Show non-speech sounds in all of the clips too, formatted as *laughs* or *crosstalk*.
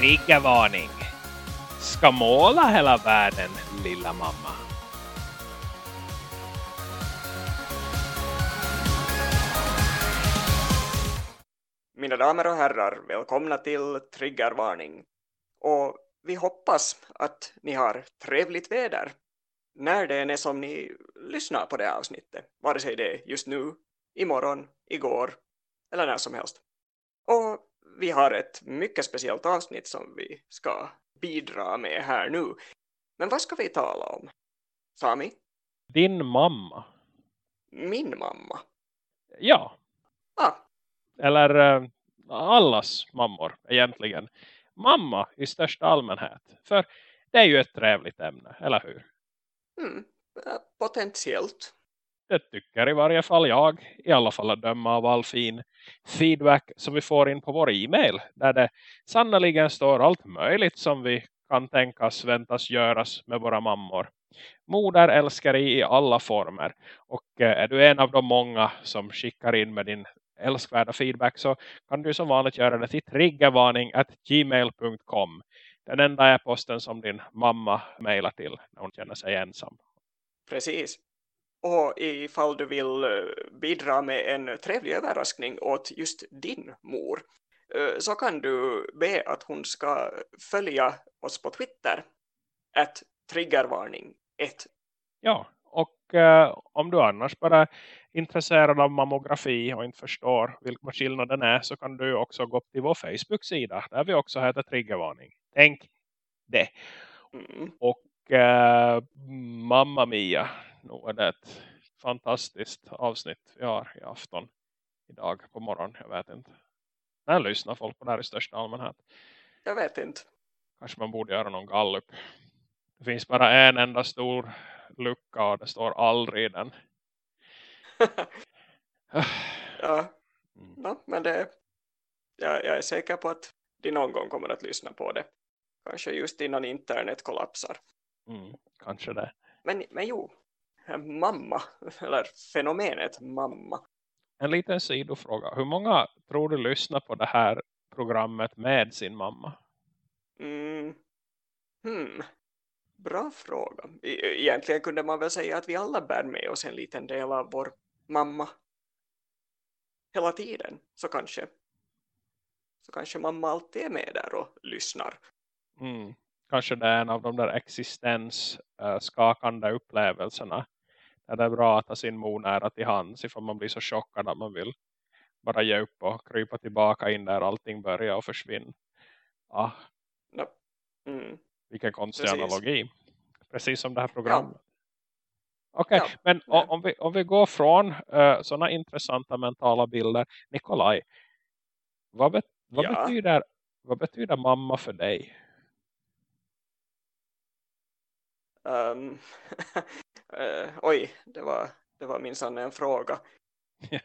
Triggervarning! Ska måla hela världen, lilla mamma. Mina damer och herrar, välkomna till Triggervarning. Och vi hoppas att ni har trevligt väder när det är som ni lyssnar på det här avsnittet. Vare sig det är just nu, imorgon, igår eller när som helst. Och vi har ett mycket speciellt avsnitt som vi ska bidra med här nu. Men vad ska vi tala om? Sami? Din mamma. Min mamma? Ja. Ah. Eller äh, allas mammor egentligen. Mamma i största allmänhet. För det är ju ett trevligt ämne, eller hur? Mm, potentiellt. Det tycker i varje fall jag. I alla fall att döma av all fin feedback som vi får in på vår e-mail. Där det sannoliken står allt möjligt som vi kan tänkas väntas göras med våra mammor. Moder älskar i alla former. Och eh, är du en av de många som skickar in med din älskvärda feedback så kan du som vanligt göra det till triggervarning gmail.com. Den enda e-posten som din mamma mejlar till när hon känner sig ensam. Precis. Och ifall du vill eh, bidra med en trevlig överraskning åt just din mor eh, så kan du be att hon ska följa oss på Twitter att triggervarning 1. Ja, och eh, om du annars bara är intresserad av mammografi och inte förstår vilken skillnaden är så kan du också gå till vår Facebook-sida där vi också heter Triggervarning. Tänk det. Mm. Och eh, Mamma Mia, nog är det ett fantastiskt avsnitt vi har i afton idag på morgonen, jag vet inte. När lyssnar folk på det här i största allmänhet? Jag vet inte. Kanske man borde göra någon gallup. Det finns bara en enda stor lucka och det står aldrig i den. *laughs* ja, mm. no, men det, jag, jag är säker på att de någon gång kommer att lyssna på det. Kanske just innan internet kollapsar. Mm, kanske det. Men, men jo, mamma, eller fenomenet mamma. En liten sidofråga. Hur många tror du lyssnar på det här programmet med sin mamma? Mm. Hmm. Bra fråga. Egentligen kunde man väl säga att vi alla bär med oss en liten del av vår mamma. Hela tiden. Så kanske så kanske mamma alltid är med där och lyssnar. Mm. Kanske det är en av de där existensskakande upplevelserna. Där det är bra att ha sin mor nära till hands ifall man blir så chockad att man vill bara ge upp och krypa tillbaka in där allting börjar och försvinna. Ah. No. Mm. Vilken konstig Precis. analogi. Precis som det här programmet. Ja. Okej, okay, ja. men ja. Om, vi, om vi går från uh, sådana intressanta mentala bilder. Nikolaj, vad, bet vad, betyder, vad betyder mamma för dig? Um, uh, *laughs* oj, det var, det var minsann en fråga. uh,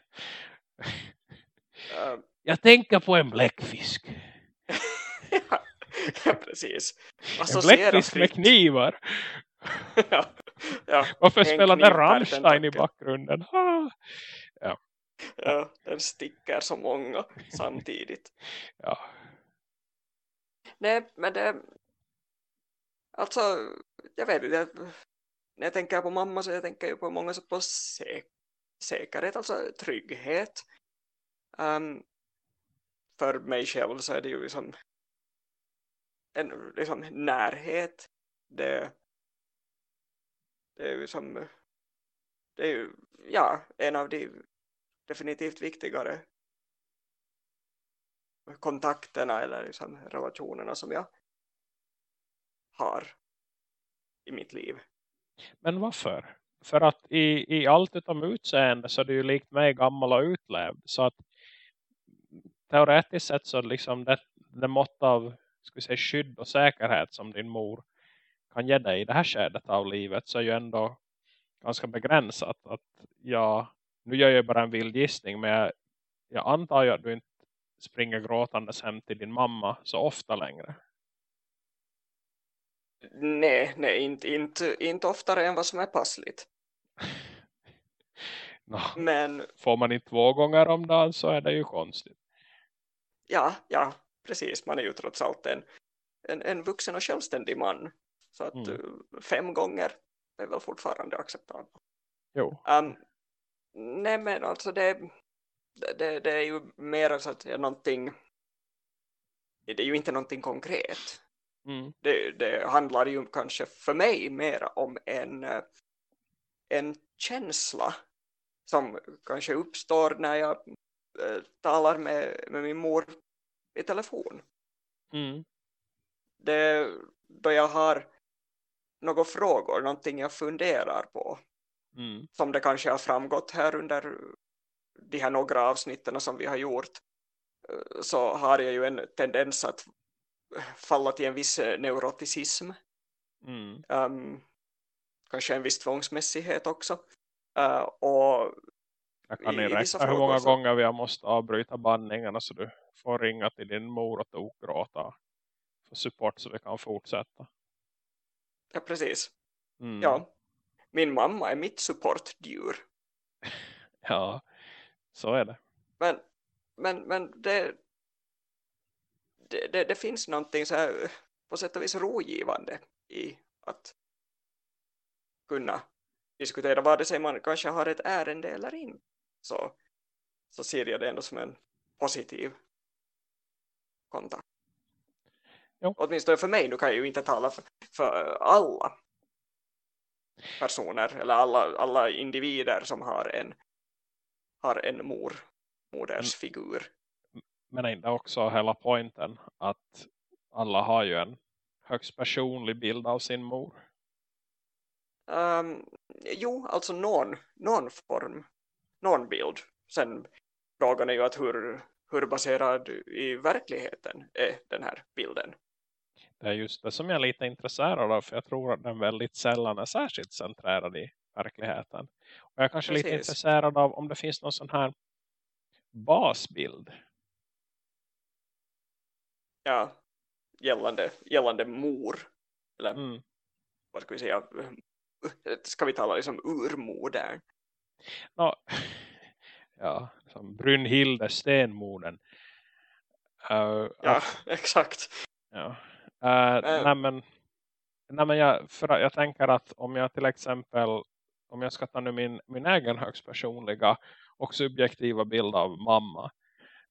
*laughs* Jag tänker på en bläckfisk. *laughs* ja, precis. En bläckfisk med knivar. ja, ja. Varför spelade Rammstein i bakgrunden? Ah. Ja. ja, den sticker så många samtidigt. ja. Nej, men det... Alltså, jag vet inte. När jag tänker på mamma så jag tänker jag på många sätt på sä säkerhet, alltså trygghet. Um, ähm, för mig själv så är det ju liksom en liksom närhet. Det, det är ju som det är ju, ja, en av de definitivt viktigare kontakterna eller liksom relationerna som jag har i mitt liv. Men varför? För att i, i allt utom utseende så är det ju likt mig gammal och utlevd. Så att teoretiskt sett så liksom det, det mått av ska vi säga, skydd och säkerhet som din mor kan ge dig i det här skedet av livet så är ju ändå ganska begränsat. Att jag, nu gör jag bara en vild gissning men jag, jag antar ju att du inte springer gråtandes hem till din mamma så ofta längre. Nej, nej inte, inte, inte oftare än vad som är passligt. *laughs* no, Men, får man inte två gånger om dagen så är det ju konstigt. Ja, ja, precis. Man är ju trots allt en en, en vuxen och självständig man. Så att Mm. uh, fem gånger är väl fortfarande acceptabelt. Jo. Um, nej men alltså det, det, det är ju mer så att säga någonting det är ju inte någonting konkret. Mm. Det, det handlar ju kanske för mig mer om en, eh, en känsla som kanske uppstår när jag eh, talar med, med min mor i telefon. Mm. Det, då jag har några frågor, någonting jag funderar på Mm. som det kanske har framgått här under de här några avsnitten som vi har gjort eh, så har jag ju en tendens att falla till en viss eh, neuroticism Mm. um, kanske en viss tvångsmässighet också uh, och Jag kan ju räkna hur många så- gånger vi har måste avbryta bandningarna så du får ringa till din mor och tokgråta för support så vi kan fortsätta. ja precis Mm. ja min mamma är mitt supportdjur *laughs* ja, så är det. men, men, men det, det, det, det finns någonting så här på sätt och vis rogivande i att kunna diskutera vare sig man kanske har ett ärende eller inte så, så ser jag det ändå som en positiv kontakt. Jo. Åtminstone för mig, nu kan jag ju inte tala för, för alla personer eller alla, alla individer som har en, har en mor, moders figur. Men är inte också hela poängen att alla har ju en högst personlig bild av sin mor. Um, jo, alltså någon, någon form, någon bild. Sen frågan är ju att hur, hur baserad i verkligheten är den här bilden. Det är just det som jag är lite intresserad av. För jag tror att den väldigt sällan är särskilt centrerad i verkligheten. Och jag är kanske lite Precis. intresserad av om det finns någon sån här basbild. Ja, gällande, gällande mor. Eller Mm. vad ska vi säga? Ska vi tala liksom urmodern? Nå, *laughs* ja, som Brynhilde Stenmoden. Uh, Ja, exakt. Ja. Uh, Eh. nej, men, nej, men jag, för att jag tänker att om jag till exempel om jag ska ta nu min, min egen högst personliga och subjektiva bild av mamma.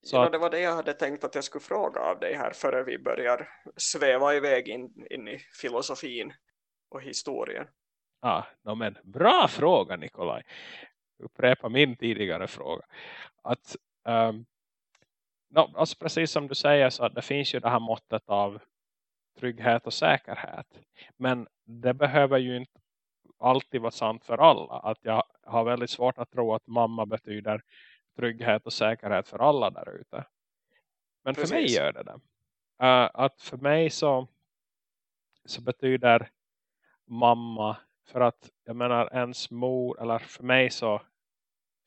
Så ja, det var det jag hade tänkt att jag skulle fråga av dig här före vi börjar sväva iväg in, in i filosofin och historien. ja, no, men, bra fråga Nikolaj. Upprepa min tidigare fråga. Att, um, no, alltså precis som du säger så att det finns ju det här måttet av trygghet och säkerhet. Men det behöver ju inte alltid vara sant för alla. Att jag har väldigt svårt att tro att mamma betyder trygghet och säkerhet för alla där ute. Men för mig Precis. gör det det. Uh, att för mig så, så betyder mamma för att jag menar ens mor eller för mig så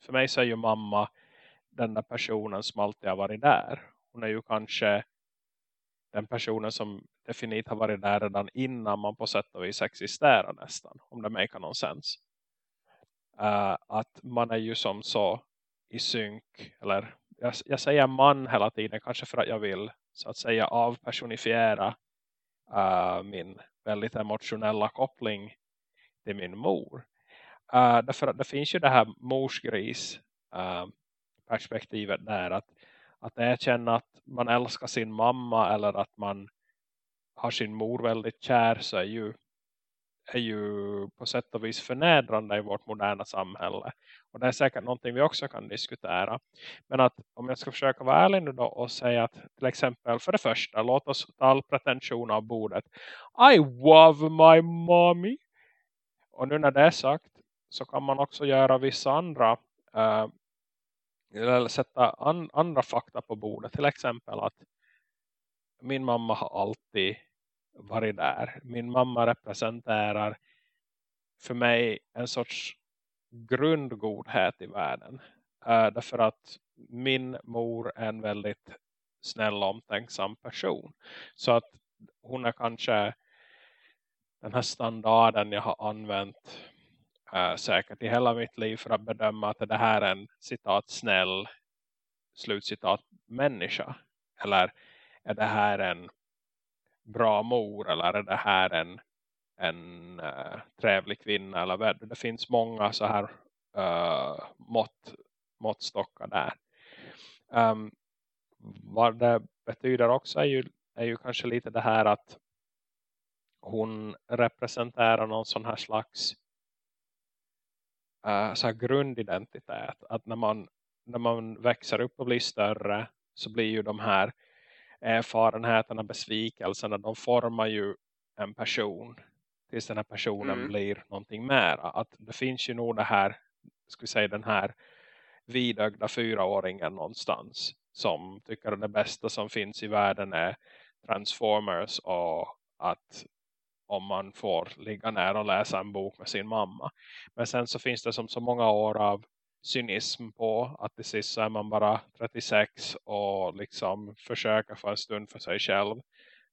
för mig så är ju mamma den där personen som alltid har varit där. Hon är ju kanske den personen som definitivt har varit där redan innan man på sätt och vis existerar nästan. Om det makar någon sens. Uh, att man är ju som så i synk. Eller jag, jag säger man hela tiden. Kanske för att jag vill så att säga avpersonifiera uh, min väldigt emotionella koppling till min mor. Uh, därför att det finns ju det här morsgris uh, perspektivet där. Att, att erkänna att man älskar sin mamma eller att man har sin mor väldigt kär så är ju, är ju på sätt och vis förnedrande i vårt moderna samhälle. Och det är säkert någonting vi också kan diskutera. Men att om jag ska försöka vara ärlig nu då och säga att till exempel för det första, låt oss ta all pretension av bordet. I love my mommy. Och nu när det är sagt så kan man också göra vissa andra uh, eller sätta an, andra fakta på bordet. Till exempel att min mamma har alltid varit där. Min mamma representerar för mig en sorts grundgodhet i världen. Uh, därför att min mor är en väldigt snäll och omtänksam person. Så att hon är kanske den här standarden jag har använt uh, säkert i hela mitt liv för att bedöma att det här är en citat snäll slutcitat människa. Eller är det här en bra mor eller är det här en, en uh, trevlig kvinna eller vad det finns många så här uh, mått, måttstockar där. Um, vad det betyder också är ju, är ju kanske lite det här att hon representerar någon sån här slags uh, så här grundidentitet. Att när man, när man växer upp och blir större så blir ju de här erfarenheterna, besvikelserna, de formar ju en person tills den här personen mm. blir någonting mer. Att det finns ju nog det här, ska vi säga den här vidögda fyraåringen någonstans som tycker att det bästa som finns i världen är Transformers och att om man får ligga nära och läsa en bok med sin mamma. Men sen så finns det som så många år av cynism på att till sist så är man bara 36 och liksom försöker få en stund för sig själv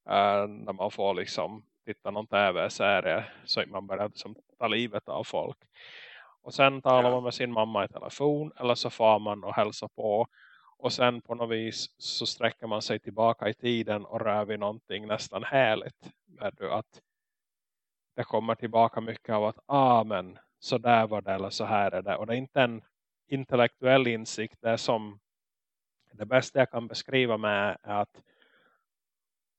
uh, när man får liksom titta någon tv-serie så att man börjar liksom ta livet av folk. Och sen talar man med sin mamma i telefon eller så får man och hälsar på och sen på något vis så sträcker man sig tillbaka i tiden och rör vid någonting nästan härligt. du, att det kommer tillbaka mycket av att ah men så där var det eller så här är det. Och det är inte en intellektuell insikt. Det som det bästa jag kan beskriva med är att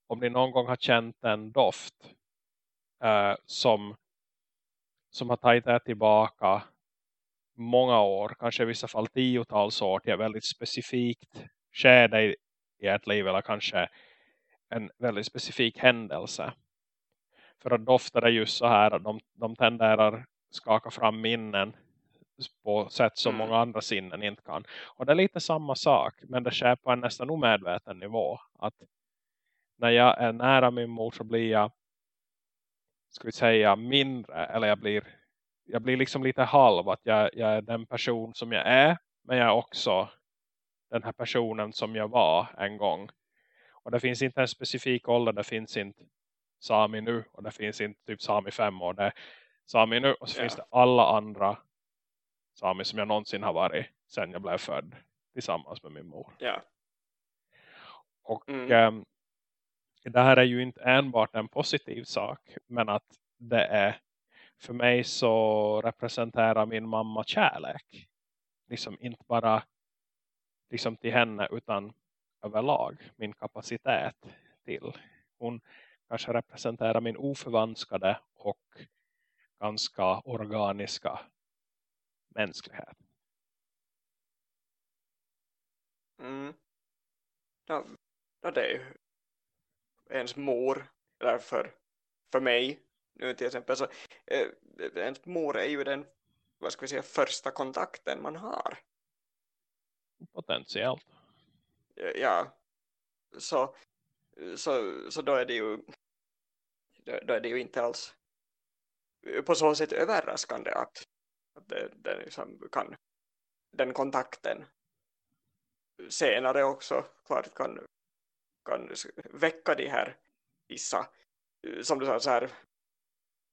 om ni någon gång har känt en doft eh, som, som har tagit er tillbaka många år, kanske i vissa fall tiotals år till ett väldigt specifikt skede i, i ert liv eller kanske en väldigt specifik händelse. För att dofter är just så här de, de tenderar skaka fram minnen på sätt som mm. många andra sinnen inte kan. Och det är lite samma sak men det sker på en nästan omedveten nivå. Att när jag är nära min mor så blir jag ska vi säga mindre eller jag blir jag blir liksom lite halv att jag, jag är den person som jag är men jag är också den här personen som jag var en gång. Och det finns inte en specifik ålder, det finns inte Sami nu och det finns inte typ Sami fem år. Det är Sami nu och så ja. finns det alla andra Sami som jag någonsin har varit sen jag blev född tillsammans med min mor. Ja. Och mm. ähm, det här är ju inte enbart en positiv sak men att det är för mig så representerar min mamma kärlek. Liksom inte bara liksom till henne utan överlag min kapacitet till. Hon kanske representerar min oförvanskade och ganska organiska mänsklighet. Mm. Ja, ja, det är ju ens mor därför för mig nu till exempel så eh, ens mor är ju den vad ska vi säga första kontakten man har. Potentiellt. Ja. Så så, så då är det ju då är det ju inte alls på så sätt överraskande att att det, det liksom kan, den kontakten senare också klart kan, kan väcka de här vissa, som du sa, så här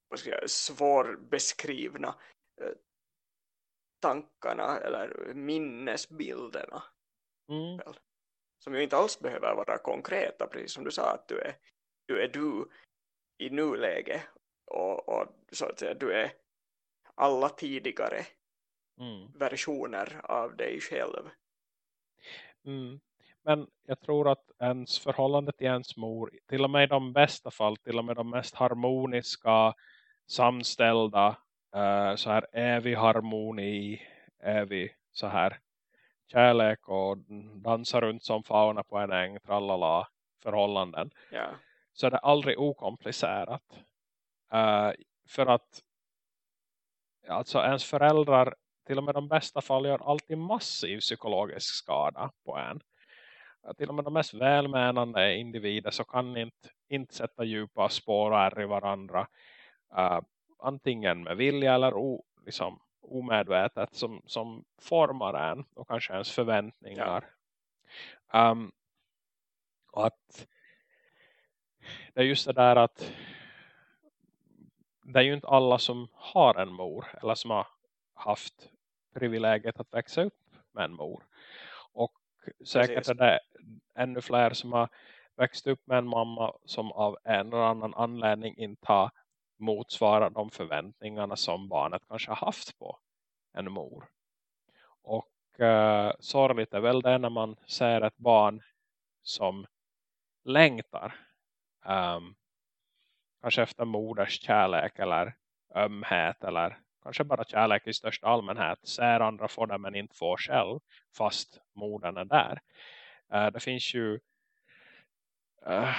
vad ska jag, svårbeskrivna eh, tankarna eller minnesbilderna. Mm. Som ju inte alls behöver vara konkreta, precis som du sa att du är du, är du i nuläge och, och så att säga du är alla tidigare mm. versioner av dig själv. Mm. Men jag tror att ens förhållande till ens mor, till och med i de bästa fall, till och med de mest harmoniska, samställda, uh, så här evig harmoni, evig så här kärlek och dansa runt som fauna på en äng, trallala förhållanden. Ja. Så är det aldrig okomplicerat. Uh, för att alltså ens föräldrar till och med de bästa fall gör alltid massiv psykologisk skada på en. Till och med de mest välmenande individer så kan inte, inte sätta djupa spår i varandra. Uh, antingen med vilja eller o, liksom, omedvetet som, som formar en och kanske ens förväntningar. Ja. Um, och att det är just det där att det är ju inte alla som har en mor eller som har haft privilegiet att växa upp med en mor. Och säkert Precis. är det ännu fler som har växt upp med en mamma som av en eller annan anledning inte har motsvarat de förväntningarna som barnet kanske har haft på en mor. Och uh, sorgligt är väl det när man ser ett barn som längtar um, kanske efter moders kärlek eller ömhet eller kanske bara kärlek i största allmänhet ser andra får det men inte får själv fast modern är där. Uh, det finns ju uh,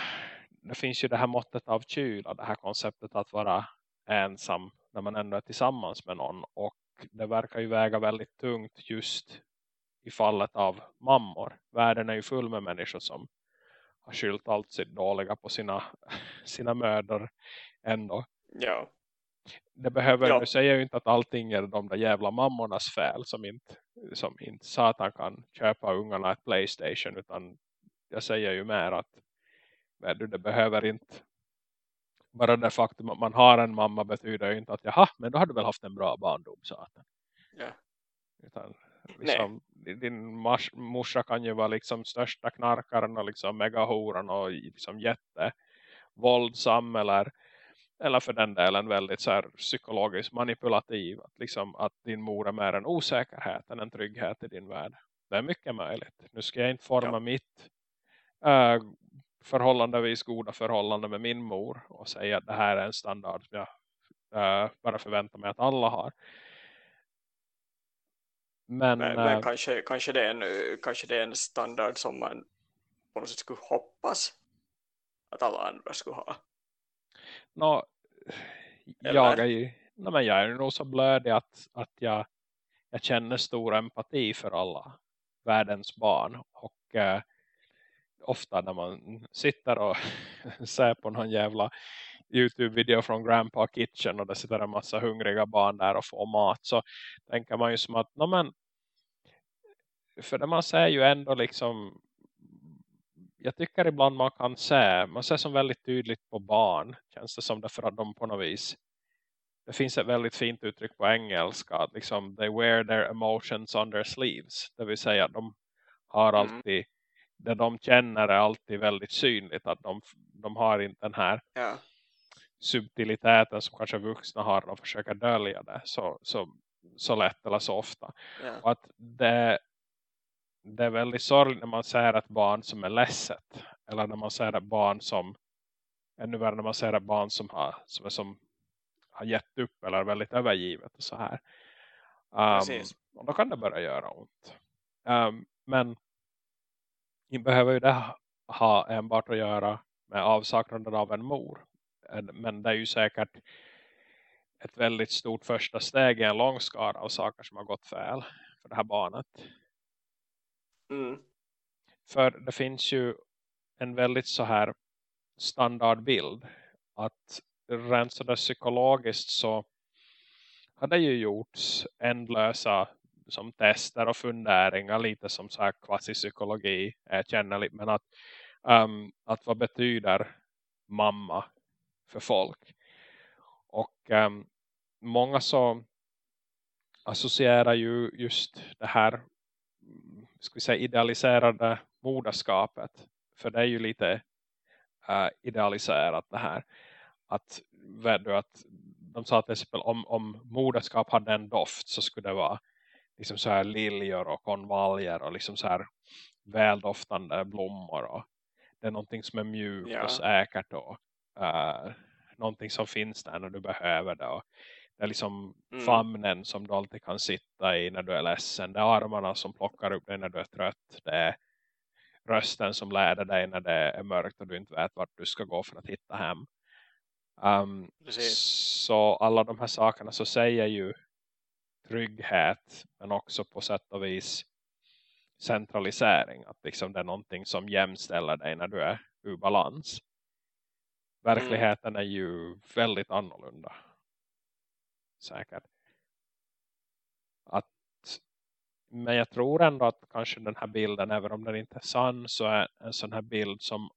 det finns ju det här måttet av kyla, det här konceptet att vara ensam när man ändå är tillsammans med någon och det verkar ju väga väldigt tungt just i fallet av mammor. Världen är ju full med människor som har skylt allt sitt dåliga på sina, *laughs* sina mödor ändå. Ja. Det behöver, ja. nu säger ju inte att allting är de där jävla mammornas fel som inte, som inte satan kan köpa ungarna ett Playstation utan jag säger ju mer att du, det behöver inte bara det faktum att man har en mamma betyder ju inte att jaha, men då har du väl haft en bra barndom satan. Ja. Utan liksom, din mars, morsa kan ju vara liksom största knarkaren och liksom megahoran och liksom jätte våldsam eller, eller för den delen väldigt så här psykologiskt manipulativ. Att, liksom, att din mor är mer en osäkerhet än en trygghet i din värld. Det är mycket möjligt. Nu ska jag inte forma ja. mitt äh, förhållandevis goda förhållanden med min mor och säga att det här är en standard som jag äh, bara förväntar mig att alla har. Men, men, men äh, kanske, kanske, det är en, kanske det är en standard som man på något sätt skulle hoppas att alla andra skulle ha. No, jag är ju no, men jag är nog så blödig att, att jag, jag känner stor empati för alla världens barn och äh, ofta när man sitter och *laughs* ser på någon jävla Youtube-video från Grandpa Kitchen och det sitter en massa hungriga barn där och får mat så tänker man ju som att no, men, för det man ser ju ändå liksom jag tycker ibland man kan se man ser som väldigt tydligt på barn känns det som därför att de på något vis det finns ett väldigt fint uttryck på engelska att liksom they wear their emotions on their sleeves det vill säga att de har mm. alltid det de känner är alltid väldigt synligt. Att de, de har inte den här ja. Subtiliteten som kanske vuxna har. De försöker dölja det så, så, så lätt eller så ofta. Ja. Och att det, det är väldigt sorgligt när man ser ett barn som är ledset. Eller när man ser ett barn som ännu värre när man ser ett barn som har, som är som har gett upp eller är väldigt övergivet och så här. Um, och då kan det börja göra ont. Um, men inte behöver ju det ha enbart att göra med avsaknaden av en mor. Men det är ju säkert ett väldigt stort första steg i en lång skara av saker som har gått fel för det här barnet. Mm. För det finns ju en väldigt så här standardbild att rent sådär psykologiskt så har det ju gjorts ändlösa som tester och funderingar lite som så här kvasipsykologi är känneligt men att, um, att vad betyder mamma för folk. Och um, många så associerar ju just det här ska säga idealiserade moderskapet. För det är ju lite uh, idealiserat det här. Att, du, att de sa till exempel om, om moderskap hade en doft så skulle det vara liksom så här liljor och konvaljer och liksom så här väldoftande blommor och det är någonting som är mjukt ja. och säkert och uh, någonting som finns där när du behöver det och det är liksom mm. famnen som du alltid kan sitta i när du är ledsen. Det är armarna som plockar upp dig när du är trött. Det är rösten som leder dig när det är mörkt och du inte vet vart du ska gå för att hitta hem. Um, så alla de här sakerna så säger ju trygghet men också på sätt och vis centralisering. Att liksom det är någonting som jämställer dig när du är ur balans. Mm. Verkligheten är ju väldigt annorlunda. Säkert. Att, men jag tror ändå att kanske den här bilden, även om den inte är sann, så är en sån här bild som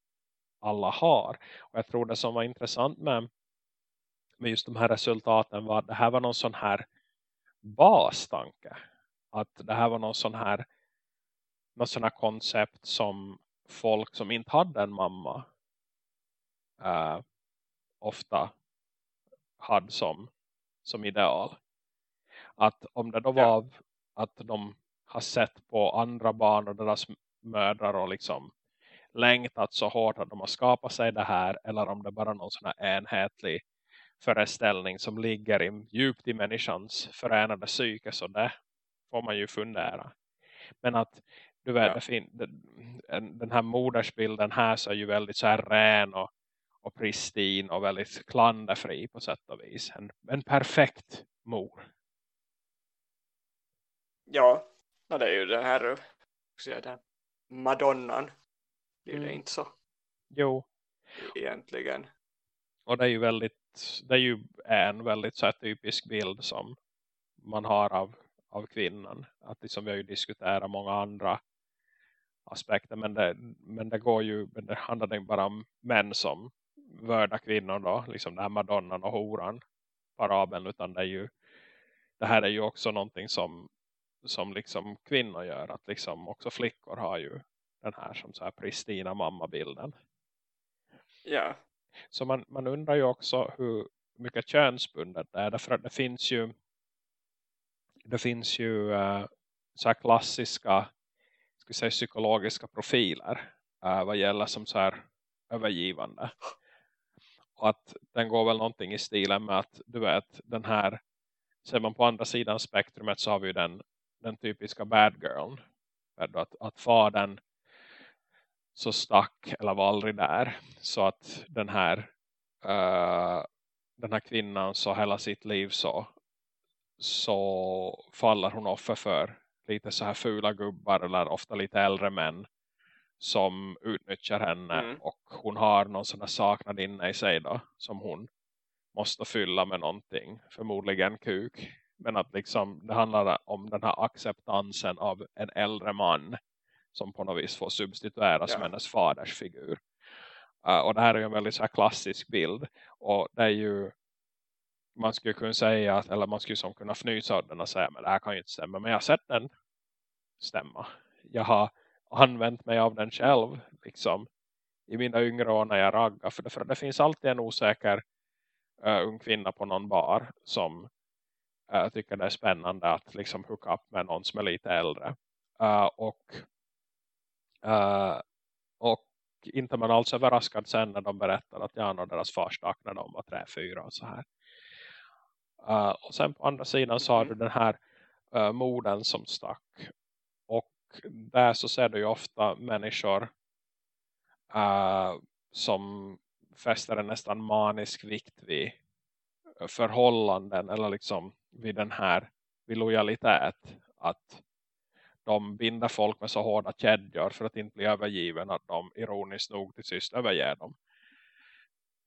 alla har. Och jag tror det som var intressant med, med just de här resultaten var att det här var någon sån här bastanke. Att det här var någon sån här någon sån här koncept som folk som inte hade en mamma uh, ofta hade som, som ideal. Att om det då var ja. att de har sett på andra barn och deras mödrar och liksom längtat så hårt att de har skapat sig det här eller om det bara är någon sån här enhetlig föreställning som ligger i, djupt i människans förenade psyke så det får man ju fundera. Men att du vet, ja. den här modersbilden här så är ju väldigt så här ren och, och pristin och väldigt klanderfri på sätt och vis. En, en perfekt mor. Ja, det är ju det här, det, Madonnan. Det är mm. det inte så. Jo. Egentligen. Och det är ju väldigt det är ju en väldigt så typisk bild som man har av, av kvinnan. Att liksom vi har ju diskuterat många andra aspekter. Men det, men det går ju, men det handlar inte bara om män som värda kvinnor då. Liksom det här Madonnan och horan parabeln. Utan det är ju det här är ju också någonting som som liksom kvinnor gör. Att liksom också flickor har ju den här som så här pristina mammabilden. Ja. Så man, man undrar ju också hur mycket könsbundet det är. Därför att det finns ju det finns ju uh, så här klassiska ska säga, psykologiska profiler uh, vad gäller som så här övergivande. Att den går väl någonting i stilen med att du vet den här ser man på andra sidan spektrumet så har vi den, den typiska bad girl. Att, att fadern så stack eller var aldrig där. Så att den här uh, den här kvinnan så hela sitt liv så så faller hon offer för lite så här fula gubbar eller ofta lite äldre män som utnyttjar henne mm. och hon har någon sån här saknad inne i sig då som hon måste fylla med någonting, förmodligen kuk men att liksom det handlar om den här acceptansen av en äldre man som på något vis får substitueras ja. med hennes faders figur. Uh, och det här är ju en väldigt så här klassisk bild. Och det är ju man skulle kunna säga att, eller man skulle som kunna fnysa den och säga men det här kan ju inte stämma. Men jag har sett den stämma. Jag har använt mig av den själv liksom i mina yngre år när jag raggar. För det, för det finns alltid en osäker uh, ung kvinna på någon bar som uh, tycker det är spännande att liksom hooka upp med någon som är lite äldre. Uh, och och inte man alls överraskad sen när de berättar att jag och deras far stack när de var tre, fyra och så här. Uh, och sen på andra sidan så har du mm. den här uh, moden som stack. Där så ser du ju ofta människor uh, som fäster en nästan manisk vikt vid förhållanden eller liksom vid den här vid lojalitet. Att de binder folk med så hårda kedjor för att inte bli övergiven att de ironiskt nog till sist överger dem.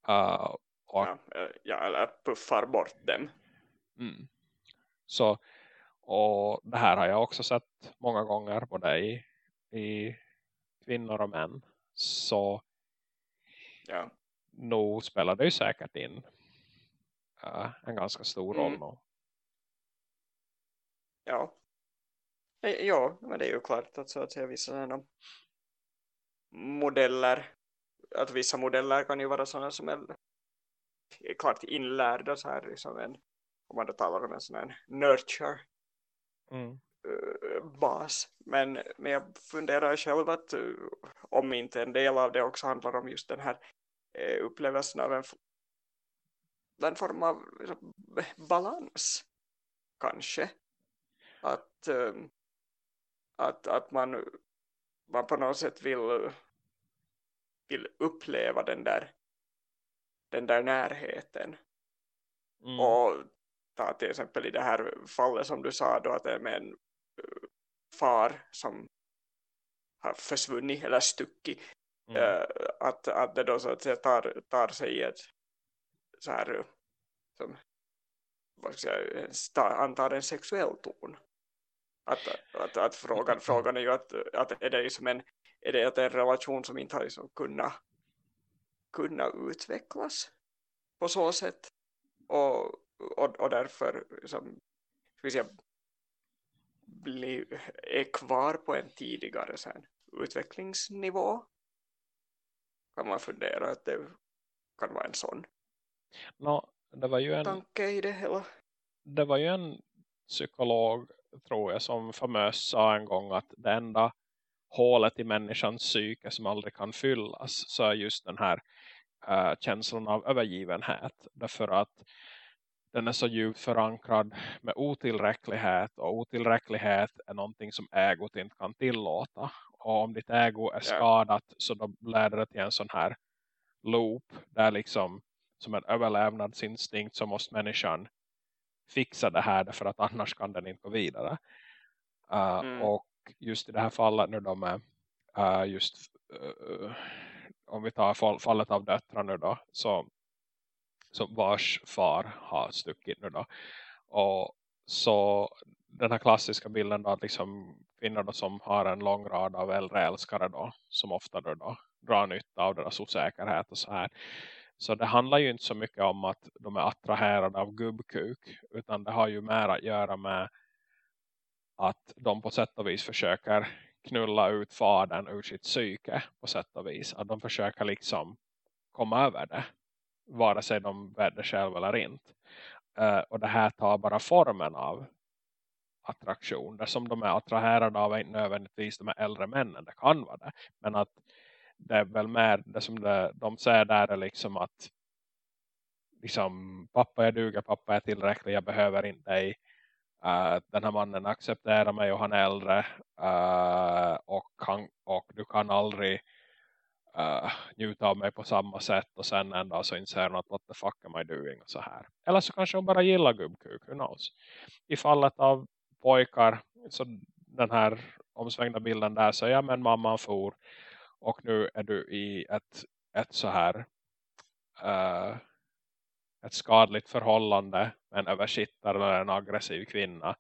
Uh, och, ja, eh, ja, eller puffar bort dem. Mm. Så, och det här har jag också sett många gånger både i, i kvinnor och män. Så ja. nog spelar det ju säkert in uh, en ganska stor roll. Mm. Ja, ja, men det är ju klart att, så att säga, vissa sådana modeller att vissa modeller kan ju vara sådana som är, är klart inlärda så här liksom en, om man då talar om en sån här nurture mm. uh, bas men, men jag funderar själv att uh, om inte en del av det också handlar om just den här uh, upplevelsen av en, en form av liksom, balans kanske att att, att man, man på något sätt vill, vill uppleva den där, den där närheten. Mm. Och ta till exempel i det här fallet som du sa då att det är med en uh, far som har försvunnit eller stuckit. Mm. Uh, att, att det då så att säga tar, tar sig ett så här som vad ska jag säga, antar en sexuell ton. Att, att, att frågan, *laughs* frågan är ju att, att är det liksom en, är det en relation som inte har liksom kunnat, kunnat utvecklas på så sätt och, och, och därför liksom, ska säga, bli, är kvar på en tidigare sen, utvecklingsnivå kan man fundera att det kan vara en sån no, det var ju en, tanke i det hela. Det var ju en psykolog tror jag som famöst sa en gång att det enda hålet i människans psyke som aldrig kan fyllas så är just den här uh, känslan av övergivenhet. Därför att den är så djupt förankrad med otillräcklighet och otillräcklighet är någonting som ägot inte kan tillåta. Och om ditt ägo är skadat yeah. så då leder det till en sån här loop där liksom som en överlevnadsinstinkt så måste människan fixa det här därför att annars kan den inte gå vidare. Uh, mm. Och just i det här fallet nu de är uh, just uh, om vi tar fallet av döttrar nu då så, som vars far har stuckit nu då och så den här klassiska bilden då att liksom kvinnor då som har en lång rad av äldre älskare då som ofta då, då drar nytta av deras osäkerhet och så här så det handlar ju inte så mycket om att de är attraherade av gubbkuk utan det har ju mer att göra med att de på sätt och vis försöker knulla ut fadern ur sitt psyke på sätt och vis. Att de försöker liksom komma över det. Vare sig de bär det själv eller inte. Uh, och det här tar bara formen av attraktion. Det som de är attraherade av är inte nödvändigtvis de äldre männen. Det kan vara det. Men att det är väl mer det som det, de säger där är liksom att liksom pappa är duger, pappa är tillräcklig, jag behöver inte dig Uh, den här mannen accepterar mig och han är äldre uh, och, han, och du kan aldrig uh, njuta av mig på samma sätt och sen en dag så inser hon att what the fuck am I doing och så här. Eller så kanske hon bara gillar gubbkuk, who knows. I fallet av pojkar så den här omsvängda bilden där så ja men mamman for och nu är du i ett, ett så här äh, ett skadligt förhållande med en översittare eller en aggressiv kvinna.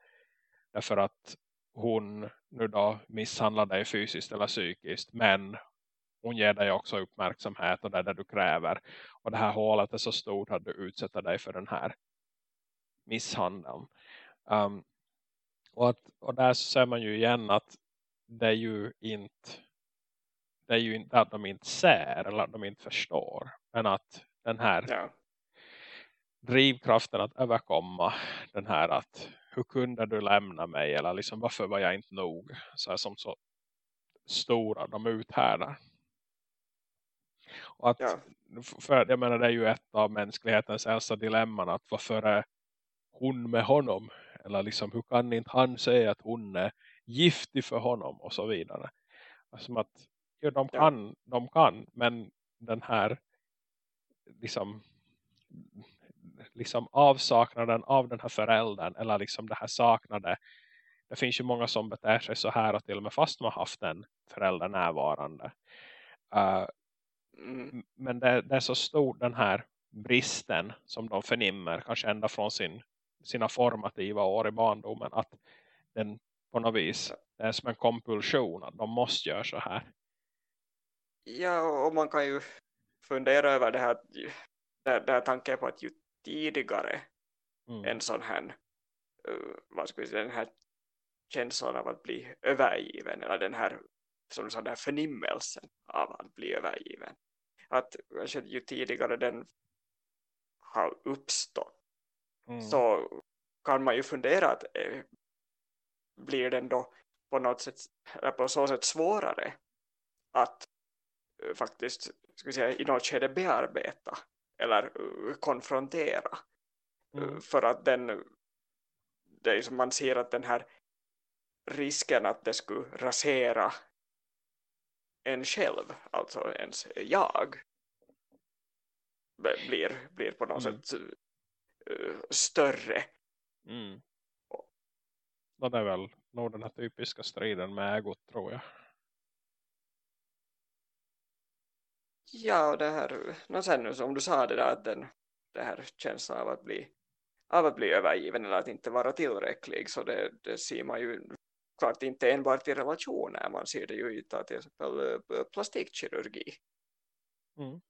Därför att hon nu då misshandlar dig fysiskt eller psykiskt. Men hon ger dig också uppmärksamhet och det är det du kräver. Och det här hålet är så stort att du utsätter dig för den här misshandeln. Um, och, att, och där ser man ju igen att det är ju inte det är ju inte att de inte ser eller att de inte förstår. Men att den här ja drivkraften att överkomma den här att hur kunde du lämna mig eller liksom varför var jag inte nog så här, som så stora de uthärdar. Och att, ja. för jag menar det är ju ett av mänsklighetens äldsta dilemman att varför är hon med honom eller liksom hur kan inte han säga att hon är giftig för honom och så vidare. Alltså att ja, de kan, ja. de kan men den här liksom liksom avsaknaden av den här föräldern eller liksom det här saknade det finns ju många som beter sig så här och till och med fast man haft en förälder närvarande uh, mm. men det, det, är så stor den här bristen som de förnimmer kanske ända från sin, sina formativa år i barndomen att den på något vis det är som en kompulsion att de måste göra så här Ja, och man kan ju fundera över det här, det, det här tanken på att ju tidigare mm. en sån här uh, vad ska vi säga, den här känslan av att bli övergiven eller den här som sån där förnimmelsen av att bli övergiven att ju tidigare den har uppstått mm. så kan man ju fundera att eh, blir den då på något sätt på så sätt svårare att eh, faktiskt ska säga, i något skede bearbeta eller uh, konfrontera. Uh, mm. För att den det är som man ser att den här risken att det skulle rasera en själv, alltså ens jag blir, blir på något mm. sätt uh, större. Mm. Det är väl nog den här typiska striden med ägot tror jag. Ja, det här, no sen som du sa det där, att den, det här känslan av att bli av att bli övergiven eller att inte vara tillräcklig så det, det ser man ju klart inte enbart i relationer man ser det ju i till exempel eh, plastikkirurgi mm.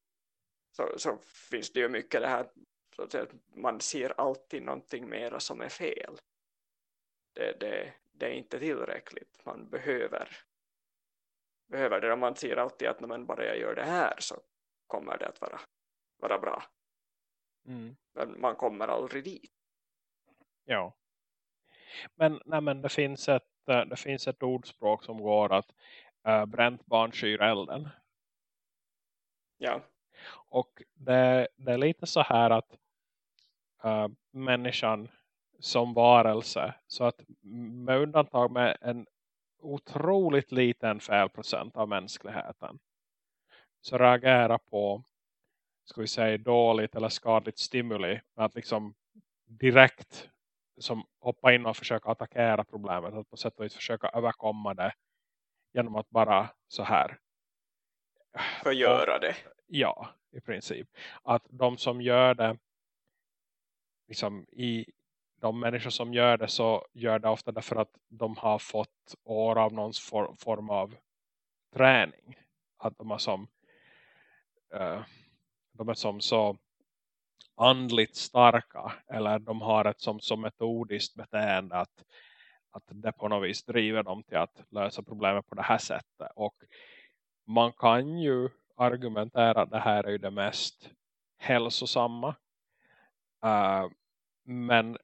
så, så finns det ju mycket det här så att man ser alltid någonting mera som är fel det, det, det är inte tillräckligt man behöver behöver det. Man ser alltid att när man bara gör det här så kommer det att vara, vara bra. Mm. Men man kommer aldrig dit. Ja. Men, nej, men det, finns ett, eh, det finns ett ordspråk som går att äh, bränt barn skyr elden. Ja. Och det, det är lite så här att äh, människan som varelse så att med undantag med en otroligt liten felprocent av mänskligheten så reagerar på ska vi säga dåligt eller skadligt stimuli med att liksom direkt som hoppa in och försöka attackera problemet att på sätt och vis försöka överkomma det genom att bara så här förgöra det. Ja, i princip. Att de som gör det liksom i de människor som gör det så gör det ofta därför att de har fått år av någon for, form av träning. Att de har som uh, de är som så andligt starka eller de har ett som, som metodiskt beteende att, att det på något vis driver dem till att lösa problemet på det här sättet. Och man kan ju argumentera att det här är ju det mest hälsosamma. Uh, men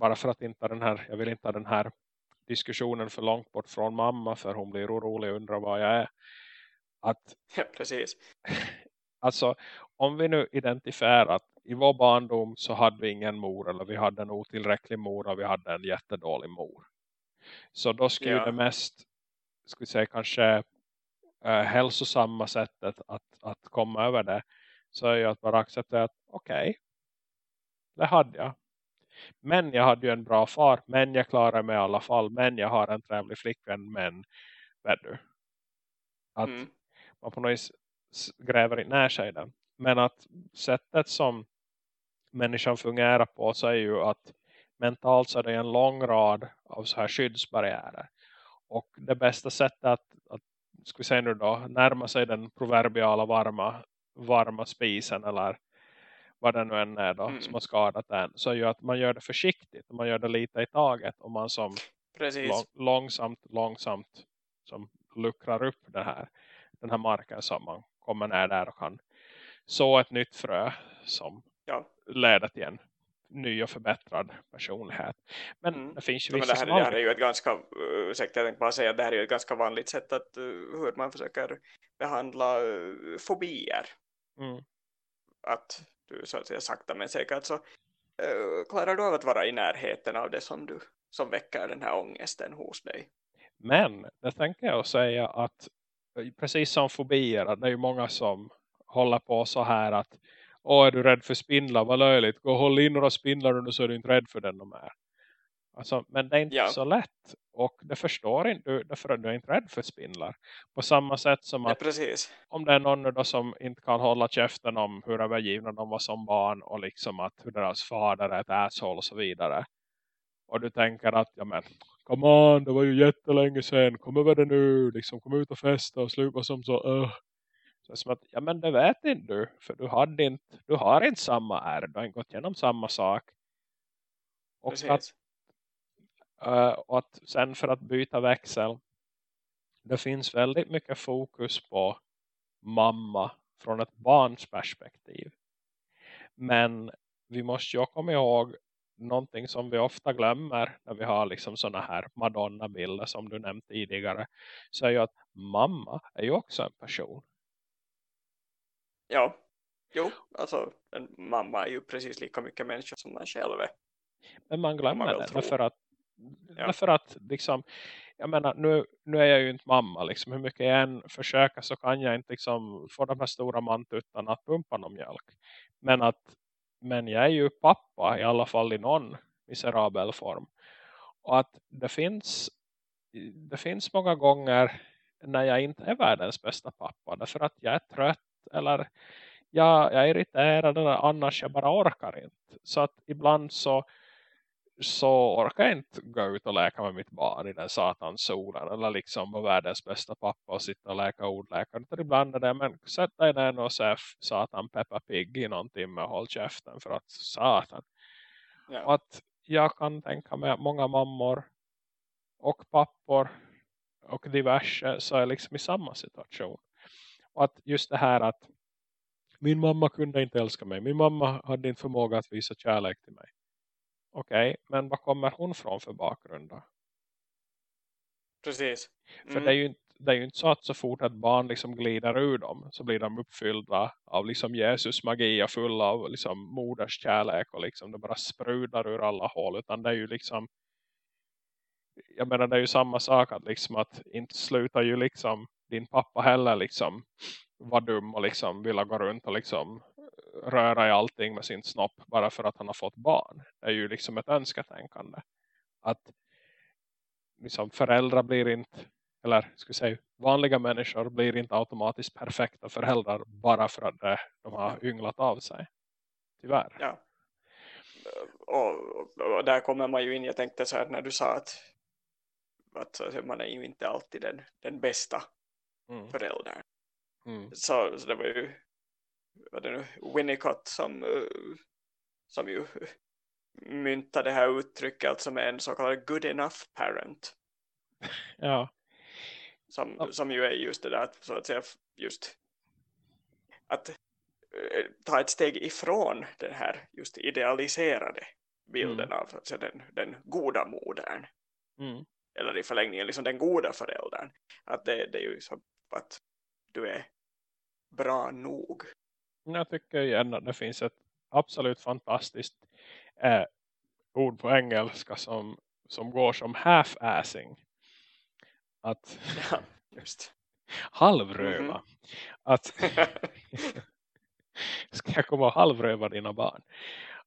bara för att inte den här, jag vill inte ha den här diskussionen för långt bort från mamma för hon blir orolig och undrar vad jag är. Att ja, *laughs* precis alltså om vi nu identifierar att i vår barndom så hade vi ingen mor eller vi hade en otillräcklig mor och vi hade en jättedålig mor. Så då skulle ja. det mest, vi säga kanske äh, hälsosamma sättet att, att komma över det så är ju att bara acceptera att okej, okay, det hade jag. Men jag hade ju en bra far, men jag klarar mig i alla fall, men jag har en trevlig flickvän, men vet du. Att mm. man på något vis gräver inte ner sig den. Men att sättet som människan fungerar på så är ju att mentalt så är det en lång rad av så här skyddsbarriärer. Och det bästa sättet att, att ska vi säga nu då, närma sig den proverbiala varma, varma spisen eller vad det nu än är då, mm. som har skadat den. Så är ju att man gör det försiktigt. Man gör det lite i taget. Och man som lång, långsamt, långsamt som luckrar upp det här, den här marken som man kommer ner där och kan så ett nytt frö som ja. leder till en ny och förbättrad personlighet. Men mm. det finns ju vissa det, här, det här är ju ett ganska, ursäkta jag bara säga, det här är ju ett ganska vanligt sätt att uh, hur man försöker behandla uh, fobier. Mm. Att du så att säga sakta men säkert så uh, klarar du av att vara i närheten av det som du som väcker den här ångesten hos dig. Men det tänker jag säga att precis som fobier, det är ju många som håller på så här att Åh, är du rädd för spindlar? Vad löjligt. Gå och håll in några spindlar nu så är du inte rädd för den de är. Alltså, men det är inte ja. så lätt. Och det förstår inte du därför att du är inte rädd för spindlar. På samma sätt som att ja, om det är någon då som inte kan hålla käften om hur övergivna de var som barn och liksom att hur deras fader är ett asshole och så vidare. Och du tänker att, ja men, come on, det var ju jättelänge sedan. Kom över det nu, liksom kom ut och festa och sluta som så, uh. Så som att, ja men det vet inte du. För du, hade inte, du har inte samma ärr. Du har inte gått igenom samma sak. Och att, uh, och att sen för att byta växel. Det finns väldigt mycket fokus på mamma från ett barns perspektiv. Men vi måste ju komma ihåg någonting som vi ofta glömmer när vi har liksom såna här Madonna-bilder som du nämnt tidigare. Så är ju att mamma är ju också en person. Ja, jo, alltså en mamma är ju precis lika mycket människa som man själv är. Men man glömmer man det därför att, ja. därför att liksom, jag menar, nu, nu är jag ju inte mamma liksom, hur mycket jag än försöker så kan jag inte liksom få de här stora mantuttarna att pumpa någon mjölk. Men att, men jag är ju pappa i alla fall i någon miserabel form. Och att det finns det finns många gånger när jag inte är världens bästa pappa. Därför att jag är trött eller jag, jag är irriterad eller annars jag bara orkar inte. Så att ibland så så orkar jag inte gå ut och läka med mitt barn i den satans solen eller liksom vara världens bästa pappa och sitta och läka ordläkare. Utan ibland är det, men sätt dig ner och se satan Peppa Pig i någon timme och håll käften för att satan. Ja. Att jag kan tänka mig att många mammor och pappor och diverse så är liksom i samma situation. Och att just det här att min mamma kunde inte älska mig. Min mamma hade inte förmåga att visa kärlek till mig. Okej, okay, men vad kommer hon från för bakgrund då? Precis. Mm. För det är, ju inte, det är ju inte så att så fort ett barn liksom glider ur dem så blir de uppfyllda av liksom Jesus magi och fulla av liksom moders kärlek och liksom det bara sprudar ur alla håll utan det är ju liksom jag menar det är ju samma sak att liksom att inte slutar ju liksom din pappa heller liksom var dum och liksom ville gå runt och liksom röra i allting med sin snopp bara för att han har fått barn. Det är ju liksom ett önsketänkande. Att liksom föräldrar blir inte eller ska säga vanliga människor blir inte automatiskt perfekta föräldrar bara för att de har ynglat av sig. Tyvärr. Ja. Och, och, och där kommer man ju in, jag tänkte så här när du sa att, att man är ju inte alltid den, den bästa mm. föräldern. Mm. Så, så det var ju vad det nu, Winnicott som, som ju myntade det här uttrycket alltså med en så kallad good enough parent. Ja. Som, ja. som ju är just det där så att säga just att äh, ta ett steg ifrån den här just idealiserade bilden mm. av alltså, den, den goda modern. Mm. Eller i förlängningen liksom den goda föräldern. Att det, det är ju så att du är bra nog. Jag tycker igen att det finns ett absolut fantastiskt eh, ord på engelska som, som går som half-assing. Att ja, just. halvröva. Mm -hmm. Att *laughs* *laughs* ska jag komma och halvröva dina barn?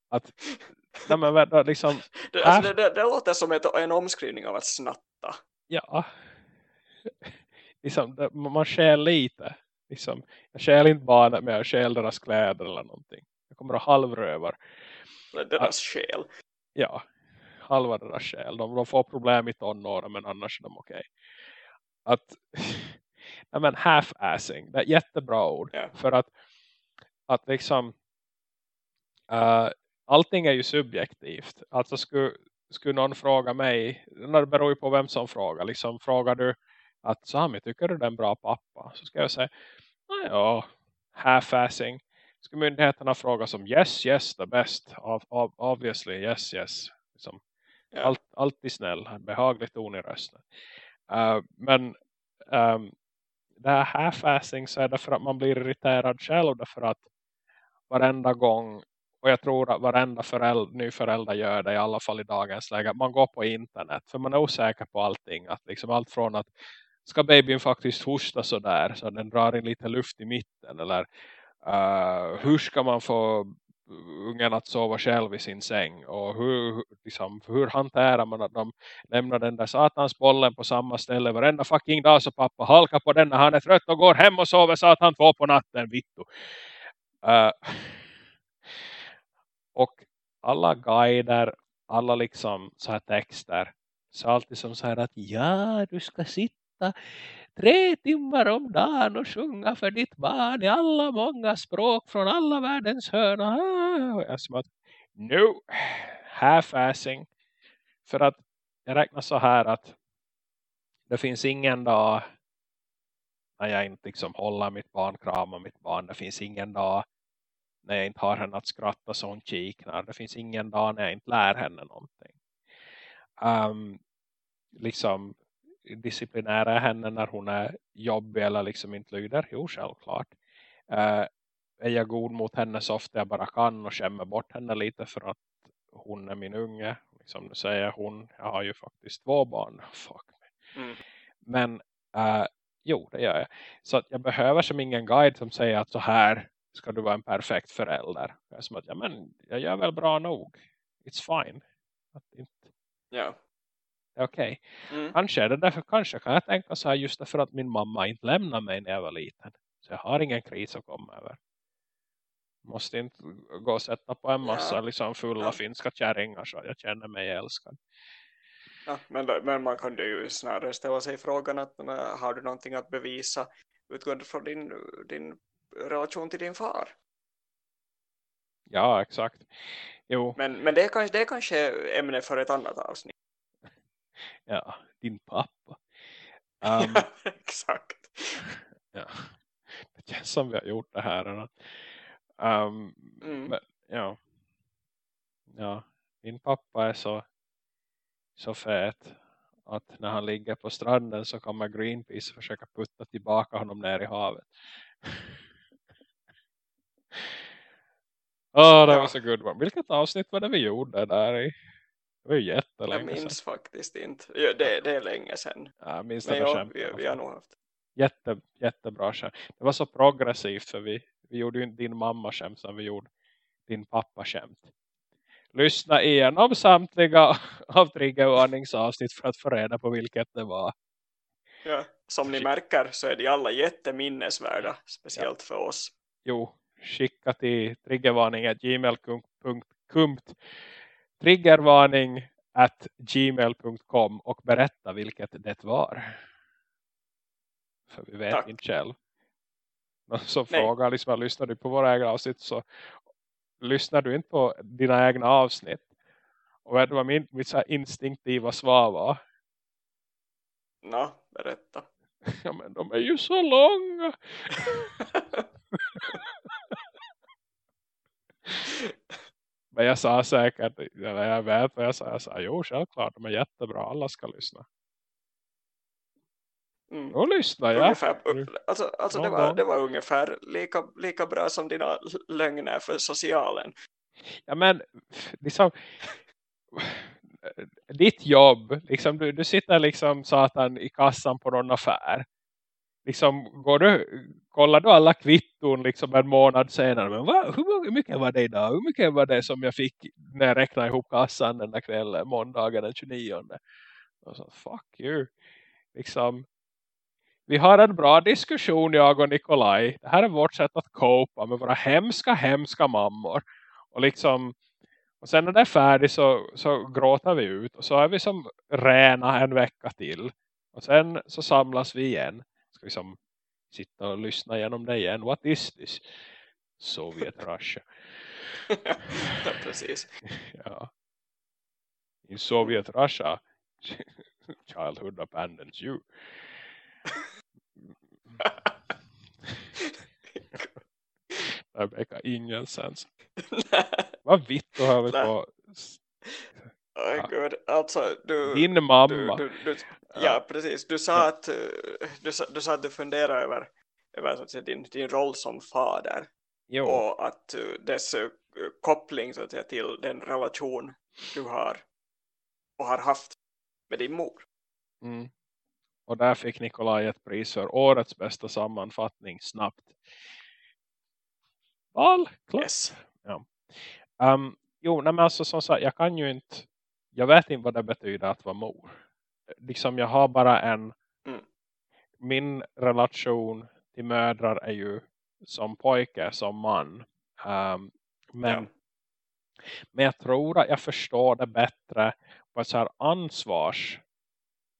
Att nej men, liksom, *laughs* det, alltså, det, det, det låter som ett, en omskrivning av att snatta. Ja. Liksom, man skär lite liksom, jag skäl inte barnet men jag skäl deras kläder eller någonting. Jag kommer att halvrövar. Deras själ. Ja, halva deras själ. De, de får problem i tonåren men annars är de okej. Okay. Att, *laughs* nej men half-assing, det är ett jättebra ord. Yeah. För att, att liksom, uh, allting är ju subjektivt. Alltså skulle, skulle någon fråga mig, det beror ju på vem som frågar. Liksom frågar du att Sami, tycker du det är en bra pappa? Så ska jag säga, ja, half-assing. Ska myndigheterna fråga som yes, yes, the best. obviously, yes, yes. Liksom, ja. allt, alltid snäll, behagligt ton i rösten. Uh, men um, det här half-assing så är det för att man blir irriterad själv. Därför att varenda gång och jag tror att varenda förälder, ny förälder gör det i alla fall i dagens läge. Man går på internet för man är osäker på allting. Att liksom allt från att ska babyn faktiskt hosta så där så den drar in lite luft i mitten eller uh, hur ska man få ungen att sova själv i sin säng och hur, liksom, hur hanterar man att de lämnar den där satans bollen på samma ställe varenda fucking dag så pappa halkar på den när han är trött och går hem och sover satan två på natten, vittu. Uh, och alla guider, alla liksom så här texter så alltid som så här att ja, du ska sitta sitta tre timmar om dagen och sjunga för ditt barn i alla många språk från alla världens hörn. Ah, och jag som att, no, half-assing. För att jag räknar så här att det finns ingen dag när jag inte liksom håller mitt barn, kramar mitt barn. Det finns ingen dag när jag inte har henne att skratta så hon kiknar. Det finns ingen dag när jag inte lär henne någonting. Um, liksom disciplinära henne när hon är jobbig eller liksom inte lyder? Jo, självklart. Uh, är jag god mot henne så ofta jag bara kan och skämmer bort henne lite för att hon är min unge. Som du säger, hon, jag har ju faktiskt två barn. *laughs* Fuck me. Mm. Men uh, jo, det gör jag. Så att jag behöver som ingen guide som säger att så här ska du vara en perfekt förälder. Jag är som att, ja men jag gör väl bra nog. It's fine. Att inte... Ja okej. Okay. Mm. Kanske är det därför, kanske kan jag tänka så här just därför att min mamma inte lämnade mig när jag var liten. Så jag har ingen kris att komma över. Måste inte gå och sätta på en massa ja. liksom fulla ja. finska kärringar så jag känner mig älskad. Ja, men, men man kan ju snarare ställa sig frågan att har du någonting att bevisa utgående från din, din relation till din far? Ja, exakt. Jo. Men, men det, är kanske, det är kanske ämne för ett annat avsnitt ja, din pappa. Um, *laughs* Exakt. ja. Det känns som vi har gjort det här. Um, Mm. men, ja. ja, min pappa är så så fet att när han ligger på stranden så kommer Greenpeace försöka putta tillbaka honom ner i havet. *laughs* Åh, det Ja. var så good one. Vilket avsnitt var det vi gjorde där i? Det var ju Jag jättelänge sedan. minns faktiskt inte. Ja, det, det är länge sedan. Ja, jag minns Men ja, i vi, vi har nog haft. Jätte, jättebra skämt. Det var så progressivt för vi, vi gjorde ju din mamma skämt som vi gjorde din pappa skämt. Lyssna igenom samtliga *laughs* av triggervarningsavsnitt för att få reda på vilket det var. Ja, som ni märker så är de alla jätteminnesvärda. Speciellt för oss. Jo, skicka till triggervarning.gmail.com triggervarning at gmail.com och berätta vilket det var. För vi vet Tack. inte själv. Någon som Nej. frågar, liksom, lyssnar du på våra egna avsnitt så lyssnar du inte på dina egna avsnitt. Och vet du vad min, mitt instinktiva svar var? Nå, berätta. *laughs* Ja men de är ju så långa. *laughs* *laughs* Men jag sa säkert, eller jag vet vad jag sa. Jag sa, jo självklart, de är jättebra. Alla ska lyssna. Mm. Då lyssnar jag. Ungefär, alltså, alltså det, var, det var ungefär lika, lika bra som dina lögner för socialen. Ja men, liksom, ditt jobb, liksom, du, du sitter liksom satan i kassan på någon affär. Liksom, går du, kollar du alla kvitton liksom en månad senare. Men va, hur mycket var det idag? Hur mycket var det som jag fick när jag räknade ihop kassan den där kvällen, måndagen den 29? Och så, fuck you. Liksom, vi har en bra diskussion jag och Nikolaj. Det här är vårt sätt att copa med våra hemska, hemska mammor. Och liksom och sen när det är färdigt så, så gråter vi ut. Och så är vi som rena en vecka till. Och sen så samlas vi igen. Ska vi som sitta och lyssna igenom det igen. What is this? Sovjet Russia. ja, precis. *laughs* Ja. In Soviet Russia childhood abandons you. *laughs* Det verkar ingen sens. Vad vitt har vi Nej. på Ja. gud. Alltså, du, din du, mamma? du, du, Ja. ja, precis. Du sa att, eh, du, du sa att du funderar över, över så att säga, din, din roll som fader. Jo. och att eh, dess eh, koppling så att säga, till den relation du har och har haft med din mor. Mm. Och där fick Nikolaj ett pris för årets bästa sammanfattning snabbt. Val, klart. Yes. Um, jo, nej, men alltså som sagt, jag kan ju inte, jag vet inte vad det betyder att vara mor. Liksom jag har bara en, Mm. min relation till mödrar är ju som pojke, som man. Um, men, Ja. men jag tror att jag förstår det bättre på ett så här ansvars,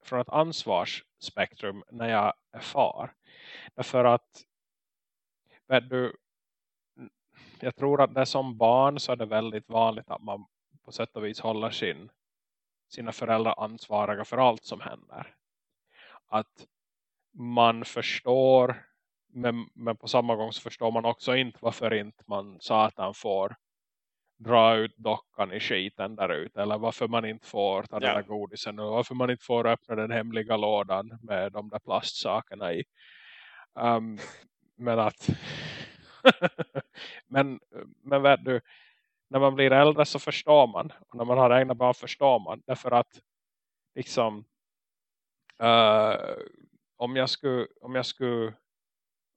från ett ansvarsspektrum när jag är far. Därför att vet du, jag tror att det som barn så är det väldigt vanligt att man på sätt och vis håller sin, sina föräldrar ansvariga för allt som händer. Att man förstår men, men på samma gång så förstår man också inte varför inte man satan får dra ut dockan i skiten där ute. Eller varför man inte får ta den där godisen. Och varför man inte får öppna den hemliga lådan med de där plastsakerna i. Um, men att *laughs* men, men vet du när man blir äldre så förstår man. Och när man har egna barn förstår man. Därför att liksom uh, om jag skulle om jag skulle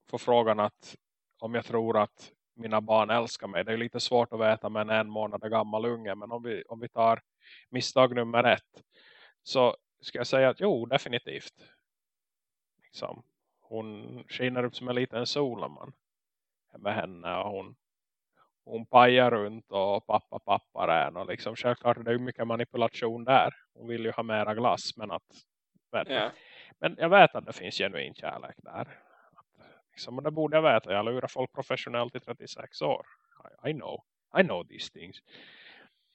få frågan att om jag tror att mina barn älskar mig. Det är lite svårt att veta med en en månad gammal unge. Men om vi, om vi tar misstag nummer ett. Så ska jag säga att jo, definitivt. Liksom, hon skiner upp som en liten sol när man är med henne. Och hon, hon pajar runt och pappa pappa är. Och liksom, självklart är det ju mycket manipulation där. Hon vill ju ha mera glass. Men att Ja. men jag vet att det finns genuin kärlek där. Att, liksom, och det borde jag veta. Jag lurar folk professionellt i 36 år. I, I know. I know these things.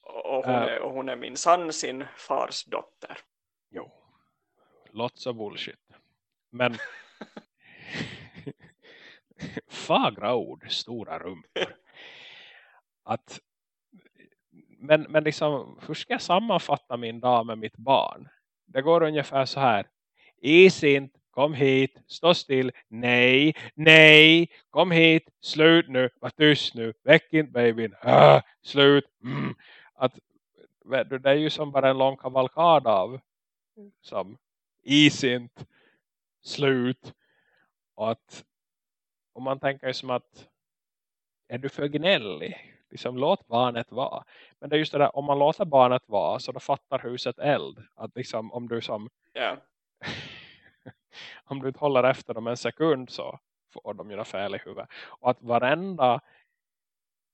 Och, hon Äh. är, och hon är min sann sin fars dotter. Jo. Lots of bullshit. men *laughs* *laughs* fagra ord, stora rumpor. Att, men, men liksom, hur ska jag sammanfatta min dag med mitt barn? Det går ungefär så här. Isint, kom hit, stå still, nej, nej, kom hit, slut nu, var tyst nu, väck inte babyn, äh, slut. Mm. Att, det är ju som bara en lång kavalkad av som isint, slut och att om man tänker som att är du för gnällig? Liksom låt barnet vara. Men det är just det där, om man låter barnet vara så då fattar huset eld. Att liksom om du som yeah. *laughs* om du håller efter dem en sekund så får de göra fel i huvudet. Och att varenda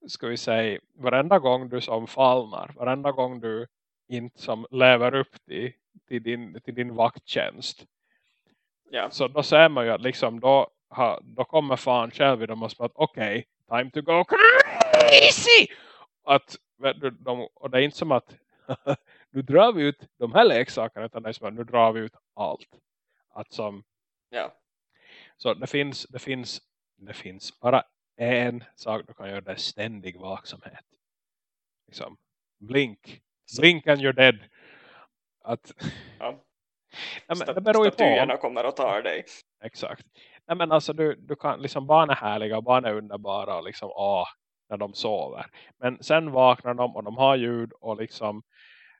ska vi säga, varenda gång du som fallnar, varenda gång du inte som lever upp till, till, din, till din vakttjänst. Yeah. Så då ser man ju att liksom då, ha, då kommer fan själv i dem och att okej, okay, time to go crazy! Att, de, och det är inte som att *laughs* nu drar vi ut de här leksakerna utan det är som att nu drar vi ut allt. Att som, ja. Så det finns, det finns, det finns bara en sak du kan göra, det är ständig vaksamhet. Liksom, blink. Blink and you're dead. Att, ja. *laughs* ja men, det beror ju på. kommer och tar dig. Exakt. Ja, men alltså du, du kan, liksom barn är härliga och barn är underbara och liksom, åh, när de sover. Men sen vaknar de och de har ljud och liksom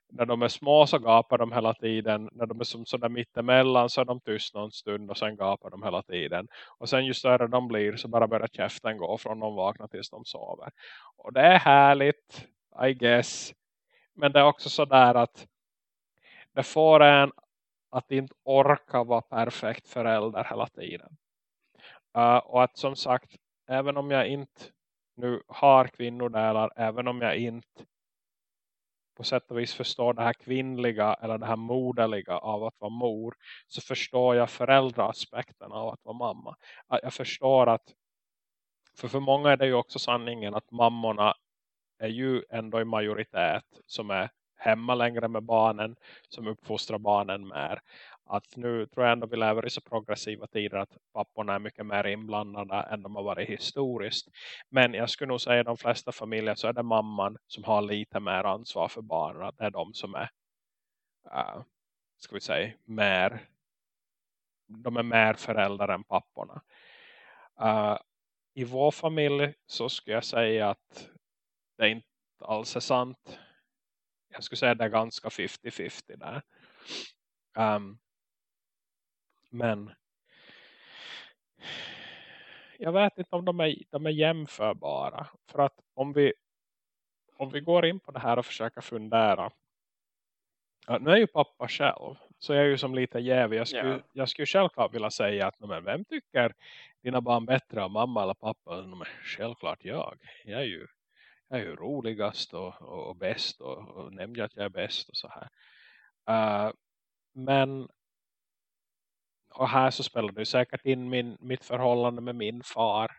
när de är små så gapar de hela tiden. När de är som sådär mittemellan så är de tyst någon stund och sen gapar de hela tiden. Och sen ju större de blir så bara börjar käften gå från de vaknar tills de sover. Och det är härligt, I guess. Men det är också sådär att det får en att inte orka vara perfekt förälder hela tiden. Uh, och att som sagt, även om jag inte nu har kvinnodelar, även om jag inte på sätt och vis förstår det här kvinnliga eller det här moderliga av att vara mor så förstår jag föräldraaspekten av att vara mamma. Jag förstår att för för många är det ju också sanningen att mammorna är ju ändå i majoritet som är hemma längre med barnen som uppfostrar barnen mer att nu tror jag ändå vi lever i så progressiva tider att papporna är mycket mer inblandade än de har varit historiskt. Men jag skulle nog säga att de flesta familjer så är det mamman som har lite mer ansvar för barnen. Det är de som är, uh, ska vi säga, mer, de är mer föräldrar än papporna. Uh, I vår familj så skulle jag säga att det inte alls är sant. Jag skulle säga att det är ganska 50-50 där. Um, men jag vet inte om de är, de är jämförbara. För att om vi, om vi går in på det här och försöker fundera. Ja, nu är ju pappa själv. Så jag är ju som lite jävig. Jag skulle, yeah. jag skulle självklart vilja säga att men vem tycker dina barn bättre av mamma eller pappa? Men självklart jag. Jag är ju, jag är ju roligast och, och, och bäst. Och, och nämnde att jag är bäst och så här. Uh, men och här så spelar det säkert in min, mitt förhållande med min far.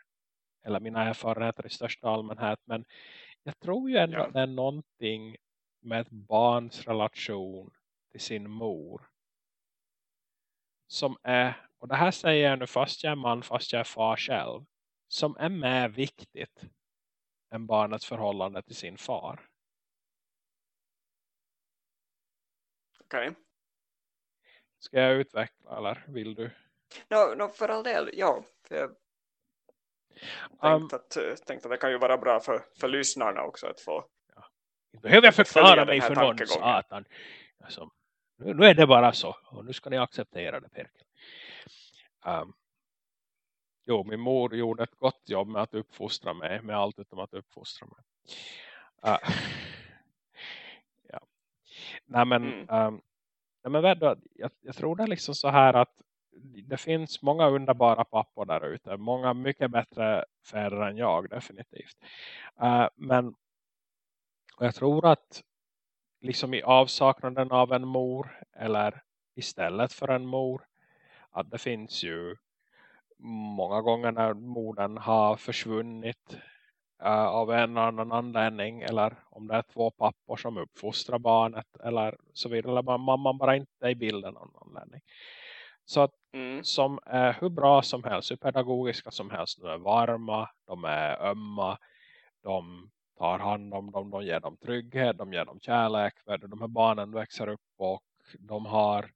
Eller mina erfarenheter i största allmänhet. Men jag tror ju ändå ja. att det är någonting med ett barns relation till sin mor. Som är, och det här säger jag nu fast jag är man, fast jag är far själv. Som är mer viktigt än barnets förhållande till sin far. Okej. Okay. Ska jag utveckla eller vill du? No, no, för all del, ja. Jag tänkte, um, att, eh, tänkte att det kan ju vara bra för, för lyssnarna också att få ja. Behöver jag förklara mig för någon satan? Alltså, nu, nu, är det bara så. Och nu ska ni acceptera det, Perkel. Um, jo, min mor gjorde ett gott jobb med att uppfostra mig. Med allt utom att uppfostra mig. Uh, *laughs* ja. Nej men... Mm. Um, Nej, men jag, jag tror det är liksom så här att det finns många underbara pappor där ute. Många mycket bättre fäder än jag definitivt. Uh, men jag tror att liksom i avsaknaden av en mor eller istället för en mor att det finns ju många gånger när modern har försvunnit uh, av en eller annan anledning eller om det är två pappor som uppfostrar barnet eller så vidare eller mamman bara inte är i bilden av någon anledning. Så att Mm. som är hur bra som helst, hur pedagogiska som helst. De är varma, de är ömma, de tar hand om dem, de ger dem trygghet, de ger dem kärlek. De här barnen växer upp och de har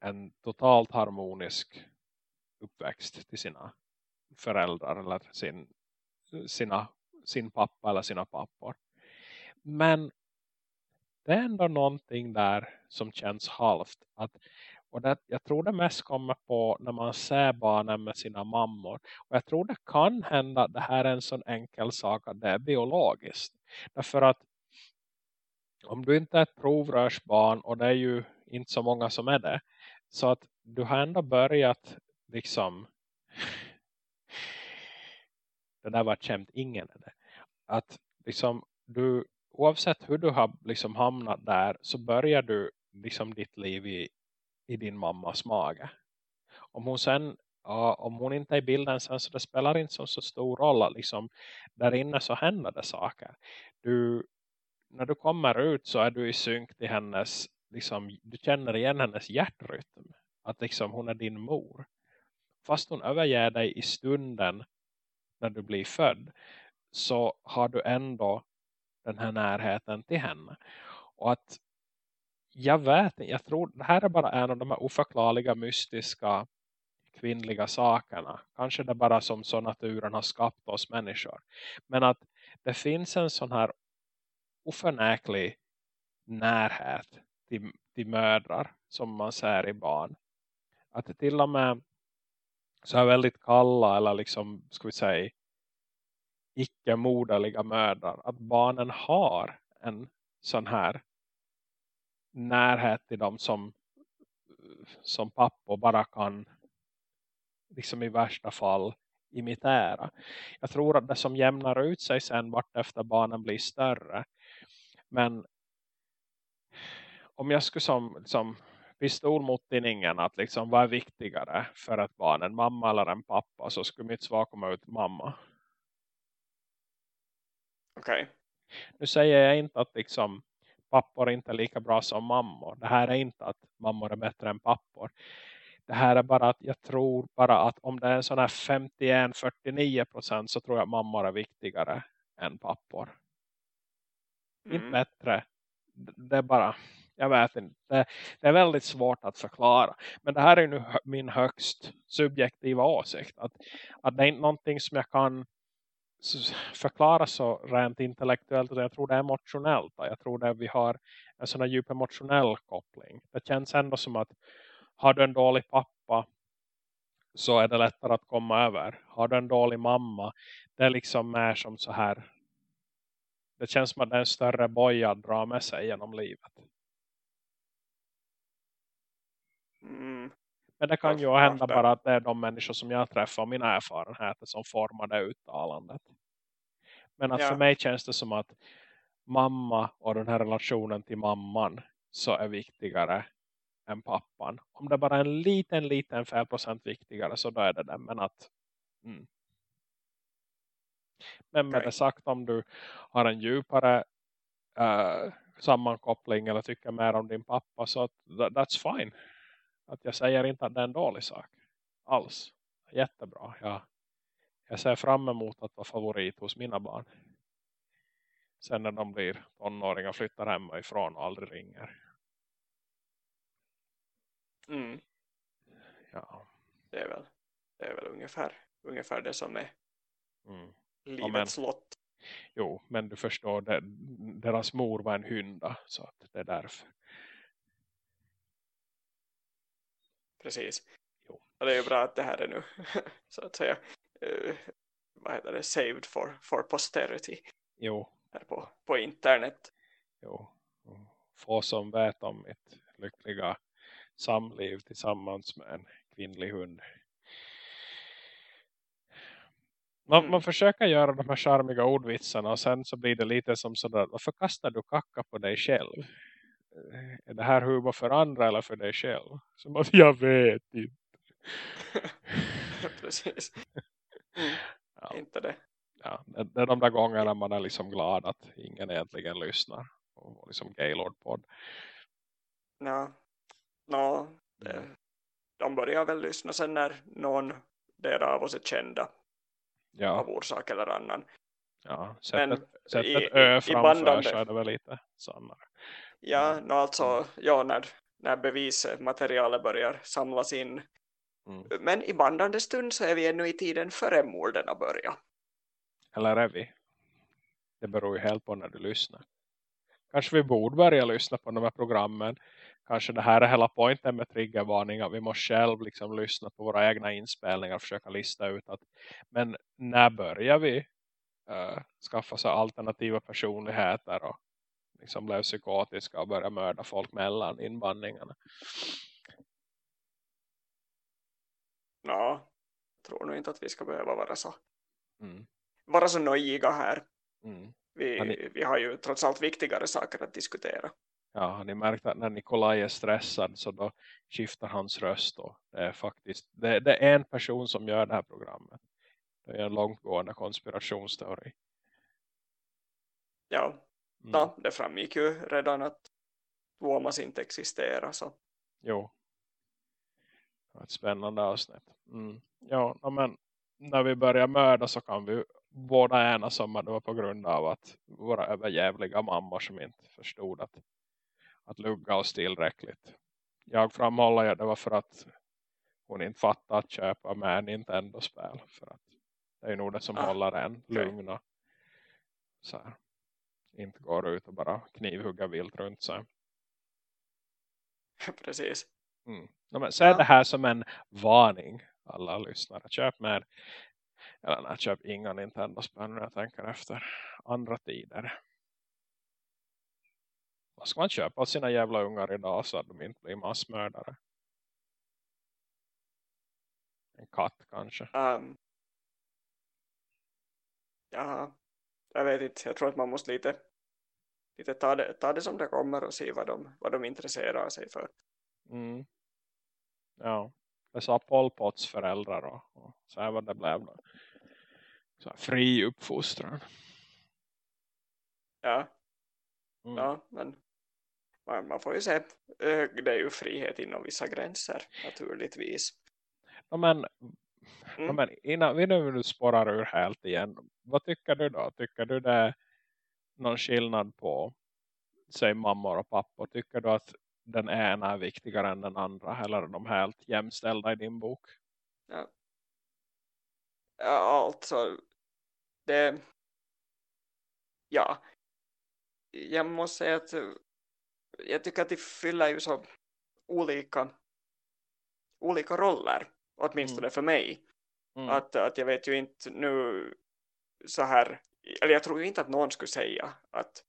en totalt harmonisk uppväxt till sina föräldrar eller sin, sina, sin pappa eller sina pappor. Men det är ändå någonting där som känns halvt. Att, och det, jag tror det mest kommer på när man ser barnen med sina mammor. Och jag tror det kan hända att det här är en sån enkel sak att det är biologiskt. Därför att om du inte är ett provrörsbarn och det är ju inte så många som är det. Så att du har ändå börjat liksom det där var kämt, ingen är det. Att liksom du, oavsett hur du har liksom hamnat där så börjar du liksom ditt liv i, i din mammas mage. Om hon sen ja, om hon inte är i bilden sen så det spelar inte så, så stor roll. Liksom, där inne så händer det saker. Du, när du kommer ut så är du i synk till hennes, liksom, du känner igen hennes hjärtrytm. Att liksom hon är din mor. Fast hon överger dig i stunden när du blir född så har du ändå den här närheten till henne. Och att jag vet inte, jag tror det här är bara en av de här oförklarliga mystiska kvinnliga sakerna. Kanske det är bara som så naturen har skapat oss människor. Men att det finns en sån här oförnäklig närhet till, till mödrar som man ser i barn. Att till och med så här väldigt kalla eller liksom ska vi säga icke-moderliga mödrar. Att barnen har en sån här närhet till dem som som pappor bara kan liksom i värsta fall imitera. Jag tror att det som jämnar ut sig sen vart efter barnen blir större. Men om jag skulle som, som pistol mot tinningen att liksom vad är viktigare för ett barn, en mamma eller en pappa så skulle mitt svar komma ut mamma. Okej. Okay. Nu säger jag inte att liksom pappor är inte lika bra som mammor. Det här är inte att mammor är bättre än pappor. Det här är bara att jag tror bara att om det är en sån här 51-49% så tror jag att mammor är viktigare än pappor. Mm. Inte bättre. Det är bara, jag vet inte. Det, det, är väldigt svårt att förklara. Men det här är nu min högst subjektiva åsikt. Att, att det är inte någonting som jag kan förklara så rent intellektuellt. Jag tror det är emotionellt. Jag tror det vi har en sån här djup emotionell koppling. Det känns ändå som att har du en dålig pappa så är det lättare att komma över. Har du en dålig mamma det är liksom mer som så här det känns som att det är en större boja att dra med sig genom livet. Mm. Men det kan ju hända bara att det är de människor som jag träffar mina erfarenheter som formar det uttalandet. Men att ja. för mig känns det som att mamma och den här relationen till mamman så är viktigare än pappan. Om det bara är en liten, liten 5% viktigare så då är det det. Men att mm. Men med okay. det sagt om du har en djupare uh, sammankoppling eller tycker mer om din pappa så att, that's fine. Att jag säger inte att det är en dålig sak. Alls. Jättebra. Jag, jag ser fram emot att vara favorit hos mina barn. Sen när de blir tonåringar flyttar hemifrån och aldrig ringer. Mm. Ja. Det är väl, det är väl ungefär, ungefär det som är mm. livets ja, lott. Jo, men du förstår, det, deras mor var en hynda så att det är därför. Precis. Jo. Och det är ju bra att det här är nu *laughs* så att säga uh, vad heter det, saved for, for posterity. Jo. Här på, på internet. Jo. Få som vet om mitt lyckliga samliv tillsammans med en kvinnlig hund. Man, mm. man försöker göra de här charmiga ordvitsarna och sen så blir det lite som sådär, varför kastar du kacka på dig själv? Eh, är det här humor för andra eller för dig själv? Som att *laughs* jag vet inte. *laughs* Precis. Mm. *laughs* Ja. Inte det. Ja, det är de där gångerna man är liksom glad att ingen egentligen lyssnar. Och liksom Gaylord-podd. Ja, no, det, de börjar väl lyssna sen när någon där av oss är kända Ja, av orsak eller annan. ja. Men Sätt ett, sätt i- ett ö i- i framför bandande- så är det väl lite sannare. Ja, no, alltså, ja när, när bevismaterialet börjar samlas in. Mm. Men i bandande stund så är vi ännu i tiden före morden har börjat. Eller är vi? Det beror ju helt på när du lyssnar. Kanske vi borde börja lyssna på de här programmen. Kanske det här är hela poängen med triggervarningar. Vi måste själv liksom lyssna på våra egna inspelningar och försöka lista ut att men när börjar vi uh, skaffa sig alternativa personligheter och liksom blev psykotiska och börja mörda folk mellan inbandningarna. Ja, jag tror nog inte att vi ska behöva vara så, Mm. vara så nojiga här. Mm. Vi, Har ni- vi har ju trots allt viktigare saker att diskutera. Ja, har ni märkt att när Nikolaj är stressad så då skiftar hans röst då. Det är faktiskt det, det är en person som gör det här programmet. Det är en långtgående konspirationsteori. Ja, Mm. ja, det framgick ju redan att Tuomas inte existerar. Så. Jo. Det var ett spännande avsnitt. Mm. Ja, men när vi börjar mörda så kan vi båda enas om att det var på grund av att våra överjävliga mammor som inte förstod att, att lugga oss tillräckligt. Jag framhåller att det var för att hon inte fattade att köpa med Nintendo-spel. För att det är nog det som Ah, håller en lugn och så här, inte går ut och bara knivhugga vilt runt sig. *laughs* Precis. Mm. Ja, men se Ja. det här som en varning alla lyssnare. Köp med eller nej, köp inga Nintendo-spel när jag tänker efter andra tider. Vad ska man köpa av sina jävla ungar idag så att de inte blir massmördare? En katt kanske. Um, ja, jag vet inte. Jag tror att man måste lite, lite ta, det, ta det som det kommer och se vad de, vad de intresserar sig för. Mm. Ja, det sa Pol Pots föräldrar då. Och så här vad det blev då. Så här, fri uppfostran. Ja, Mm. ja men man, man får ju se. Eh, Det är ju frihet inom vissa gränser naturligtvis. Ja, men, Mm. men innan vi nu spårar ur helt igen. Vad tycker du då? Tycker du det är någon skillnad på säg mammor och pappor? Tycker du att den ena är viktigare än den andra? Eller är de helt jämställda i din bok? Ja, alltså det ja jag måste säga att jag tycker att de fyller ju så olika olika roller åtminstone för mig Mm. att, att jag vet ju inte nu så här eller jag tror ju inte att någon skulle säga att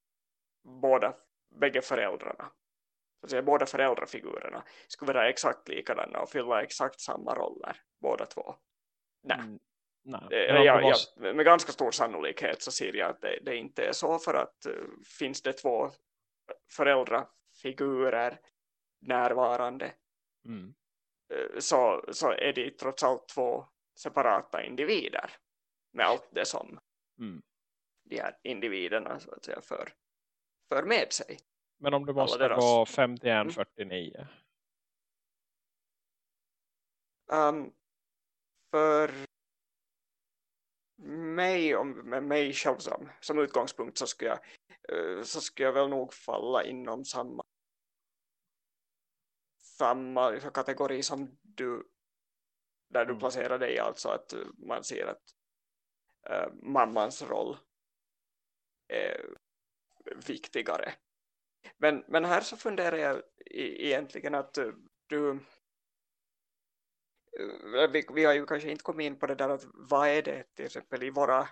båda bägge föräldrarna så att säga, båda föräldrafigurerna skulle vara exakt likadana och fylla exakt samma roller båda två nej Mm. Nej. Eh, Men eller om ja, du måste- ja, med ganska stor sannolikhet så ser jag att det, det inte är så för att eh, finns det två föräldrafigurer närvarande Mm. Eh, så, så är de trots allt två separata individer med allt det som Mm. de här individerna så att säga för, för med sig. Men om du måste deras- gå Mm. 51-49. Um, för mig, om, med mig själv som, som utgångspunkt så skulle, jag, eh, så skulle jag väl nog falla inom samma samma liksom kategori som du där du Mm. placerar dig alltså att man ser att eh, mammans roll är viktigare men, men här så funderar jag i, egentligen att eh, du eh, vi, vi har ju kanske inte kommit in på det där att vad är det till exempel i våra,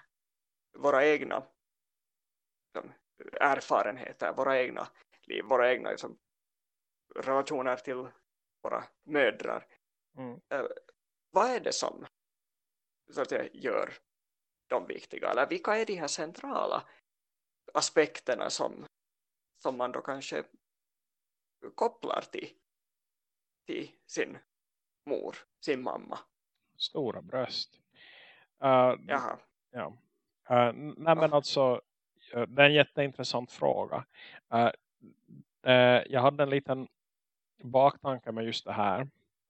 våra egna liksom, erfarenheter, våra egna liv, våra egna liksom, relationer till våra mödrar. Mm. Vad är det som så att säga, gör dem viktiga? Eller vilka är de här centrala aspekterna som, som man då kanske kopplar till, till sin mor, sin mamma? Stora bröst. Uh, Jaha. Ja. Uh, nej men alltså, det är en jätteintressant fråga. Uh, jag hade en liten baktanke med just det här.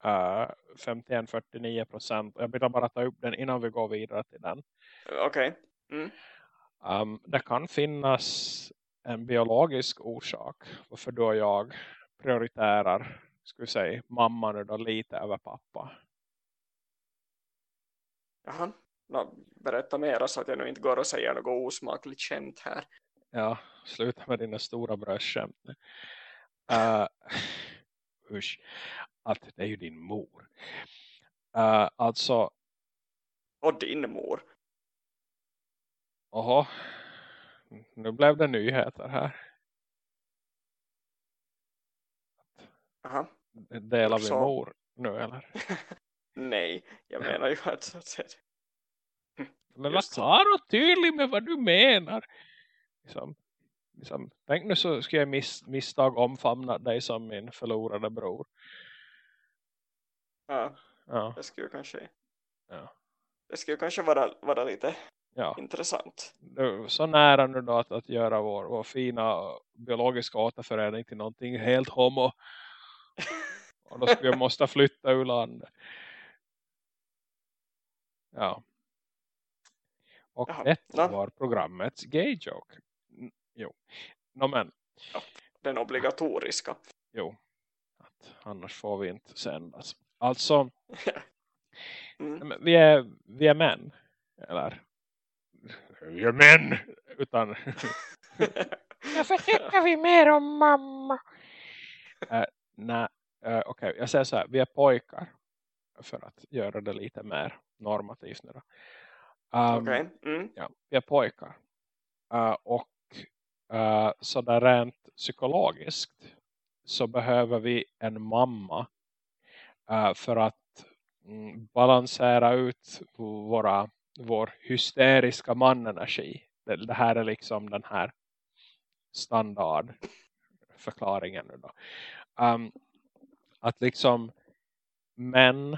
uh, 51-49 procent. Jag vill bara ta upp den innan vi går vidare till den. Okej. Okay. Mm. Um, det kan finnas en biologisk orsak varför och jag prioriterar skulle säga, mamma nu då lite över pappa. Jaha, no, berätta mer så att jag nu inte går och säger något osmakligt skämt här. Ja, sluta med dina stora bröstskämt. Uh, usch, att det är ju din mor. Uh, alltså. Och din mor. Jaha, nu blev det nyheter här. Aha. Delar vi mor nu eller? *laughs* Nej, jag menar ju att, så att säga. Men var klar och tydlig med vad du menar. Liksom, liksom, tänk nu så ska jag miss, misstag omfamna dig som min förlorade bror. Ja, ja. det skulle kanske ja. det skulle kanske vara, vara lite ja. intressant. Så nära nu då att, att göra vår, vår fina biologiska återförening till någonting helt homo. *laughs* Och då skulle jag måste flytta ur landet. Ja. Och Jaha, detta var programmets gay joke. Jo. No, men. Ja, den obligatoriska. Jo. Att annars får vi inte sändas. Alltså. *laughs* mm. vi, är, vi är män. Eller. Vi är män. Utan. *laughs* Varför tycker vi mer om mamma? Uh, nej. Uh, Okej, okay. jag säger så här. Vi är pojkar. För att göra det lite mer normativt nu då. Um, okay. mm. ja, vi är pojkar. Uh, och uh, så där rent psykologiskt så behöver vi en mamma uh, för att mm, balansera ut våra, vår hysteriska mannenergi. Det, det här är liksom den här standardförklaringen nu då. Um, att liksom män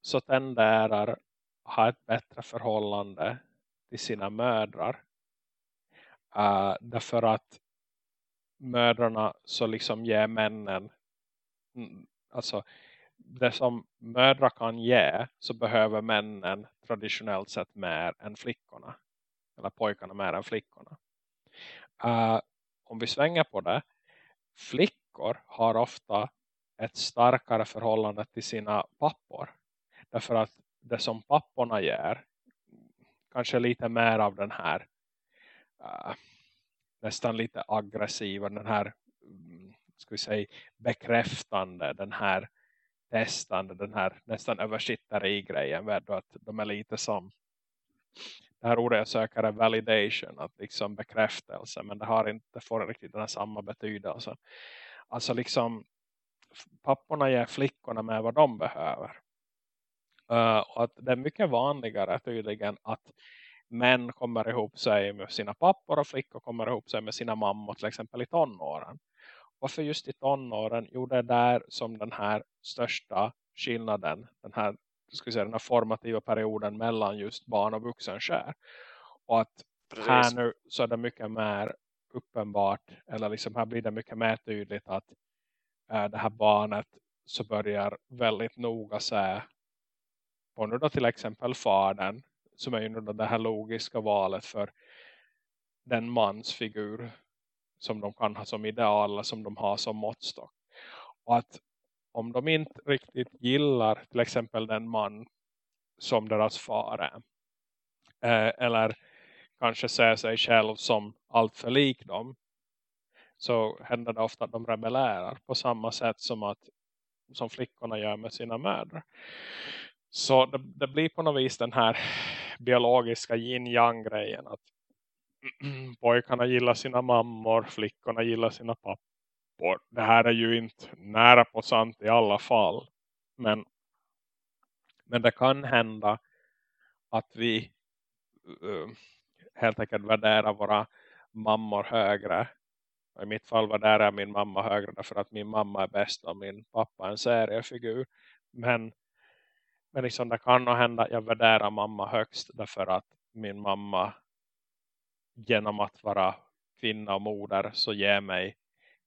så tenderar ha ett bättre förhållande till sina mödrar. Uh, därför att mödrarna så liksom ger männen mm, alltså det som mödrar kan ge så behöver männen traditionellt sett mer än flickorna. Eller pojkarna mer än flickorna. Uh, om vi svänger på det. Flickor har ofta ett starkare förhållande till sina pappor. Därför att det som papporna ger kanske lite mer av den här uh, nästan lite aggressiva den här mm, ska vi säga bekräftande den här testande den här nästan översittare i grejen att de är lite som det här ordet jag söker är validation att liksom bekräftelse men det har inte får riktigt den här samma betydelse alltså liksom papporna ger flickorna med vad de behöver. Uh, och att det är mycket vanligare tydligen att män kommer ihop sig med sina pappor och flickor kommer ihop sig med sina mammor till exempel i tonåren. Varför just i tonåren? Jo det är där som den här största skillnaden, den här, ska säga, den här formativa perioden mellan just barn och vuxen skär. Och att Precis. här nu så är det mycket mer uppenbart, eller liksom här blir det mycket mer tydligt att äh, det här barnet så börjar väldigt noga säga på nu då till exempel fadern som är ju nu det här logiska valet för den mansfigur som de kan ha som ideal som de har som måttstock. Och att om de inte riktigt gillar till exempel den man som deras far är. Eh, eller kanske ser sig själv som allt för lik dem. Så händer det ofta att de rebellerar på samma sätt som att som flickorna gör med sina mödrar. Så det, det, blir på något vis den här biologiska yin-yang-grejen. Att *clears throat* pojkarna gillar sina mammor, flickorna gillar sina pappor. Det här är ju inte nära på sant i alla fall. Men, men det kan hända att vi uh, helt enkelt värderar våra mammor högre. I mitt fall värderar jag min mamma högre därför att min mamma är bäst och min pappa är en seriefigur. Men men liksom det kan nog hända jag värderar mamma högst därför att min mamma genom att vara kvinna och moder så ger mig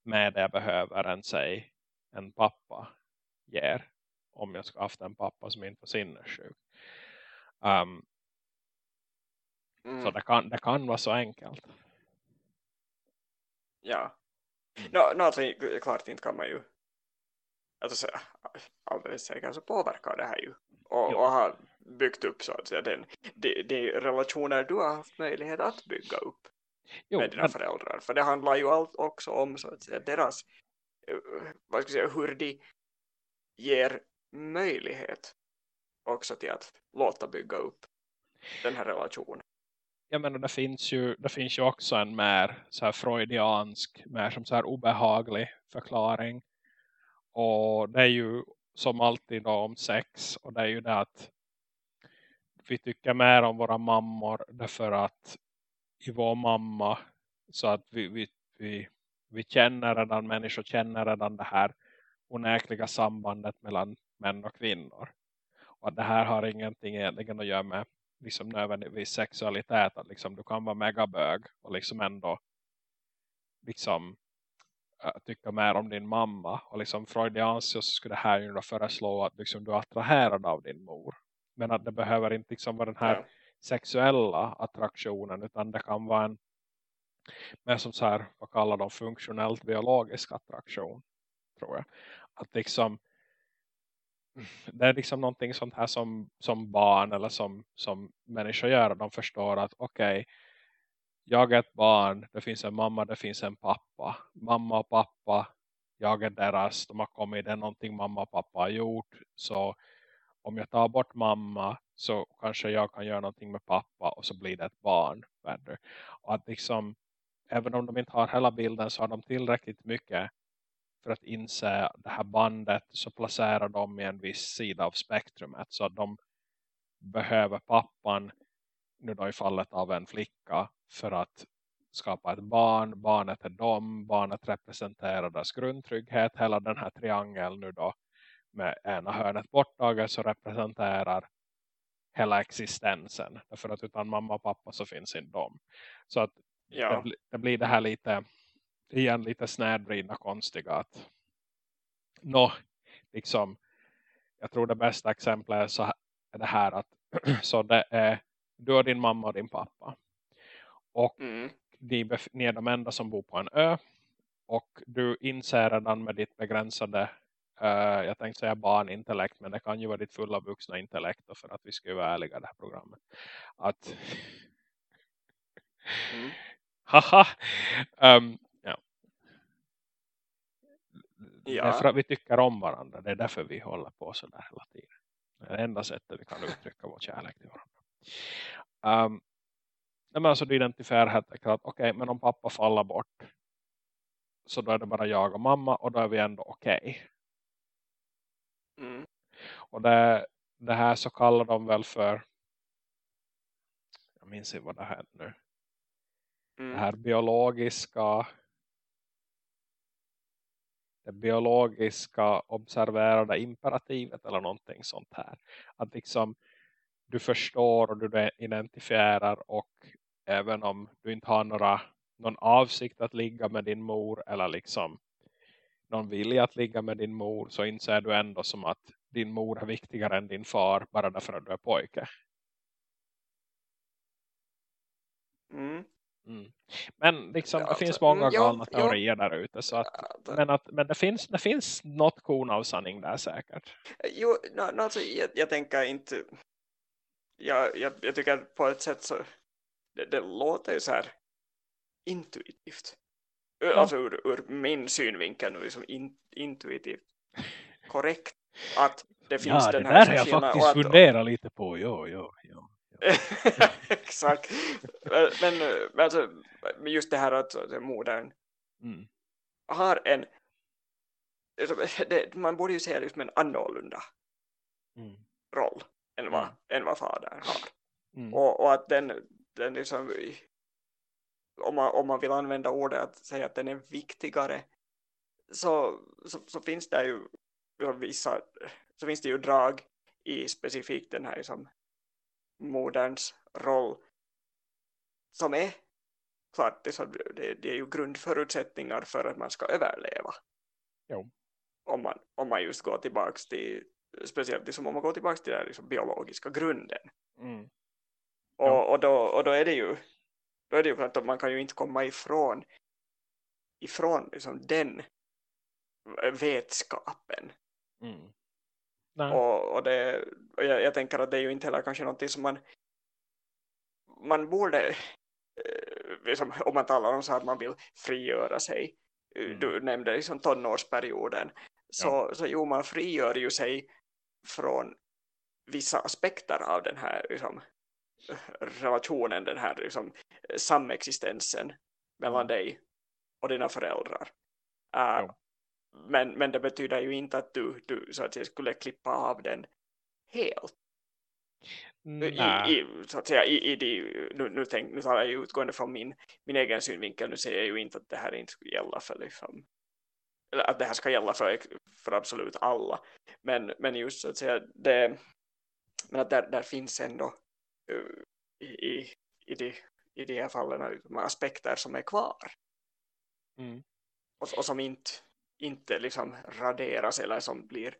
med det jag behöver än sig en pappa ger. om jag ska haft en pappa som inte var sinnessjuk. Um, Mm. Så det kan, det kan vara så enkelt. Ja. No, no, alltså, klart inte kan man ju alltså, så, alldeles säkert så påverkar det här ju och, och har byggt upp så att säga den, de, de relationer du har haft möjlighet att bygga upp Jo, med dina men, föräldrar för det handlar ju allt också om så att säga deras eh, vad ska jag säga, hur de ger möjlighet också till att låta bygga upp den här relationen. jag menar det finns ju det finns ju också en mer så här freudiansk, mer som så här obehaglig förklaring. Och det är ju som alltid då om sex och det är ju det att vi tycker mer om våra mammor därför att i vår mamma så att vi, vi, vi, vi känner redan, människor känner redan det här onäkliga sambandet mellan män och kvinnor. Och att det här har ingenting egentligen att göra med liksom nödvändigtvis sexualitet. Att liksom du kan vara megabög och liksom ändå liksom tycka mer om din mamma. Och liksom freudianskt så skulle det här ju då föreslå att liksom du är attraherad av din mor. Men att det behöver inte liksom vara den här Ja. sexuella attraktionen utan det kan vara en mer som så här, vad kallar de funktionellt biologisk attraktion tror jag. Att liksom det är liksom någonting sånt här som, som barn eller som, som människor gör. De förstår att okej, jag är ett barn, det finns en mamma, det finns en pappa. Mamma och pappa, jag är deras, de har kommit, det är någonting mamma och pappa har gjort. Så om jag tar bort mamma så kanske jag kan göra någonting med pappa och så blir det ett barn. Och att liksom, även om de inte har hela bilden så har de tillräckligt mycket för att inse det här bandet så placerar de i en viss sida av spektrumet så att de behöver pappan nu då i fallet av en flicka för att skapa ett barn, barnet är dem, barnet representerar deras grundtrygghet, hela den här triangeln nu då med ena hörnet borttaget så representerar hela existensen, därför att utan mamma och pappa så finns inte de. Så att det, Ja. bli- det blir det här lite igen lite snedvridna konstiga att nå, liksom jag tror det bästa exemplet är, så här, är det här att *clears throat* så det är du och din mamma och din pappa och Mm. ni, ni är de enda som bor på en ö och du inser redan med ditt begränsade eh, jag tänkte säga barnintellekt men det kan ju vara ditt fulla vuxna intellekt då, för att vi ska vara ärliga i det här programmet att Mm. *laughs* haha um, ja. Ja. för att vi tycker om varandra. Det är därför vi håller på så där hela tiden. Det är det enda sättet vi kan uttrycka vår kärlek till varandra. Um, nej, men alltså du identifierar helt enkelt att okej, men om pappa faller bort så då är det bara jag och mamma och då är vi ändå okej. Mm. Och det, det här så kallar de väl för jag minns inte vad det här nu. Det Mm. här biologiska det biologiska observerade imperativet eller någonting sånt här. Att liksom du förstår och du identifierar och även om du inte har några, någon avsikt att ligga med din mor eller liksom någon vilja att ligga med din mor så inser du ändå som att din mor är viktigare än din far bara därför att du är pojke. Mm. Mm. Men liksom, Ja, det alltså, finns många mm, ja, galna ja. teorier där ute så att Ja, Men, att, men det, finns, det finns något korn av sanning där säkert. Jo, no, no, alltså, jag, jag tänker inte... Jag, jag, jag tycker på ett sätt så... Det, det låter så här intuitivt. Ur- Alltså ur, ur min synvinkel nu liksom in, intuitivt korrekt att det finns den här skillnaden och att, funderat lite på. Jo, jo, jo. Exakt. Men, men, alltså, just det här att alltså, modern Mm. har en alltså, det, man borde ju se det som en annorlunda Mm. roll än vad, Mm. än vad fadern har. Mm. Och, och att den, den liksom, om man, om man vill använda ordet att säga att den är viktigare så, så, så finns det ju vissa, så finns det ju drag i specifikt den här liksom, moderns roll som är klart det, så det, det är ju grundförutsättningar för att man ska överleva. Jo. Om man, om man just går tillbaks till, speciellt liksom om man går tillbaka till den liksom biologiska grunden. Mm. Och, Ja. och, då, och då är det ju då är det ju klart att man kan ju inte komma ifrån ifrån liksom den vetskapen. Mm. Och, och, det, och jag, jag tänker att det är ju inte heller kanske någonting som man man borde eh, liksom, om man talar om så att man vill frigöra sig eh, Mm. du nämnde liksom tonårsperioden så, så jo man frigör ju sig från vissa aspekter av den här liksom, relationen, den här liksom, samexistensen mellan Mm. dig och dina föräldrar. Äh, Jo. men, men det betyder ju inte att du, du så att säga, skulle klippa av den helt. I, i, så att säga, i, i de, nu, nu, tänk, nu talar jag utgående från min, min egen synvinkel, nu säger jag ju inte att det här inte skulle gälla för liksom, eller att det här ska gälla för, för absolut alla. Men, men just så att säga, det, men att där, där finns ändå uh, i, i, i, de, i de här fallen liksom, aspekter som är kvar Mm. och, och som inte, inte liksom raderas eller som blir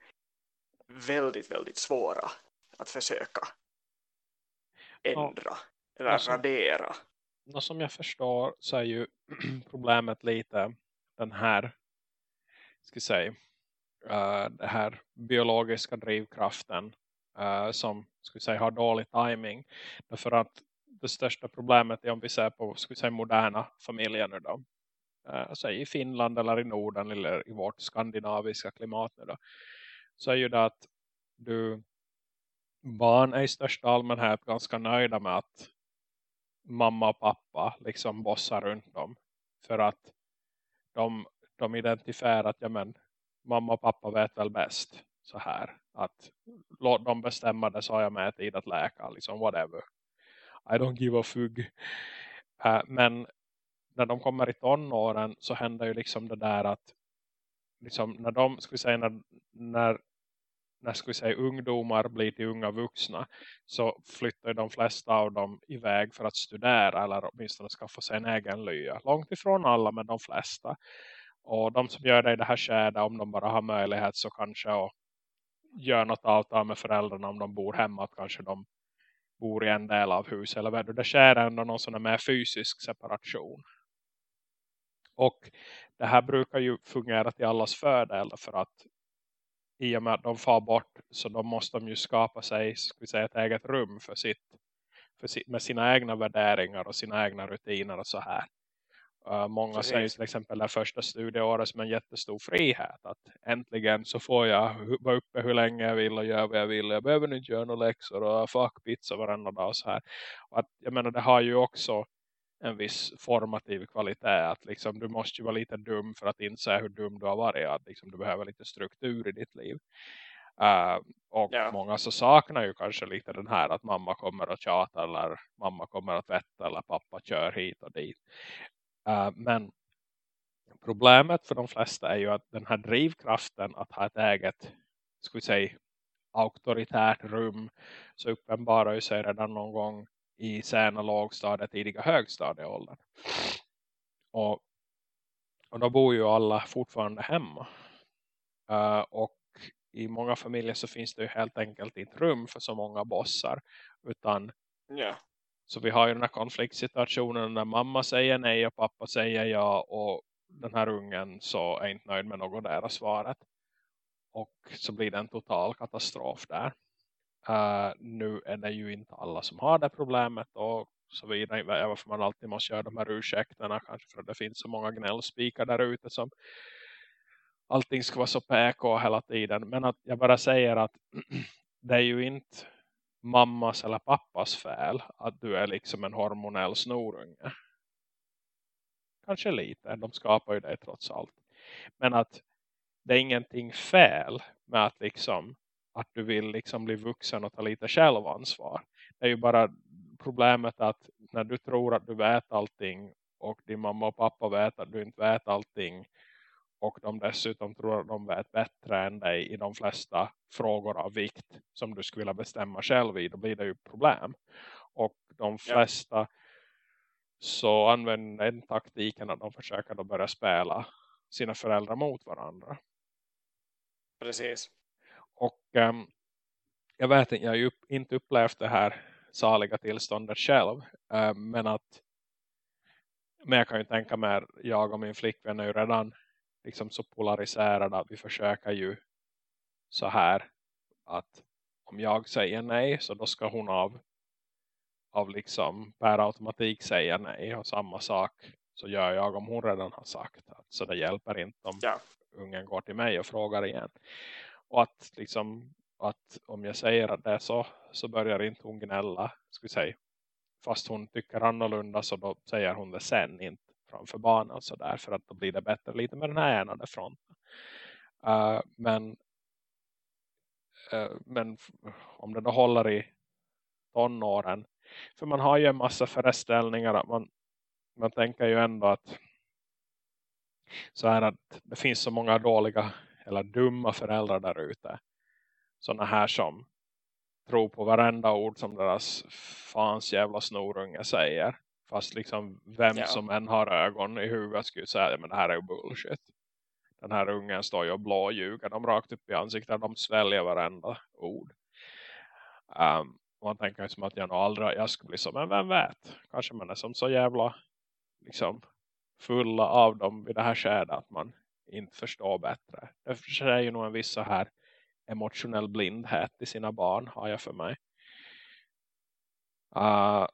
väldigt, väldigt svåra att försöka ändra eller Alltså- radera. Som jag förstår så är ju *clears throat* problemet lite den här ska säga uh, det här biologiska drivkraften uh, som skulle säga har dålig timing därför att det största problemet är om vi ser på skulle säga, moderna familjer nu då eh, uh, säg i Finland eller i Norden eller i vårt skandinaviska klimat nu då så är ju det att du barn är i största allmänhet ganska nöjda med att mamma och pappa liksom bossar runt dem. För att de, de identifierar att ja, men, mamma och pappa vet väl bäst så här. Att låt dem bestämma det så har jag med tid att läka. Liksom whatever. I don't give a fug. Uh, men när de kommer i tonåren så händer ju liksom det där att liksom när de, skulle säga, när, när när ska vi säga, ungdomar blir till unga vuxna så flyttar de flesta av dem iväg för att studera eller åtminstone skaffa sig en egen lya. Långt ifrån alla men de flesta. Och de som gör det i det här skedet om de bara har möjlighet så kanske och gör något avtal med föräldrarna om de bor hemma att kanske de bor i en del av huset eller vad det sker ändå någon sån här mer fysisk separation. Och det här brukar ju fungera till allas fördel för att i och med att de far bort så de måste de ju skapa sig ska vi säga, ett eget rum för sitt, för sitt, med sina egna värderingar och sina egna rutiner och så här. Uh, många Precis. säger till exempel det första studieåret som en jättestor frihet. Att äntligen så får jag vara uppe hur länge jag vill och göra vad jag vill. Jag behöver inte göra några läxor och fuck pizza varenda dag och så här. Och att, jag menar det har ju också en viss formativ kvalitet. Att liksom, du måste ju vara lite dum för att inse hur dum du har varit. Att liksom, du behöver lite struktur i ditt liv. Uh, och Ja. många så saknar ju kanske lite den här att mamma kommer att tjata eller mamma kommer att vätta eller pappa kör hit och dit. Uh, men problemet för de flesta är ju att den här drivkraften att ha ett eget ska vi säga auktoritärt rum så uppenbarar ju sig redan någon gång i sena lågstadiet, tidiga högstadieåldern. Och, och då bor ju alla fortfarande hemma. Uh, och i många familjer så finns det ju helt enkelt inte rum för så många bossar. Utan yeah så vi har ju den här konfliktsituationen när mamma säger nej och pappa säger ja och den här ungen så är inte nöjd med något där svaret. Och så blir det en total katastrof där. Uh, nu är det ju inte alla som har det problemet och så vidare. Varför man alltid måste göra de här ursäkterna. Kanske för att det finns så många gnällspikar där ute som allting ska vara så PK hela tiden. Men att jag bara säger att *clears throat* det är ju inte mammas eller pappas fel att du är liksom en hormonell snorunge. Kanske lite, de skapar ju det trots allt. Men att det är ingenting fel med att liksom att du vill liksom bli vuxen och ta lite självansvar. Det är ju bara problemet att när du tror att du vet allting och din mamma och pappa vet att du inte vet allting och de dessutom tror att de vet bättre än dig i de flesta frågor av vikt som du skulle vilja bestämma själv i, då blir det ju problem. Och de flesta så använder den taktiken att de försöker då börja spela sina föräldrar mot varandra. Precis. Och um, jag vet inte, jag har ju inte upplevt det här saliga tillståndet själv. Uh, men att men jag kan ju tänka mig jag och min flickvän är ju redan liksom så polariserade att vi försöker ju så här att om jag säger nej så då ska hon av av liksom per automatik säga nej. Och samma sak så gör jag om hon redan har sagt att så det hjälper inte om Ja. ungen går till mig och frågar igen. Och att liksom att om jag säger att det så så börjar inte hon gnälla ska vi säga. Fast hon tycker annorlunda så då säger hon det sen inte framför barnen så där för att då blir det bättre lite med den här enade fronten uh, men uh, men om det då håller i tonåren för man har ju en massa föreställningar att man, man tänker ju ändå att så här att det finns så många dåliga eller dumma föräldrar där ute sådana här som tror på varenda ord som deras fans jävla snorunge säger. Fast liksom vem Ja. som än har ögon i huvudet skulle säga men det här är ju bullshit. Den här ungen står ju och blåljuger. De rakt upp i ansiktet. De sväljer varenda ord. Um, man tänker ju som att jag nog aldrig jag skulle bli så. Men vem vet. Kanske man är som så jävla liksom fulla av dem vid det här skedet att man inte förstår bättre. Därför är ju nog en viss så här emotionell blindhet i sina barn har jag för mig. Uh,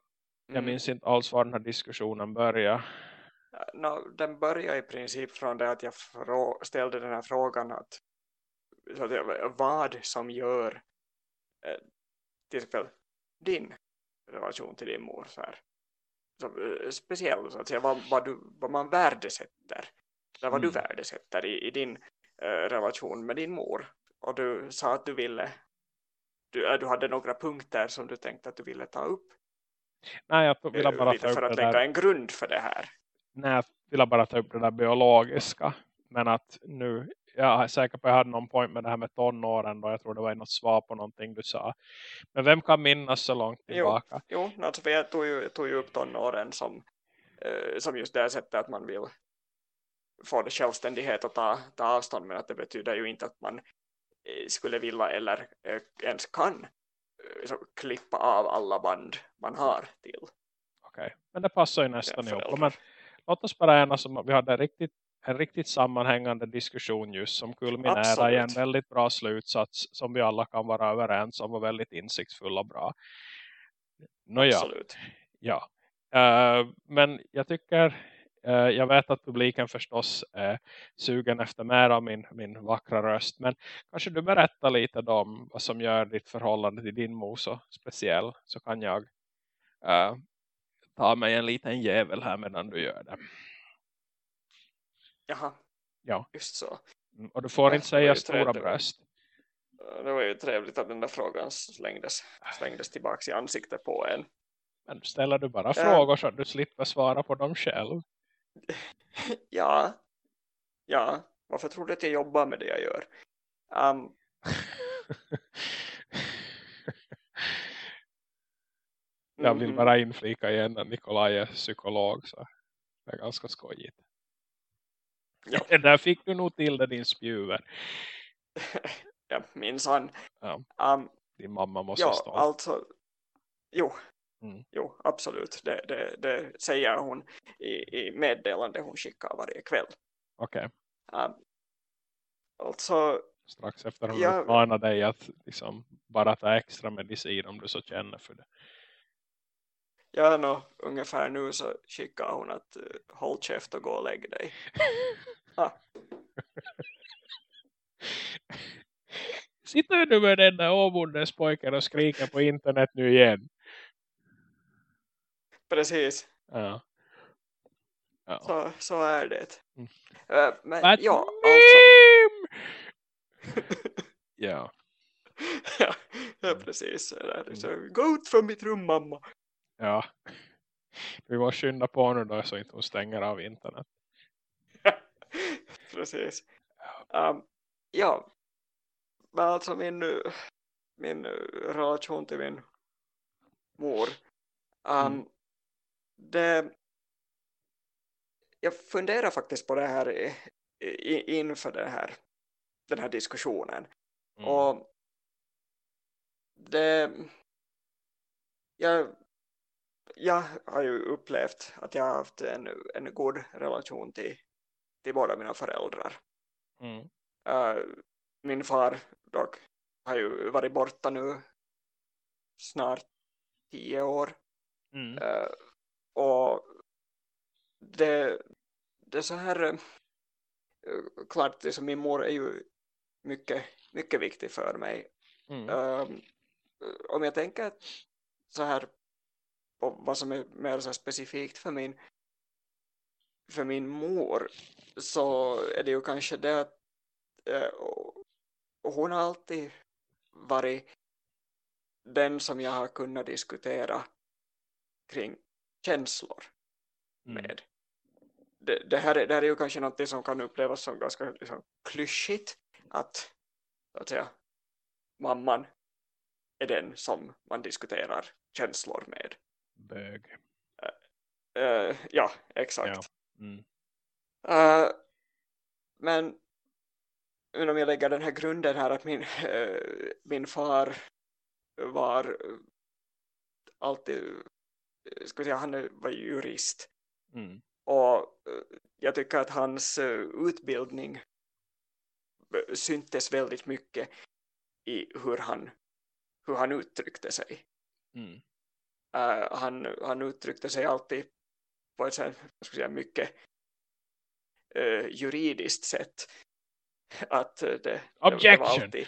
jag Mm. minns inte alls var den här diskussionen började. No, den börjar i princip från det att jag ställde den här frågan att, att jag, vad som gör eh, till exempel din relation till din mor så här, så, eh, speciell så att säga, vad, vad, du, vad man värdesätter eller vad Mm. du värdesätter i, i din eh, relation med din mor och du sa att du ville du, eh, du hade några punkter som du tänkte att du ville ta upp Nej, jag ville bara lite ta för upp att det lägga där. en grund för det här Nej, jag ville bara ta upp det där biologiska. Men att nu, jag är säker på att jag hade någon point med det här med tonåren då. Jag tror det var något svar på någonting du sa. Men vem kan minnas så långt Jo. tillbaka? Jo, alltså för jag tog ju, tog ju upp tonåren som, eh, som just det sättet att man vill få det självständighet och ta, ta avstånd men att det betyder ju inte att man eh, skulle vilja eller eh, ens kan så klippa av alla band man har till Okej, men det passar ju nästan ihop. Men låt oss bara enas om vi hade en riktigt, en riktigt sammanhängande diskussion just som kulminerar i en väldigt bra slutsats som vi alla kan vara överens om och väldigt insiktsfull och bra. Nåja. Absolut. Ja, Eh, men jag tycker, jag vet att publiken förstås är sugen efter mer av min, min vackra röst. Men kanske du berättar lite om vad som gör ditt förhållande till din mor så speciell. Så kan jag eh, ta mig en liten jävel här medan du gör det. Jaha. Ja. Just så. Mm, Och du får Ja, inte säga stora trevligt. bröst. Eh, Det var ju trevligt att den där frågan slängdes, slängdes tillbaka i ansiktet på en. Men ställer du bara Ja. frågor så att du slipper svara på dem själv. Ja. Ja. Varför tror du att jag jobbar med det jag gör? Um, *laughs* Jag vill mhm. bara inflika igen att Nikolaj är psykolog så det är ganska skojigt. Ja. *laughs* Där fick du nog till det din spjuver. *laughs* ja, minsann. Ja. Um, Din mamma måste ja, stå. alltså. Jo. Mm. Jo, absolut. Det, det, det säger hon i, i meddelande hon skickar varje kväll. Okej, Um, alltså, strax efter hon Ja. uppmanar dig att liksom bara ta extra medicin om du så känner för det. ja, no, ungefär nu så skickar hon att uh, håll käft och gå och lägg dig. *laughs* Ah. Sitter du med den där åbondens pojken och skriker på internet nu igen? Precis, Ja. Ja. så, så är det. Mm. Uh, men But ja, alltså. *laughs* ja. ja, ja, Mm. precis. Så, Gå ut från mitt rum, mamma. Ja. Vi måste skynda på nu då så inte hon stänger av internet. *laughs* Precis. Um, ja, men alltså min, min eh, relation till min mor. Um, Mm. Det, jag funderar faktiskt på det här i, i, inför det här, den här diskussionen. Mm. Och det jag, jag har ju upplevt att jag har haft en, en god relation till, till båda mina föräldrar. Mm. Uh, min far dock har ju varit borta nu snart tio år. Mm. Uh, och det, det är så här uh, klart, liksom, min mor är ju mycket, mycket viktig för mig. Mm. Um, om jag tänker så här på vad som är mer så specifikt för min för min mor så är det ju kanske det att eh, hon har alltid varit den som jag har kunnat diskutera kring känslor Mm. med. Det, det, här är, det här är ju kanske något som kan upplevas som ganska liksom, klyschigt att, att säga, mamman är den som man diskuterar känslor med. Bög. Uh, ja, exakt. Ja. Mm. Uh, men men om jag lägger den här grunden här att min, uh, min far var alltid, ska säga, han var jurist. Mm. Och jag tycker att hans utbildning syntes väldigt mycket i hur han, hur han uttryckte sig. Mm. Uh, han, han uttryckte sig alltid på ett sånt, ska säga, mycket uh, juridiskt sätt. *laughs* Att det, det, Objection! det var alltid...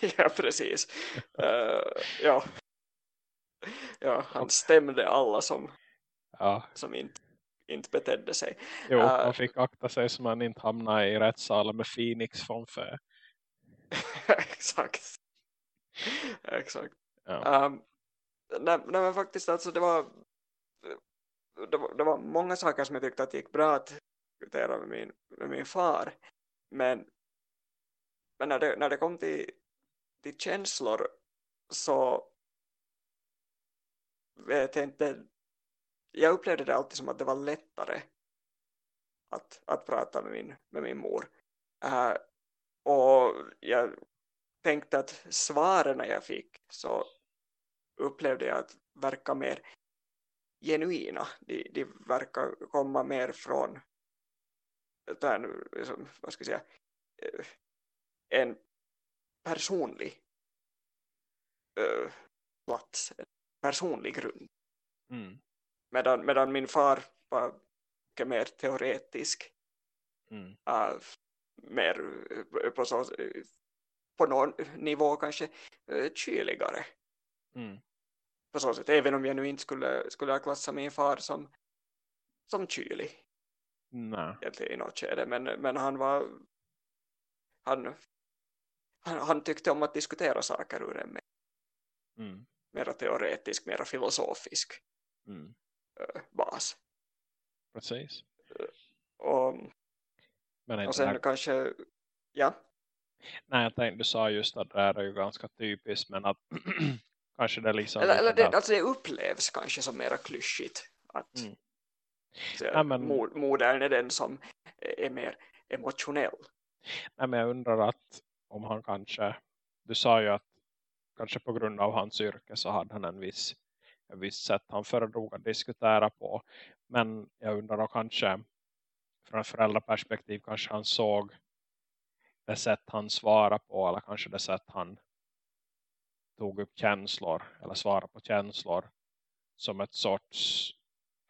*laughs* ja, precis. Ja. Ja, han stämde alla som, Ja. som inte, inte betedde sig. Jo, Uh, man fick akta sig så man inte hamnar i rättssalen med Phoenix från för. *laughs* Exakt. Exakt. Ja. Um, nej, nej, men faktiskt alltså det var, det var det var många saker som jag tyckte att det gick bra att diskutera med min, med min far men, men när, det, när det kom till, till känslor så vet jag inte jag upplevde det alltid som att det var lättare att, att prata med min, med min mor uh, och jag tänkte att svaren jag fick så upplevde jag att verka mer genuina. De, de verkar komma mer från den, liksom, vad ska jag säga, eh, en personlig uh, plats, en personlig grund. Mm. Medan, medan min far var mycket mer teoretisk. Mm. Uh, mer uh, på, så, på någon nivå kanske uh, kyligare. Mm. på så sätt, även om jag nu inte skulle, skulle ha klassat min far som, som kylig Nej. egentligen i något skede, men, men han var han, han, han tyckte om att diskutera saker ur en mer, Mm. Mera teoretisk, mera filosofisk Mm. bas Precis. och, Men och sen här... kanske ja, Nej, jag tänkte, du sa just att det här är ju ganska typiskt, men att *clears throat* kanske det liksom... eller, eller det, där- alltså det upplevs kanske som mera klyschigt att Mm. så, Ja, men- mo- modern är den som är mer emotionell Nej, men jag undrar att om han kanske... Du sa ju att kanske på grund av hans yrke så hade han en viss, en viss sätt han föredrog att diskutera på. Men jag undrar då kanske från ett föräldraperspektiv kanske han såg det sätt han svarade på eller kanske det sätt han tog upp känslor eller svarade på känslor som ett sorts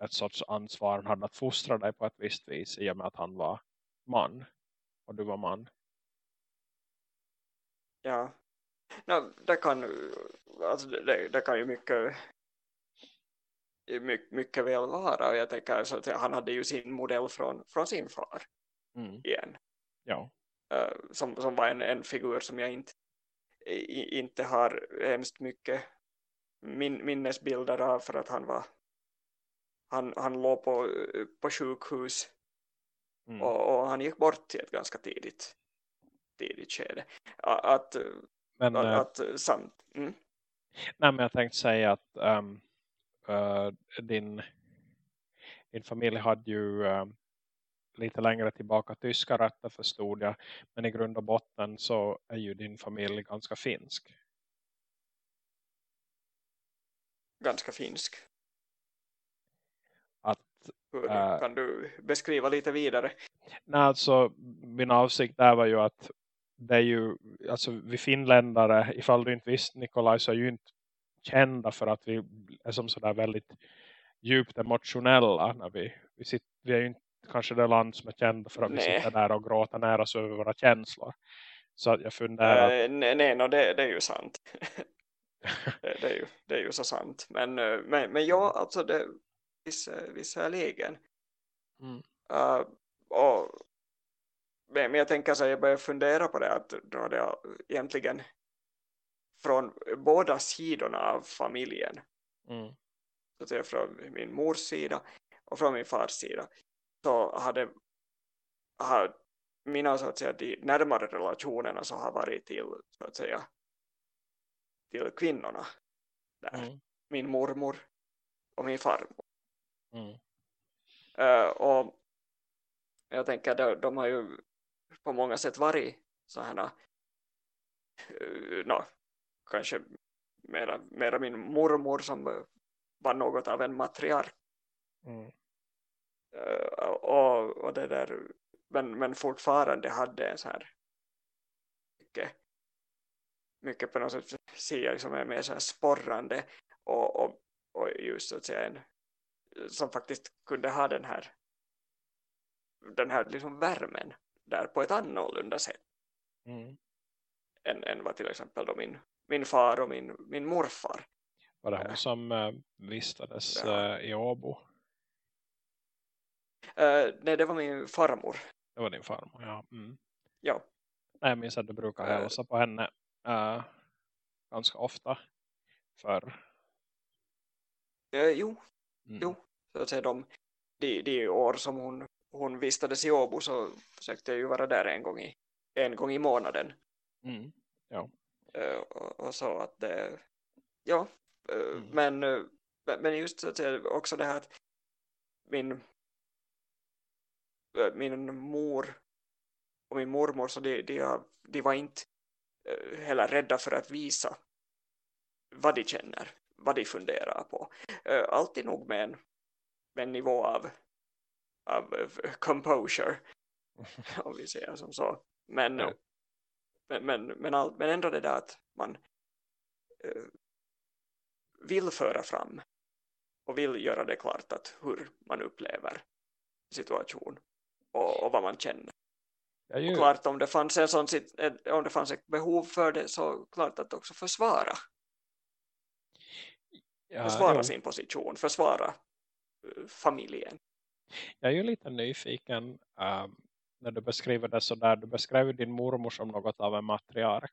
ett sorts ansvar han hade att fostra dig på ett visst vis i och med att han var man och du var man. Ja, no, det kan alltså det, det kan ju mycket mycket, mycket väl vara och jag tänker så att han hade ju sin modell från, från sin far Mm. igen Ja. eh, som, som var en, en figur som jag inte i, inte har hemskt mycket min, minnesbilder av för att han var han, han låg på, på sjukhus Mm. och, och han gick bort i ett ganska tidigt tidigt skede att, Men, att, eh, att samt, mm, nej, men jag tänkte säga att ehm, eh, din, din familj hade ju ehm, lite längre tillbaka tyska rötter förstod jag. Men i grund och botten så är ju din familj ganska finsk. ganska finsk. Att, Hur, äh, kan du beskriva lite vidare? nej, alltså, min avsikt där var ju att det är ju, alltså vi finländare, ifall du inte visste Nikolaj så är ju inte kända för att vi är som sådär väldigt djupt emotionella när vi, vi, sitter, vi är ju inte kanske det land som är kända för att Nej. vi sitter där och gråter nära oss över våra känslor. Så att jag funderar, Eh, nej, nej no, det, det är ju sant. *laughs* det, det, är ju, det är ju så sant. Men, eh, men, men ja, alltså det vissa, vissa lägen. Mm. Uh, och, men jag tänker så jag börjar fundera på det att då hade jag egentligen från båda sidorna av familjen mm, så att säga från min mors sida och från min fars sida så hade, har mina så att säga de närmare relationerna så har varit till så att säga till kvinnorna där. mm, Min mormor och min farmor. mm, Eh, och jag tänker de, de har ju på många sätt varit så här no, kanske mera, mera min mormor som eh, var något av en matriark. Mm, Eh, och, och det där men, men fortfarande hade en så här mycket, mycket på något sätt ser jag som är mer så här sporrande och, och, och just så att säga en som faktiskt kunde ha den här den här liksom värmen där på ett annorlunda sätt mm. än, än vad till exempel då min, min far och min, min morfar Var det hon som äh, vistades Ja. äh, i Åbo? Nej det var min farmor Det var din farmor, ja. Mm. ja, Nej, jag minns att du brukar Äh. hälsa på henne äh, ganska ofta. För Eh, jo mm, Jo. så att säga de, de, de år som hon, hon vistades i Åbo så försökte jag ju vara där en gång i, en gång i månaden Mm, Eh, och, och så att det, ja eh, Mm. men, eh, men- just så att säga också det här att min eh, min mor och min mormor så de, de, de var inte eh, heller rädda för att visa vad de känner, vad de funderar på. Eh, Alltid nog med en, med en nivå av, av eh, composure, *laughs* om vi säger som så. Men, Ja. men, men, men, all, men ändå det där att man eh, vill föra fram och vill göra det klart att hur man upplever situation och, och vad man känner. är Och klart om det fanns en sån om det fanns ett behov för det så klart att också försvara ja, försvara jo, sin position, försvara eh, familjen. Jag är ju lite nyfiken ähm, när du beskriver det så där. Du beskrev din mormor som något av en matriark.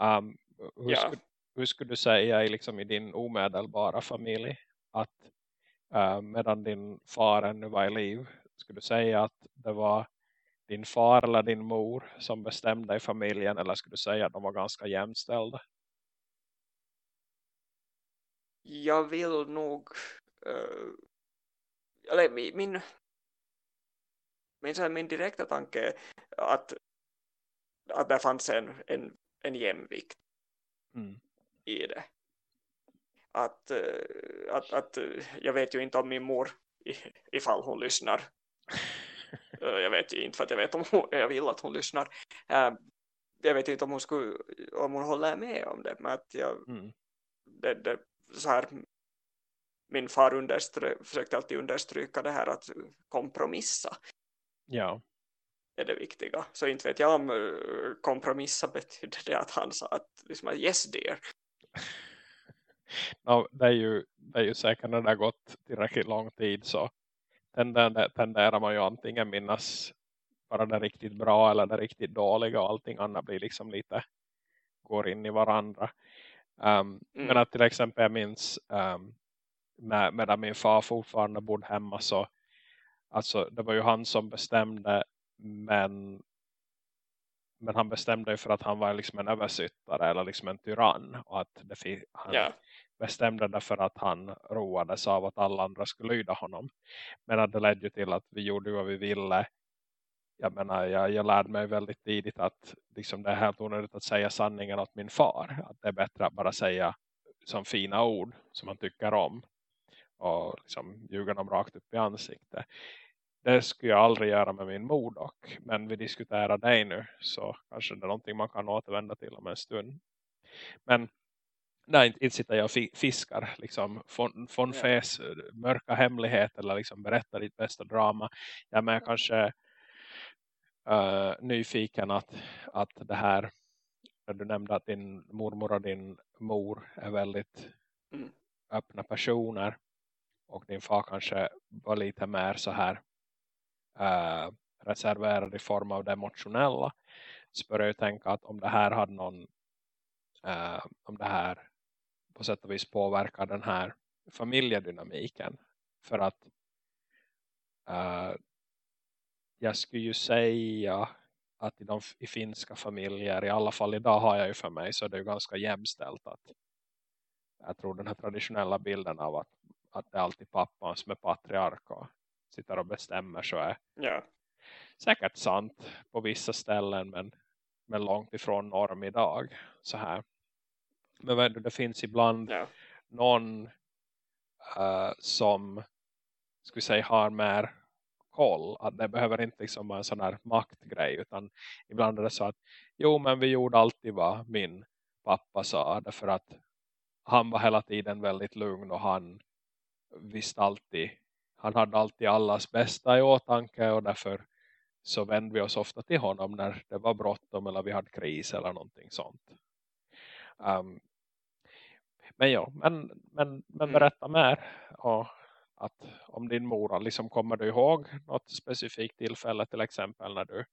Ähm, hur, Ja. skulle, hur skulle du säga i, liksom, i din omedelbara familj att äh, medan din far ännu var i liv skulle du säga att det var din far eller din mor som bestämde i familjen eller skulle du säga att de var ganska jämställda? Jag vill nog eh, eller mi- min min, så här, min direkta tanke är att, att det fanns en, en, en jämvikt Mm. i det. Att, eh, att, att eh, jag vet ju inte om min mor ifall hon lyssnar Eh, *laughs* jag vet ju inte för att jag vet om hon, jag vill att hon lyssnar. Eh, Jag vet inte om hon, skulle, om hon håller med om det. Men att jag, Mm. det, det, så här, min far underströ, försökte alltid understryka det här att kompromissa Ja. är det viktiga. Så inte vet jag om eh, kompromissa betyder det att han sa att liksom, yes dear. Ja, det, är ju, det är ju säkert när det har gått tillräckligt lång tid så tenderar, tenderar man ju antingen minnas bara det riktigt bra eller det riktigt dåliga och allting annat blir liksom lite går in i varandra. Um, Men Mm. att till exempel jag minns um, med, medan min far fortfarande bodde hemma så alltså det var ju han som bestämde men men han bestämde ju för att han var liksom en översittare eller liksom en tyrann och att det han, Ja, bestämde det för att han roades av att alla andra skulle lyda honom. Men att det ledde ju till att vi gjorde vad vi ville. Jag menar, jag, jag lärde mig väldigt tidigt att liksom, det är helt onödigt att säga sanningen åt min far. Att det är bättre att bara säga som fina ord som man tycker om och liksom ljuga dem rakt upp i ansiktet. Det skulle jag aldrig göra med min mor dock. Men vi diskuterar dig nu så kanske det är någonting man kan återvända till om en stund. Men nej, inte sitter jag och fiskar liksom från yeah. fes mörka hemligheter eller liksom berättar ditt bästa drama. Jag är med kanske uh, nyfiken att, att det här du nämnde att din mormor och din mor är väldigt mm. öppna personer och din far kanske var lite mer så här äh, reserverad i form av det emotionella så började jag tänka att om det här hade någon äh, om det här på sätt och vis påverkar den här familjedynamiken. För att äh, jag skulle ju säga att i, de, i finska familjer, i alla fall idag har jag ju för mig så det är ju ganska jämställt att jag tror den här traditionella bilden av att, att det är alltid pappan som är patriark och sitter och bestämmer så är ja. säkert sant på vissa ställen men, men långt ifrån norm idag så här. Men vet du, det finns ibland ja. någon uh, som skulle säga har mer koll. Att det behöver inte liksom vara en sån här maktgrej. Utan ibland är det så att jo men vi gjorde alltid vad min pappa sa. Därför att han var hela tiden väldigt lugn och han visste alltid. Han hade alltid allas bästa i åtanke och därför så vände vi oss ofta till honom när det var bråttom eller vi hade kris eller någonting sånt. Um, men ja, men, men, men mm. berätta mer. Och att om din mor liksom kommer du ihåg något specifikt tillfälle till exempel när du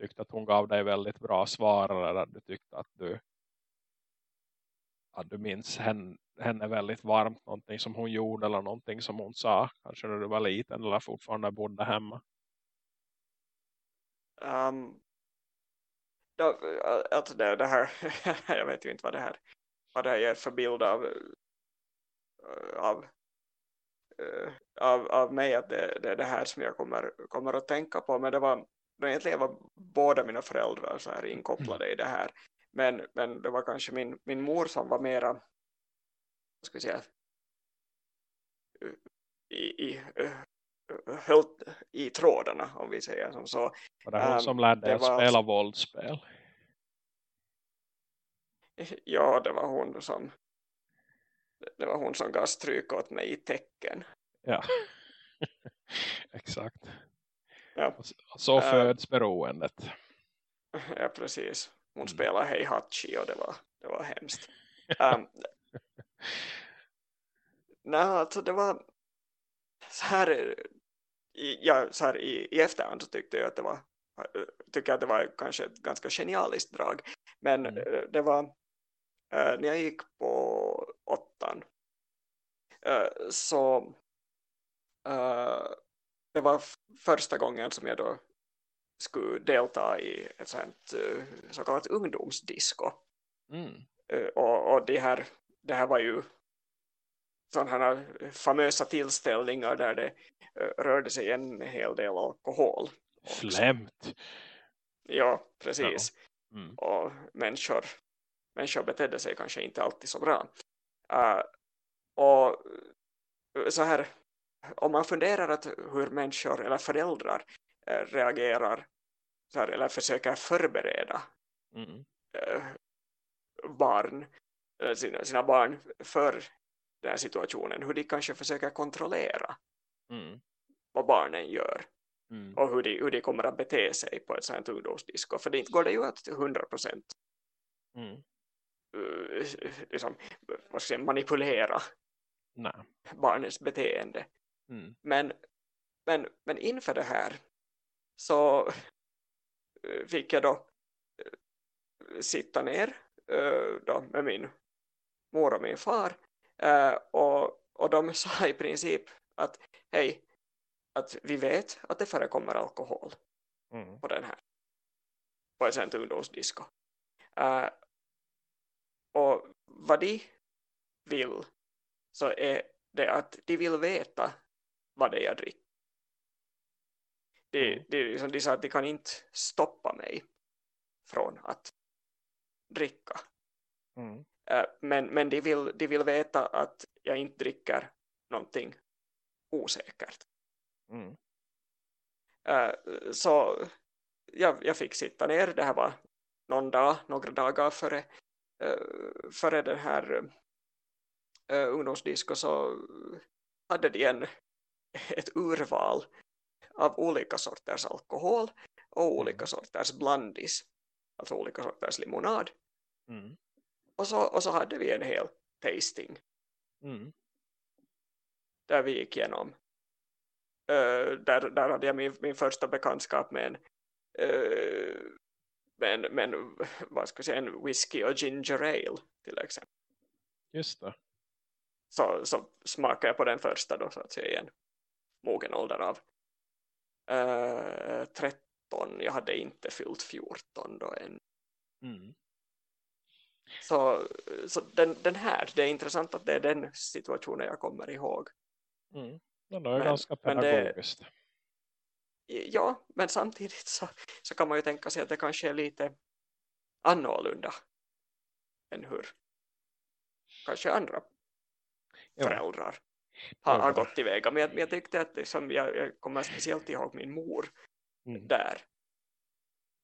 tyckte att hon gav dig väldigt bra svar eller att du tyckte att du att du minns henne, henne väldigt varmt någonting som hon gjorde eller någonting som hon sa kanske när du var liten eller fortfarande bodde hemma um, då, att det, det här *laughs* jag vet ju inte vad det här vad det här ger för bild av av uh, av, av mig att det, det är det här som jag kommer, kommer att tänka på. Men det var, egentligen var båda mina föräldrar så här inkopplade i det här. Men, men det var kanske min, min mor som var mera ska vi säga i, i, höll i trådarna om vi säger som så. Var det hon um, som lärde dig att var... spela våldsspel? Ja, det var hon som det var hon som gav stryk åt mig i tecken. Ja, *laughs* exakt. Ja. Så uh, föds beroendet. Ja, precis. Hon mm. spelade Hei Hachi och det var, det var hemskt. *laughs* Um, nej, alltså det var så här, i, ja, så här i, i efterhand så tyckte jag att det var tycker att det var kanske ett ganska genialiskt drag. Men mm. Eh, det var uh, när jag gick på åttan uh, så det var första gången som jag då skulle delta i ett sånt uh, så kallat ungdomsdisco. Mm. Uh, och, och det, här, det här var ju sådana famösa tillställningar där det rörde sig en hel del alkohol. Flämt! Ja, precis. Ja. Mm. Och människor, människor betedde sig kanske inte alltid så bra. Uh, och så här om man funderar att hur människor eller föräldrar reagerar här, eller försöker förbereda mm. barn äh, sina, sina barn för den här situationen, hur de kanske försöker kontrollera mm. vad barnen gör mm. och hur de, hur de kommer att bete sig på ett sånt ungdomsdisco för det inte går det ju att 100 procent mm. liksom, manipulera Nej. barnens beteende. Mm. Men, men, men inför det här så eh, fick jag då eh, sitta ner eh, då med min mor och min far och, och de *laughs* sa i princip att hej, att vi vet att det förekommer alkohol mm. på den här på ett sånt ungdomsdisco. och vad de vill så är det att de vill veta vad det är jag dricker. Det, mm. det, liksom, de sa att de kan inte stoppa mig från att dricka. Mm. Uh, men men de, vill, de vill veta att jag inte dricker någonting osäkert. Mm. Uh, så jag, jag fick sitta ner, det här var någon dag, några dagar före, uh, före den här ungdomsdisco så hade de en, ett urval av olika sorters alkohol och Mm. olika sorters blandis, alltså olika sorters limonad. Mm. Och så, och så hade vi en hel tasting Mm. där vi gick igenom. Uh, där, där hade jag min, min första bekantskap med en, uh, med en, med en, vad ska jag säga, en whisky och ginger ale till exempel. Just det. Så, så smakade jag på den första då så att säga i en mogen ålder av uh, 13. Jag hade inte fyllt 14 då än. Mm. Så, så den, den här, det är intressant att det är den situationen jag kommer ihåg. Mm. Det är Men- ganska men det- pedagogiskt. Ja, men samtidigt så, så kan man ju tänka sig att det kanske är lite annorlunda än hur kanske andra Ja. föräldrar har, har gått tillväga. Men jag, jag tyckte att liksom, jag, jag kommer speciellt ihåg min mor Mm. där.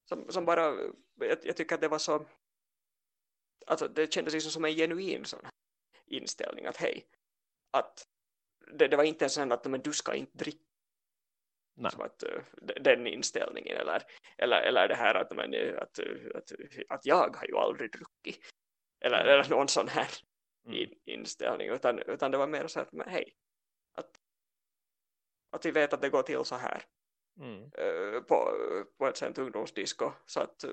Som, som bara, jag, jag tycker att det var så, alltså det kändes liksom som en genuin sån inställning att hej, att det, det var inte en sån att men du ska inte dricka Nej. som att, eh, den inställningen eller, eller, eller det här att, men, eh, att, eh, att, att jag har ju aldrig druckit eller, Mm. eller någon sån här Mm. in, inställning utan, utan det var mer så att men, hej att, att vi vet att det går till så här Mm. på, på ett sånt ungdomsdisco så att,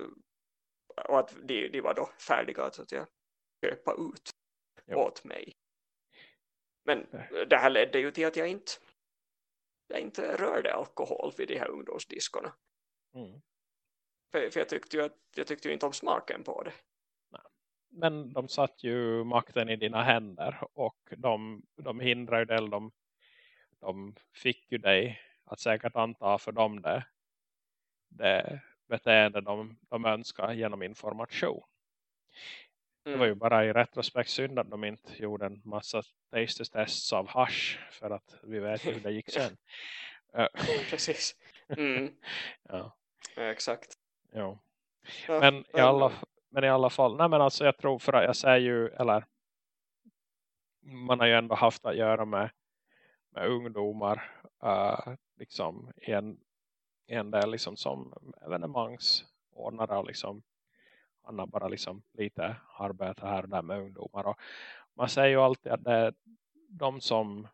och att de, de var då färdiga att, så att jag köpa ut Jo. åt mig men det här ledde ju till att jag inte jag inte rörde alkohol vid de här ungdomsdiskorna Mm. för, för jag tyckte ju att jag tyckte ju inte om smaken på det Men de satt ju makten i dina händer och de, de hindrar ju det. De, de fick ju dig att säkert anta för dem det, det beteende de, de önskar genom information. Det var ju bara i retrospekt synd att de inte gjorde en massa taste tests av hash för att vi vet hur det gick sen. *laughs* Precis mm, *laughs* ja, exakt ja. Ja, Men i ja, alla, men i alla fall, nej men alltså jag tror för att jag säger ju, eller man har ju ändå haft att göra med, med ungdomar uh, liksom i en, en del liksom som evenemangsordnare och liksom han har bara liksom lite arbete här och där med ungdomar och man säger ju alltid att det är de som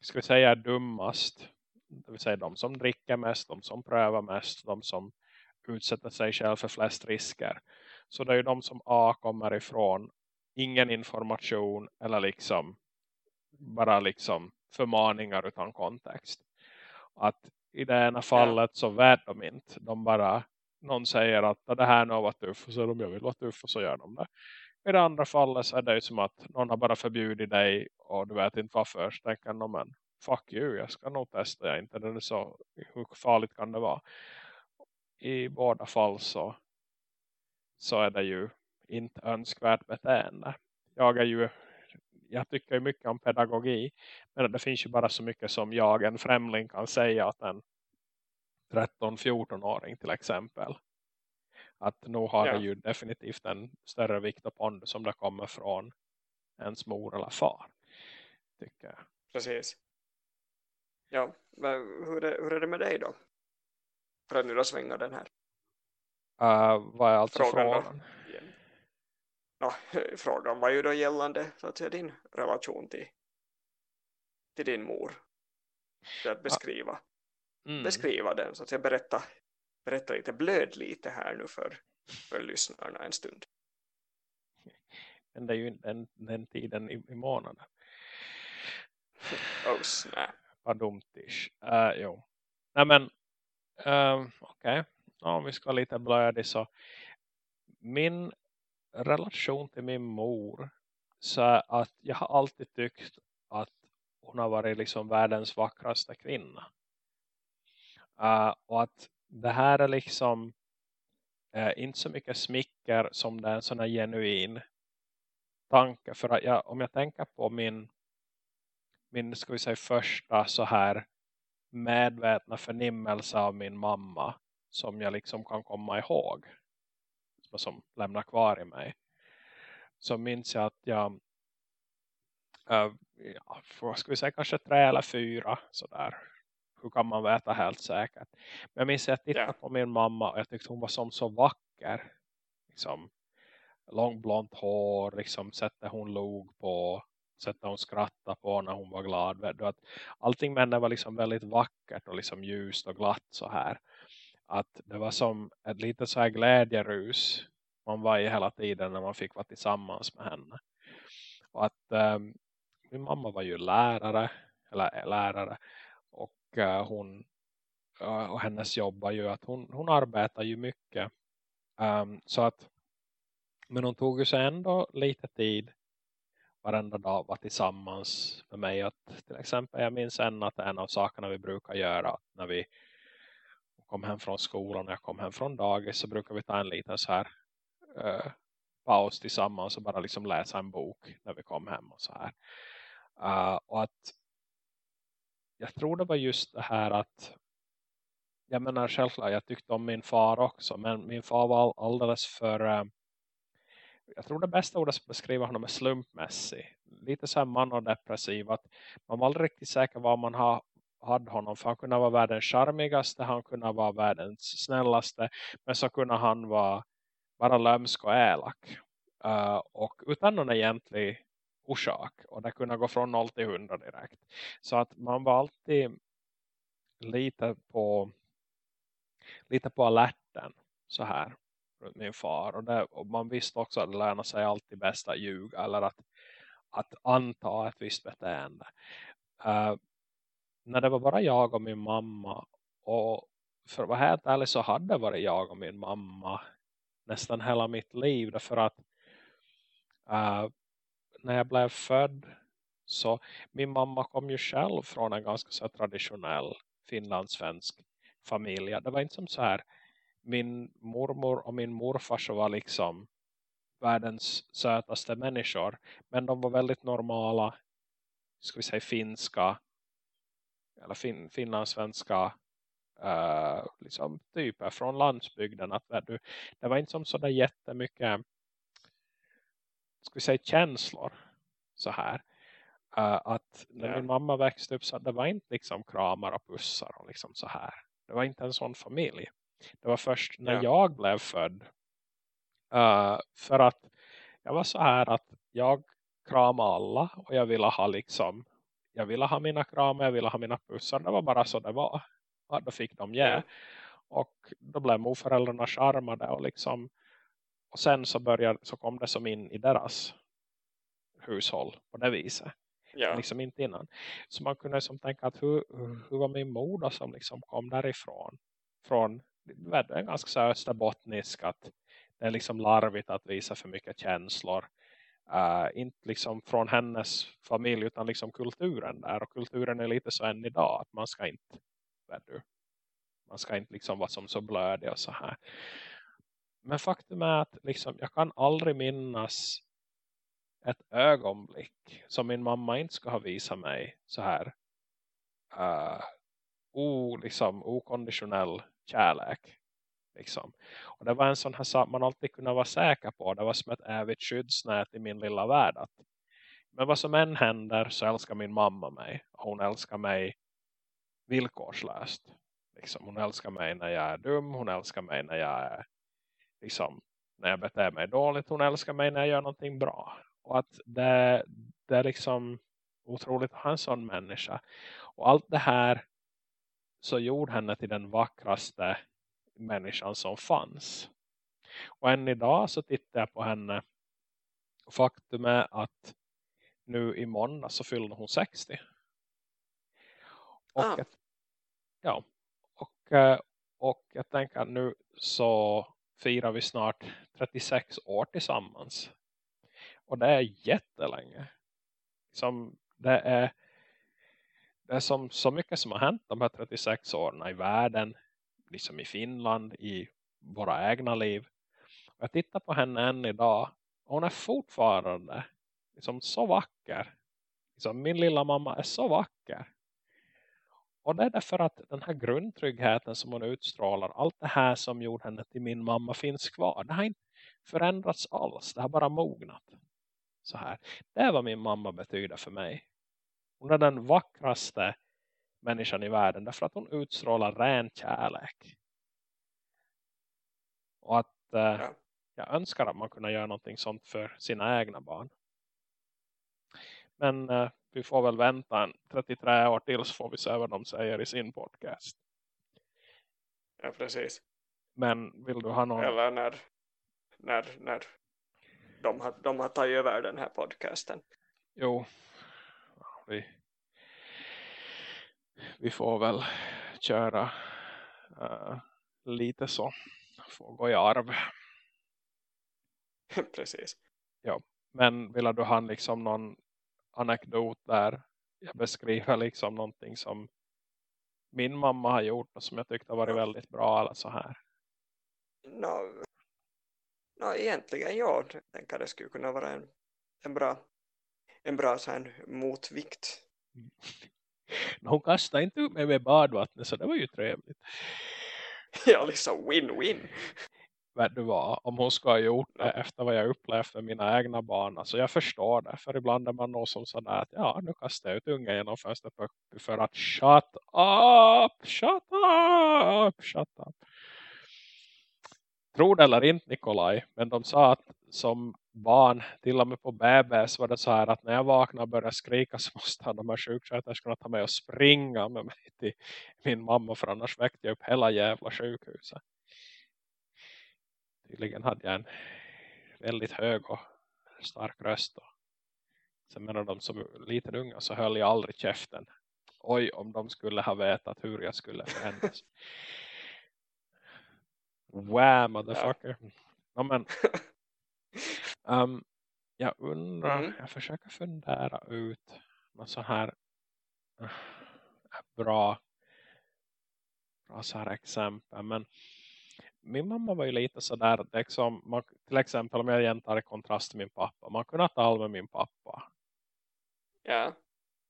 ska vi säga är dummast det vill säga de som dricker mest, de som prövar mest, de som utsätter sig själv för flest risker. Så det är ju de som A kommer ifrån ingen information eller liksom bara liksom förmaningar utan kontext. Att i det ena fallet så vet de inte. De bara, någon säger att det här nu varit tuff och så om jag vill vara tuff och så gör de det. I det andra fallet så är det ju som att någon har bara förbjudit dig och du vet inte varför. Så tänker någon, men fuck you, jag ska nog testa jag inte. Det är så, hur farligt kan det vara? I båda fall så, så är det ju inte önskvärt beteende. Jag är ju jag tycker ju mycket om pedagogi. Men det finns ju bara så mycket som jag, en främling, kan säga att en 13-14-åring till exempel. Att nu har Ja. det ju definitivt en större vikt och pondus som det kommer från ens mor eller far. Tycker jag. precis ja, hur är, hur är det med dig då? För att nu då svänga den här Uh, vad är alltså Frågan frågan? igen. Nå, frågan var ju då gällande så att säga, din relation till, till din mor. För att beskriva, Mm. beskriva den, så att säga, berätta, berätta lite, blöd lite här nu för, för lyssnarna en stund. Men det är ju den, den tiden i, i månaden. Oh snap. Vad dumt ish. Uh, jo. Nej men, um, okej. Ja, om vi ska vara lite blödig så. Min relation till min mor så att jag har alltid tyckt att hon har varit liksom världens vackraste kvinna. Uh, och att det här är liksom uh, inte så mycket smicker som det är en sån här genuin tanke. För att jag, om jag tänker på min, min ska vi säga, första så här medvetna förnimmelse av min mamma. Som jag liksom kan komma ihåg. Som lämnar kvar i mig. Så minns jag att jag uh, ja, för, ska vi säga kanske tre eller fyra sådär. Hur kan man veta helt säkert. Men jag minns att jag tittade yeah. på min mamma och jag tyckte hon var som så vacker. Liksom långblont hår, liksom sättet hon log på, sättet hon skrattade på när hon var glad. Vet du, att allting med henne var liksom väldigt vackert och liksom ljust och glatt så här. Att det var som ett litet så här glädjerus man var i hela tiden när man fick vara tillsammans med henne. Och att eh, min mamma var ju lärare, eller eh, lärare och eh, hon och hennes jobb var ju att hon, hon arbetar ju mycket. Um, så att men hon tog ju sig ändå lite tid varenda dag var tillsammans med mig. Att, till exempel jag minns en att en av sakerna vi brukar göra när vi kom hem från skolan och jag kom hem från dagis så brukar vi ta en liten så här uh, paus tillsammans och bara liksom läsa en bok när vi kom hem och så här. Uh, och att jag tror det var just det här att jag menar självklart jag tyckte om min far också men min far var alldeles för uh, jag tror det bästa ordet att beskriva honom är slumpmässig. Lite så här man och depressiv, Att man var aldrig riktigt säker vad man har hade honom. För han kunde vara världens charmigaste. Han kunde vara världens snällaste. Men så kunde han vara bara lömsk och elak. Uh, och utan någon egentlig orsak. Och det kunde gå från 0 till 100 direkt. Så att man var alltid lite på lite på alerten så här runt min far. Och, det, och man visste också att det lönar sig alltid bäst att ljuga eller att, att anta ett visst beteende. Uh, när det var bara jag och min mamma och för att vara helt ärlig så hade det varit jag och min mamma nästan hela mitt liv. Därför att uh, när jag blev född så min mamma kom ju själv från en ganska så traditionell finlandssvensk familj. Det var inte som så här min mormor och min morfar så var liksom världens sötaste människor. Men de var väldigt normala, ska vi säga finska eller fin, finlandssvenska uh, liksom typer från landsbygden. Att, du, det var inte som sådär jättemycket ska vi säga känslor så här. Uh, att när ja. min mamma växte upp så det var inte liksom kramar och pussar och liksom så här. Det var inte en sån familj. Det var först när ja. jag blev född. Uh, för att jag var så här att jag kramade alla och jag ville ha liksom jag ville ha mina kramar, jag ville ha mina pussar. Det var bara så det var. Ja, då fick de ge. Och då blev morföräldrarna charmade och liksom och sen så började så kom det som in i deras hushåll på det viset. Ja. Liksom inte innan. Så man kunde som tänka att hur, hur var min mor då som liksom kom därifrån? Från det är ganska så österbottnisk att det är liksom larvigt att visa för mycket känslor. Uh, inte liksom från hennes familj utan liksom kulturen där. Och kulturen är lite så än idag att man ska inte du, man ska inte liksom vara som så blödig och så här. Men faktum är att liksom, jag kan aldrig minnas ett ögonblick som min mamma inte ska ha visat mig så här uh, o, liksom, okonditionell kärlek. Liksom. Och det var en sån här sak man alltid kunde vara säker på. Det var som ett evigt skyddsnät i min lilla värld. Att, men vad som än händer så älskar min mamma mig. Och hon älskar mig villkorslöst. Liksom, hon älskar mig när jag är dum. Hon älskar mig när jag är liksom, när jag beter mig dåligt. Hon älskar mig när jag gör någonting bra. Och att det, det är liksom otroligt att ha en sån människa. Och allt det här så gjorde henne till den vackraste människan som fanns. Och än idag så tittar jag på henne. Och faktum är att nu i måndag så fyllde hon 60. Och, ah. ett, ja, och, eh, och jag tänker att nu så firar vi snart 36 år tillsammans. Och det är jättelänge. Som det är det är som, så mycket som har hänt de här 36 åren i världen, liksom i Finland, i våra egna liv. Jag tittar på henne än idag. Och hon är fortfarande liksom så vacker. Liksom, min lilla mamma är så vacker. Och det är därför att den här grundtryggheten som hon utstrålar, allt det här som gjorde henne till min mamma finns kvar. Det har inte förändrats alls, det har bara mognat. Så här. Det är vad min mamma betyder för mig. Hon är den vackraste människan i världen därför att hon utstrålar ren kärlek. Och att eh, Ja. jag önskar att man kunde göra någonting sånt för sina egna barn. Men eh, vi får väl vänta en 33 år till så får vi se vad de säger i sin podcast. ja, precis. Men vill du ha någon... Eller när, när, när de, har, de har tagit över den här podcasten. Jo, vi, vi får väl köra eh, lite så. Får gå i arv. *laughs* precis. Men vill du ha liksom någon anekdot där jag beskriver liksom någonting som min mamma har gjort och som jag tyckte har varit väldigt bra eller så här. No, no, egentligen ja, jag tänker det skulle kunna vara en, en bra en bra så här motvikt. Hon kastade inte upp mig med badvattnet så det var ju trevligt. Ja, liksom win-win. Vet du vad, om hon ska ha gjort det efter vad jag upplevt med mina egna barn. Alltså jag förstår det. För ibland är man nog som sådär att ja, nu kastar jag ut ungen genom fönstret för att shut up, shut up, shut up. Tror det eller inte Nikolaj, men de sa att som barn, till och med på bebis var det så här att när jag vaknade och började skrika så måste de här sjuksköterskorna ta mig och springa med mig till min mamma för annars väckte jag upp hela jävla sjukhuset tydligen hade jag en väldigt hög och stark röst. Och sen menar de som liten unga så höll jag aldrig käften. Oj, om de skulle ha vetat hur jag skulle förändras. *laughs* wow, motherfucker. Ja. men, *laughs* um, jag undrar, Mm. jag försöker fundera ut något så här uh, bra, bra så här exempel. Men min mamma var ju lite sådär, liksom, man, till exempel om jag igen tar i kontrast till min pappa. Man kunde tala med min pappa. Ja,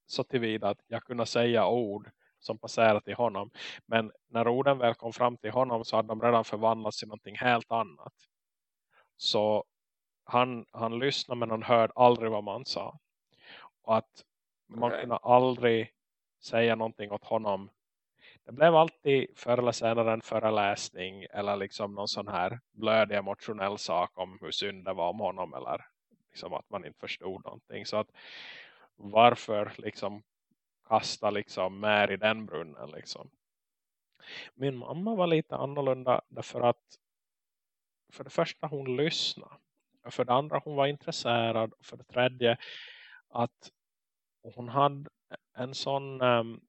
Så tillvida att jag kunde säga ord som passerade till honom. Men när orden väl kom fram till honom så hade de redan förvandlats till någonting helt annat. Så han, han lyssnade men han hörde aldrig vad man sa. Och att man Okej. kunde aldrig säga någonting åt honom. Det blev alltid förr eller senare en föreläsning eller liksom någon sån här blödig emotionell sak om hur synd det var om honom eller liksom att man inte förstod någonting. Så att varför liksom kasta liksom mer i den brunnen liksom. Min mamma var lite annorlunda därför att för det första hon lyssnade. För det andra hon var intresserad. Och för det tredje att hon hade en sån um,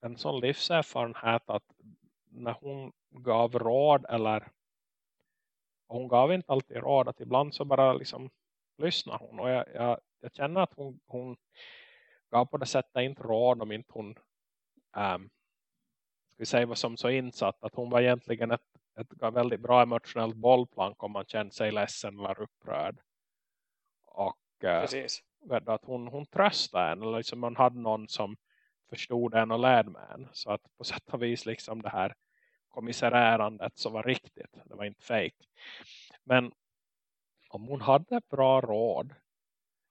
en sån livserfarenhet att när hon gav råd eller hon gav inte alltid råd att ibland så bara liksom lyssnar hon och jag, jag, jag känner att hon, hon gav på det sättet inte råd om inte hon um, ska vi säga var som så insatt att hon var egentligen ett, ett väldigt bra emotionellt bollplank om man kände sig ledsen eller upprörd. Och eh, precis. vet du, att hon, hon tröstade en eller liksom man hade någon som förstod en och lärde med en. Så att på sätt och vis liksom det här kommissärärandet så var riktigt det var inte fake. Men om hon hade bra råd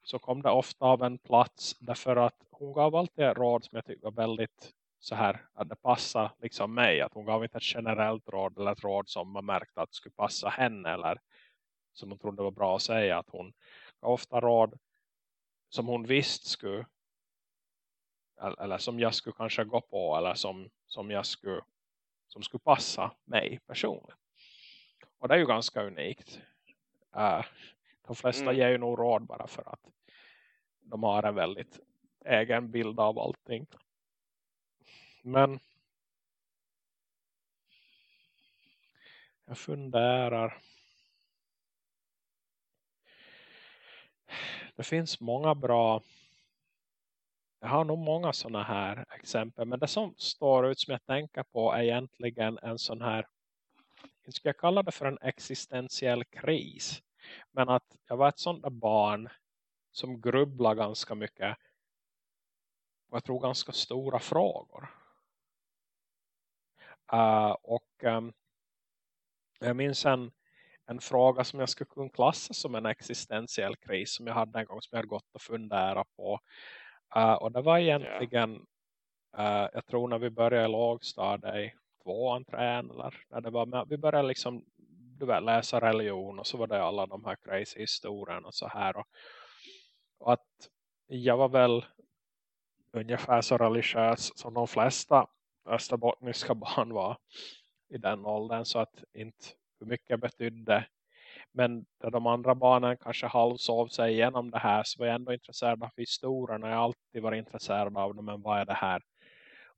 så kom det ofta av en plats därför att hon gav alltid råd som jag tyckte var väldigt så här att det passade liksom mig att hon gav inte ett generellt råd eller ett råd som man märkte att skulle passa henne eller som hon trodde var bra att säga att hon gav ofta råd som hon visst skulle eller, eller som jag skulle kanske gå på eller som, som jag skulle som skulle passa mig personligen. Och det är ju ganska unikt. Uh, de flesta Mm. ger ju nog råd bara för att de har en väldigt egen bild av allting. Men jag funderar. Det finns många bra jag har nog många sådana här exempel. Men det som står ut som jag tänker på är egentligen en sån här. Jag ska kalla det för en existentiell kris. Men att jag var ett sånt där barn. som grubblar ganska mycket och jag tror ganska stora frågor. Uh, och um, jag minns en, en fråga som jag skulle kunna klassa som en existentiell kris som jag hade en gång som jag hade gått och funderat på. Uh, och det var egentligen, yeah. uh, jag tror när vi började i lågstadiet tvåan, trean eller när det var vi började liksom du vet, läsa religion och så var det alla de här crazy historierna och så här. Och, och att jag var väl ungefär så religiös som de flesta österbottniska *laughs* barn var i den åldern så att inte hur mycket betydde. Men där de andra barnen kanske halvsov sig igenom det här så var jag ändå intresserad av historien. Och jag har alltid varit intresserad av dem men vad är det här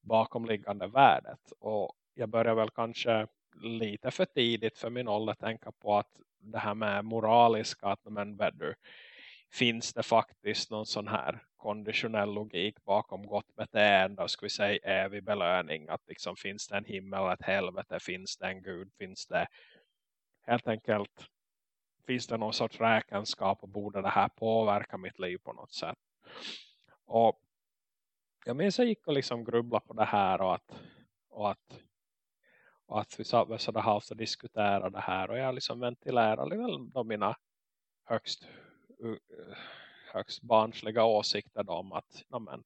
bakomliggande värdet? Och jag börjar väl kanske lite för tidigt för min ålder tänka på att det här med moraliska att men du, finns det faktiskt någon sån här konditionell logik bakom gott beteende och ska vi säga evig belöning att liksom finns det en himmel ett helvete finns det en gud finns det helt enkelt finns det någon sorts räkenskap och borde det här påverka mitt liv på något sätt och jag minns jag gick och liksom grubbla på det här och att, och att och att vi satt med sådana halvt och diskuterade det här. Och jag liksom ventilerade väl mina högst, Eh, högst barnsliga åsikter om att, men,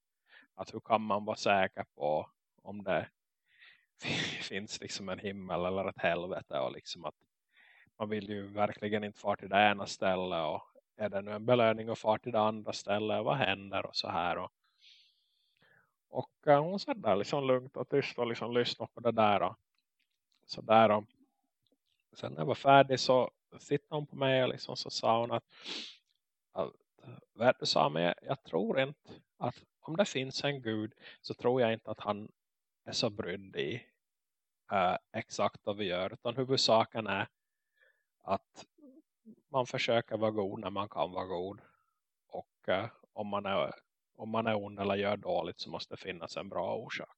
att hur kan man vara säker på om det *laughs* finns liksom en himmel eller ett helvete. Och liksom att man vill ju verkligen inte fara till det ena stället. Och är det nu en belöning att fara till det andra stället? Vad händer? Och så här. Och, och eh, hon satt där liksom lugnt och tyst och liksom lyssnade på det där. Och, så där och sen när jag var färdig så tittade hon på mig och liksom så sa hon att, att jag tror inte att om det finns en gud så tror jag inte att han är så brydd i uh, exakt vad vi gör utan huvudsaken är att man försöker vara god när man kan vara god och uh, om man är om man är ond eller gör dåligt så måste det finnas en bra orsak.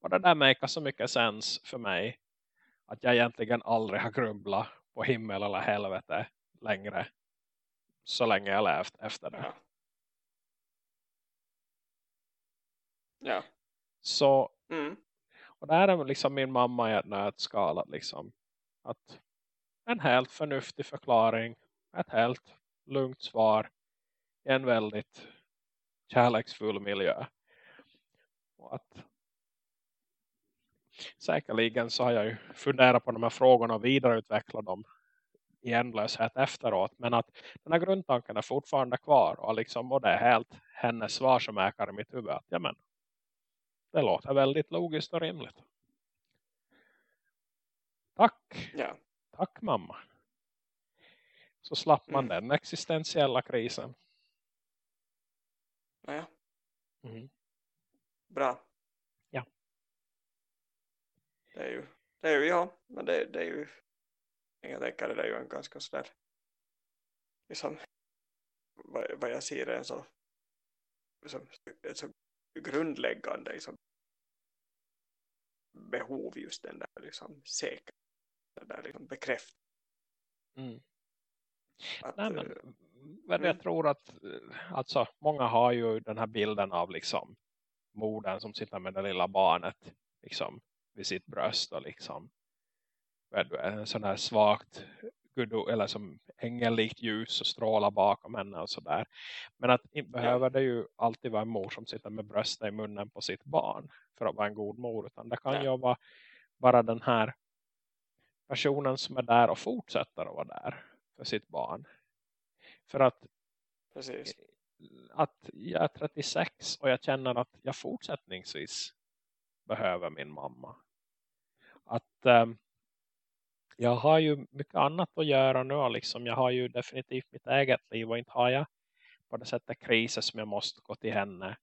Och det där makar så mycket sens för mig. Att jag egentligen aldrig har grubblat på himmel eller helvete längre. Så länge jag levt efter det. Ja. ja. Så. Mm. Och det här är liksom min mamma i ett nötskal. liksom, att en helt förnuftig förklaring. Ett helt lugnt svar. I en väldigt kärleksfull miljö. Och att säkerligen så har jag ju funderat på de här frågorna och vidareutvecklat dem i ändlöshet efteråt. Men att den här grundtanken är fortfarande kvar. Och, liksom, och det är helt hennes svar som äkar i mitt huvud. Att, ja, men, det låter väldigt logiskt och rimligt. Tack. Ja. Tack mamma. Så slapp man Mm. den existentiella krisen. Ja, Mm. bra. Ja. Det är ju, det är ju ja, men det, det är ju, jag tänker det är ju en ganska sådär, liksom, vad, vad jag ser är en så, liksom, ett så grundläggande liksom, behov just den där liksom säker, den där liksom bekräft. Mm. Att, Nej, men, eh, men jag mm. tror att eh, alltså, många har ju den här bilden av liksom modern som sitter med det lilla barnet liksom vid sitt bröst och liksom sån här svagt gudo, eller som ängellikt ljus och strålar bakom henne och sådär. Men att inte behöver det ju alltid vara en mor som sitter med bröstet i munnen på sitt barn för att vara en god mor. Utan det kan ju vara bara den här personen som är där och fortsätter att vara där för sitt barn. För att precis. att jag är 36 och jag känner att jag fortsättningsvis behöver min mamma. Att um, jag har ju mycket annat att göra nu. Liksom. Jag har ju definitivt mitt eget liv och inte har jag på det sättet kriser som jag måste gå till henne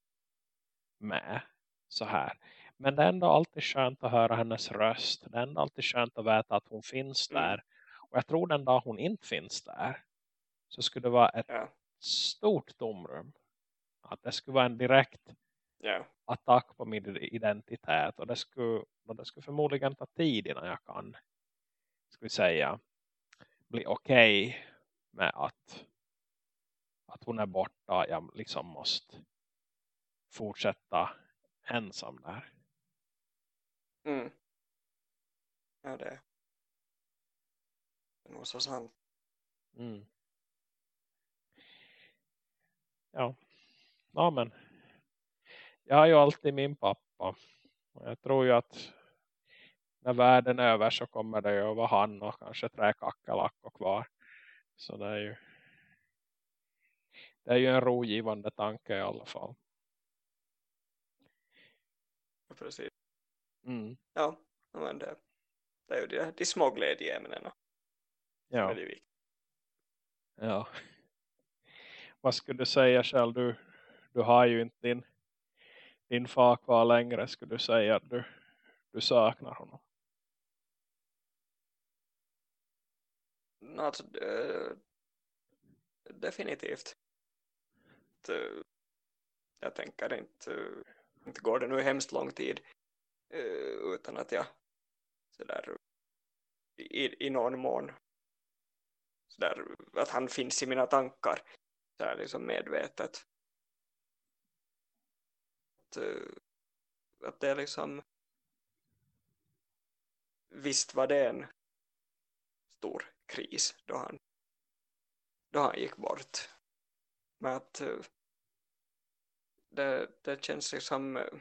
med så här. Men det är ändå alltid skönt att höra hennes röst. Det är ändå alltid skönt att veta att hon finns Mm. där. Och jag tror den dag hon inte finns där så skulle det vara ett Ja, stort tomrum. Att det skulle vara en direkt ja, attack på min identitet. Och det skulle, och det skulle förmodligen ta tid innan jag kan ska vi säga, bli okej med att att hon är borta. Jag liksom måste fortsätta ensam där. Mm. Ja, det är nog så sant. Mm. Ja. ja, men jag har ju alltid min pappa. Jag tror ju att när världen är över så kommer det ju att vara han och kanske tre kackerlackor kvar. Så det är ju det är ju en rogivande tanke i alla fall. Precis. Mm. Ja, men det, det är ju de, de små glädjeämnena. Ja. Det ja. Vad skulle du säga själv? Du, du har ju inte din, din far kvar längre. Skulle du säga att du, du saknar honom? Alltså, eh, definitivt. Jag tänker inte, inte går det nu hemskt lång tid eh, utan att jag sådär i, i någon mån sådär, att han finns i mina tankar så här liksom medvetet. Att, eh, att det är liksom visst var det en stor kris då han, då han gick bort. Men att eh, det, det känns liksom eh,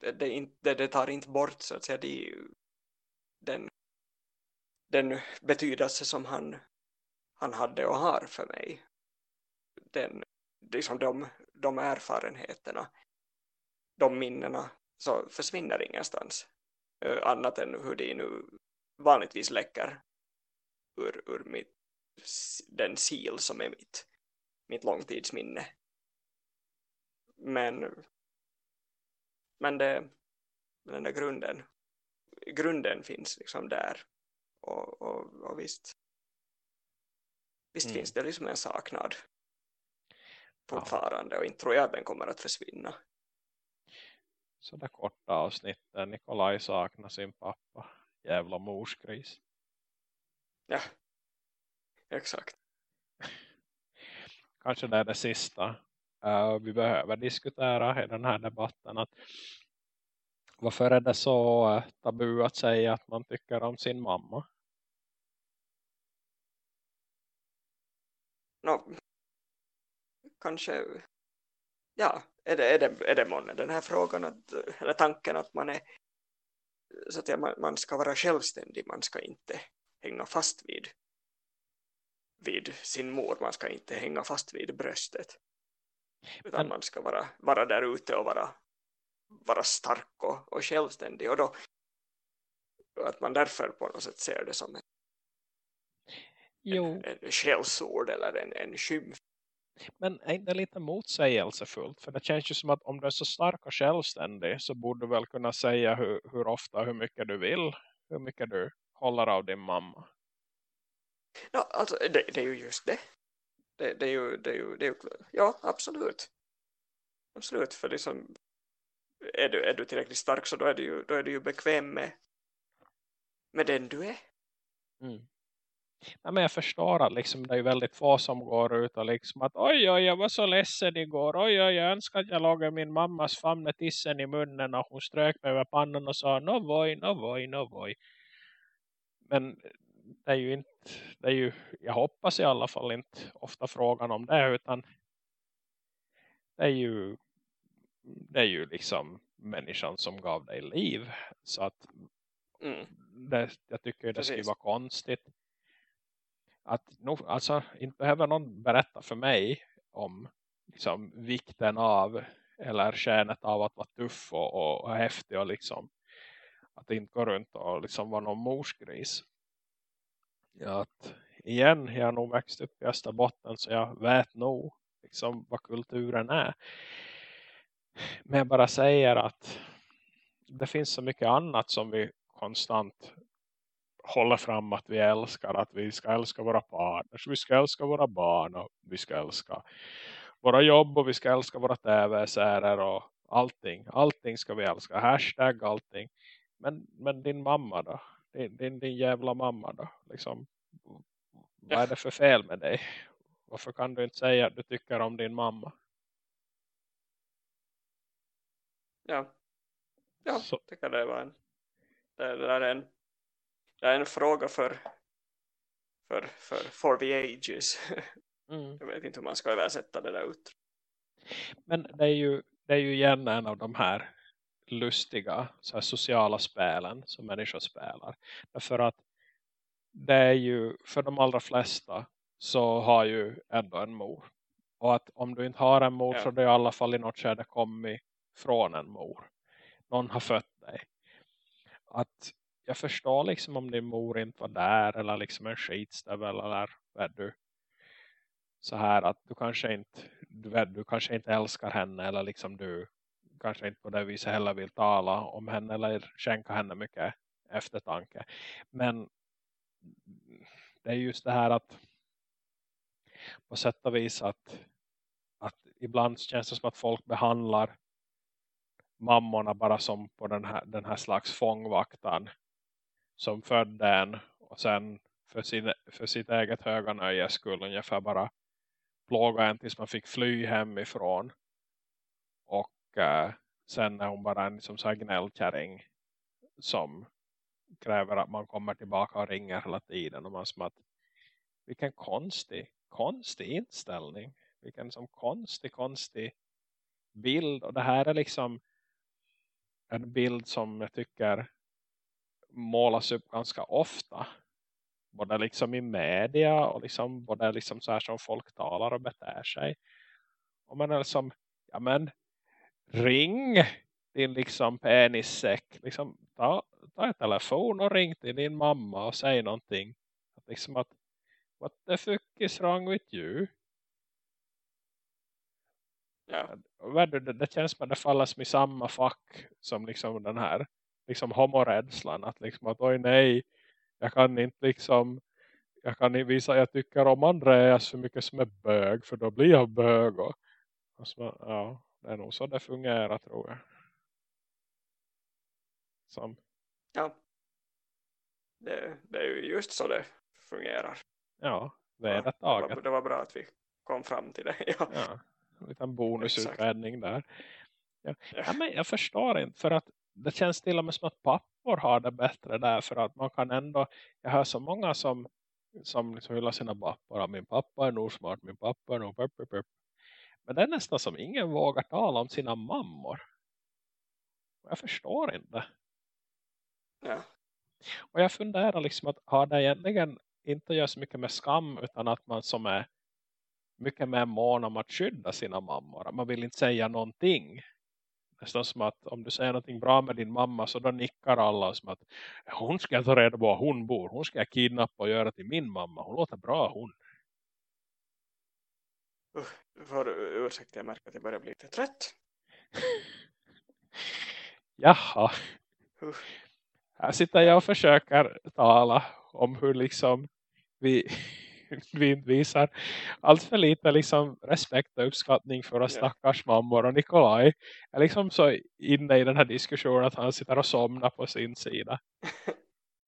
det, det, inte, det tar inte bort så att säga det, den, den betydelse som han, han hade och har för mig. Den, liksom de, de erfarenheterna, de minnena så försvinner ingenstans. Eh, annat än hur de nu vanligtvis läcker ur, ur mitt, den sil som är mitt, mitt långtidsminne. Men, men det, den där grunden, grunden finns liksom där. Och, och, och visst, visst Mm. finns det liksom en saknad fortfarande och inte tror jag att den kommer att försvinna. Så det korta avsnittet. Nikolaj saknar sin pappa. Jävla morsgris. Ja, exakt. Kanske det är det sista eh, vi behöver diskutera i den här debatten. Att varför är det så eh, tabu att säga att man tycker om sin mamma? Nå, kanske, ja, är det, är det, är det månne den här frågan, att, eller tanken att man är, så att man, man ska vara självständig, man ska inte hänga fast vid, vid sin mor, man ska inte hänga fast vid bröstet. Utan Men- man ska vara, vara där ute och vara, vara stark och, och självständig. Och då att man därför på något sätt ser det som ett Jo, en skällsord eller en, en skymf. men är det lite motsägelsefullt? För det känns ju som att om du är så stark och självständig så borde du väl kunna säga hur, hur ofta, hur mycket du vill. Hur mycket du håller av din mamma. Ja, alltså, det, det är ju just det. Det, det, är ju, det, är ju, det är ju, ja, absolut. Absolut, för liksom, är du, är du tillräckligt stark så då är du ju, då är du ju bekväm med, med den du är. Mm. Ja, men jag förstår att liksom, det är väldigt få som går ut och liksom att oj oj jag var så ledsen igår. Oj oj jag önskar att jag i min mammas famn med tissen i munnen och hon strök mig över pannan och sa no voi, no voi, no voi. Men det är ju inte, det är ju, jag hoppas i alla fall inte ofta frågan om det utan det är ju det är ju liksom människan som gav dig liv. Så att Mm. det, jag tycker det skulle Precis. vara konstigt att alltså, inte behöver någon berätta för mig om liksom, vikten av eller skänet av att vara tuff och, och, och häftig och liksom att inte gå runt och liksom vara någon morsgris. Ja, att, igen, jag har nog växt upp i Österbotten så jag vet nog liksom vad kulturen är. Men jag bara säger att det finns så mycket annat som vi konstant håller fram att vi älskar. Att vi ska älska våra partners, vi ska älska våra barn och vi ska älska våra jobb och vi ska älska våra tv-serier och allting. Allting ska vi älska. Hashtag allting. Men, men din mamma då? Din, din, din jävla mamma då? Liksom, vad är det för fel med dig? Varför kan du inte säga att du tycker om din mamma? Ja, ja Så- tycker det var en det, det är en det är en fråga för för, för for the ages. *laughs* Mm. Jag vet inte hur man ska översätta det där ut. Men det är, ju, det är ju igen en av de här lustiga så sociala spelen som människor spelar. Därför att det är ju för de allra flesta så har ju ändå en mor. Och att om du inte har en mor Ja. så du i alla fall i något skede kommit från en mor. Någon har fött dig. Att jag förstår liksom om din mor inte var där eller liksom en skitstövel eller vad du så här att du kanske inte du, vet, du kanske inte älskar henne eller liksom du kanske inte på det viset heller vill tala om henne eller skänka henne mycket eftertanke. Men det är just det här att på sätt och vis att, att ibland känns det som att folk behandlar mammorna bara som på den här, den här slags fångvaktan som födde en och sen för, sin, för sitt eget höga nöjes skull ungefär bara plåga en tills man fick fly hemifrån och uh, sen är hon bara en liksom så här gnällkärring som kräver att man kommer tillbaka och ringer hela tiden och man som att vilken konstig, konstig inställning. Vilken som konstig, konstig bild. Och det här är liksom en bild som jag tycker målas upp ganska ofta. Både liksom i media och liksom både liksom så här som folk talar och beter sig. Och man är liksom ja men ring din liksom penissäck liksom ta, ta en telefon och ring till din mamma och säg någonting. Att liksom att what the fuck is wrong with you? Ja, det, det känns som att det faller i samma fack som liksom den här liksom homorädslan. Att liksom att oj nej jag kan inte liksom jag kan inte visa att jag tycker om Andreas för mycket som är bög för då blir jag bög och, och så, ja det är nog så det fungerar tror jag som ja. Det, det är ju just så det fungerar. ja Ja, det, var, det var bra att vi kom fram till det. *laughs* Ja. ja, en liten bonusutredning där ja. Ja. Ja, men jag förstår inte för att det känns till och med som att pappor har det bättre där för att man kan ändå, jag hör så många som som liksom hyllar sina pappor, min pappa är nog smart, min pappa är nog pep, pep, pep. Men det är nästan som ingen vågar tala om sina mammor och jag förstår inte Ja. och jag funderar liksom att har det egentligen inte göra så mycket med skam utan att man som är mycket mer mån om att skydda sina mammor. Man vill inte säga någonting. Nästan som att om du säger någonting bra med din mamma så då nickar alla som att hon ska jag ta reda på var hon bor. Hon ska jag kidnappa och göra till min mamma. Hon låter bra hon. Får ursäkta, jag märker att jag börjar bli lite trött. *laughs* Jaha. Uh. Här sitter jag och försöker tala om hur liksom vi, *laughs* vi visar allt för lite liksom respekt och uppskattning för våra stackars mammor och Nikolaj är liksom så inne i den här diskussionen att han sitter och somnar på sin sida. *laughs*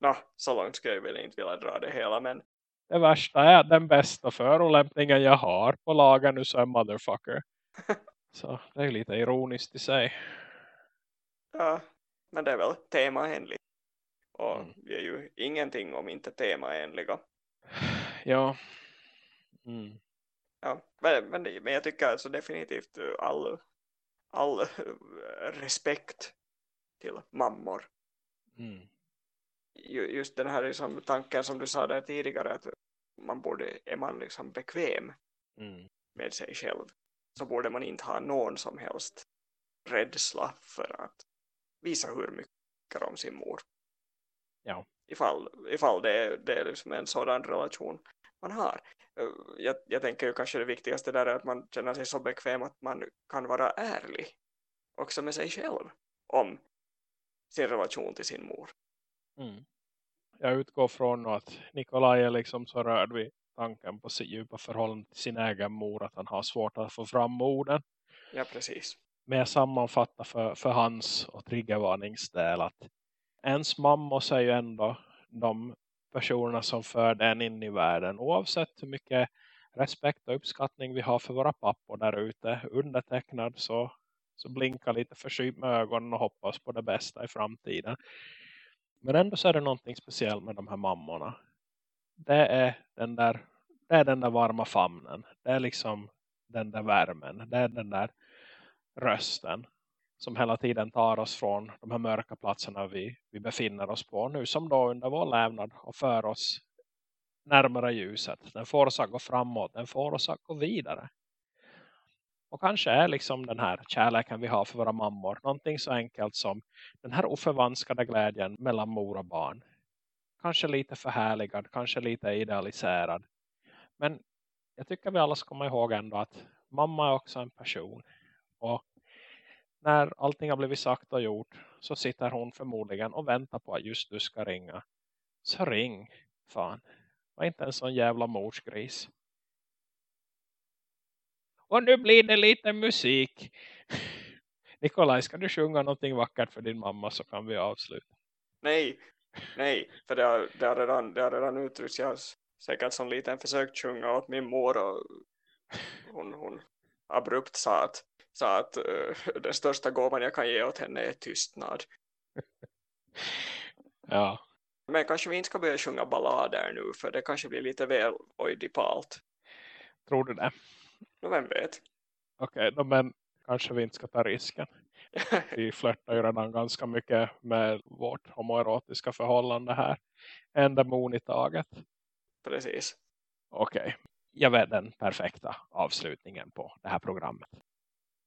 Nå, så långt skulle jag väl inte vilja dra det hela, men Det värsta är den bästa förolämpningen jag har på lagen nu så är motherfucker. *laughs* Så det är lite ironiskt i sig. ja, men det är väl temaenligt. Och Mm. vi är ju ingenting om inte temaenliga. Ja. Mm. Ja, men, men, men jag tycker alltså definitivt uh, all, all uh, respekt till mammor. Mm. Ju- Just den här liksom tanken som du sa där tidigare att man borde, är man liksom bekväm Mm. med sig själv så borde man inte ha någon som helst rädsla för att visa hur mycket om sin mor. Ja. Ifall, ifall det, är, det är liksom en sådan relation man har. Jag, jag tänker ju kanske det viktigaste där är att man känner sig så bekväm att man kan vara ärlig också med sig själv om sin relation till sin mor. Mm. Jag utgår från att Nikolaj är liksom så rörd vid tanken på sitt djupa förhållande till sin egen mor att han har svårt att få fram orden. Ja, precis. Men jag sammanfattar för, för hans och triggervarningsdel att ens mamma är ju ändå de personerna som för den in i världen oavsett hur mycket respekt och uppskattning vi har för våra pappor där ute undertecknad så, så blinka lite försynt med ögonen och hoppas på det bästa i framtiden. Men ändå så är det någonting speciellt med de här mammorna. Det är den där, det är den där varma famnen. Det är liksom den där värmen. Det är den där rösten som hela tiden tar oss från de här mörka platserna vi, vi befinner oss på nu som då under vår lävnad och för oss närmare ljuset. Den får oss att gå framåt, den får oss att gå vidare. Och kanske är liksom den här kärleken vi har för våra mammor någonting så enkelt som den här oförvanskade glädjen mellan mor och barn. Kanske lite förhärligad, kanske lite idealiserad. Men jag tycker vi alla ska komma ihåg ändå att mamma är också en person. Och när allting har blivit sagt och gjort så sitter hon förmodligen och väntar på att just du ska ringa. Så ring, fan. Var inte en sån jävla morsgris. Och nu blir det lite musik. *laughs* Nikolaj, ska du sjunga någonting vackert för din mamma så kan vi avsluta. Nej, nej, för det har, det har redan, det har redan uttryckts. Jag har säkert som liten försökt sjunga åt min mor och hon, hon abrupt sa att, sa att uh, *laughs* den största gåvan jag kan ge åt henne är tystnad. *laughs* ja. Men kanske vi inte ska börja sjunga ballader nu för det kanske blir lite väl oidipalt. Tror du det? *laughs* vem vet? Okej, okay, men kanske vi inte ska ta risken. *laughs* vi flörtar ju redan ganska mycket med vårt homoerotiska förhållande här. En demon i taget. Precis. Okej, okay. jag vet den perfekta avslutningen på det här programmet.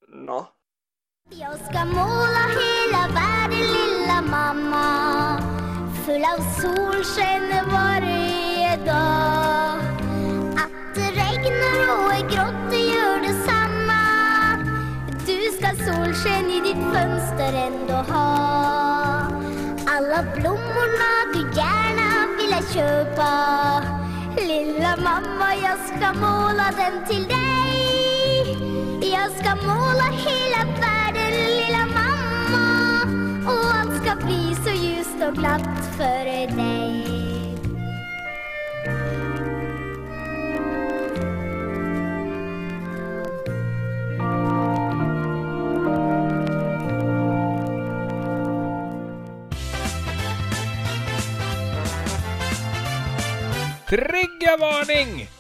Nå. No. Jag ska måla hela världen lilla mamma Full av solsken varje dag Att det regnar och är grått solsken i ditt fönster ändå ha. Alla blommorna du gärna ville köpa. Lilla mamma, jag ska måla den till dig. Jag ska måla hela världen, lilla mamma. Och allt ska bli så ljust och glatt för dig. Triggervarning!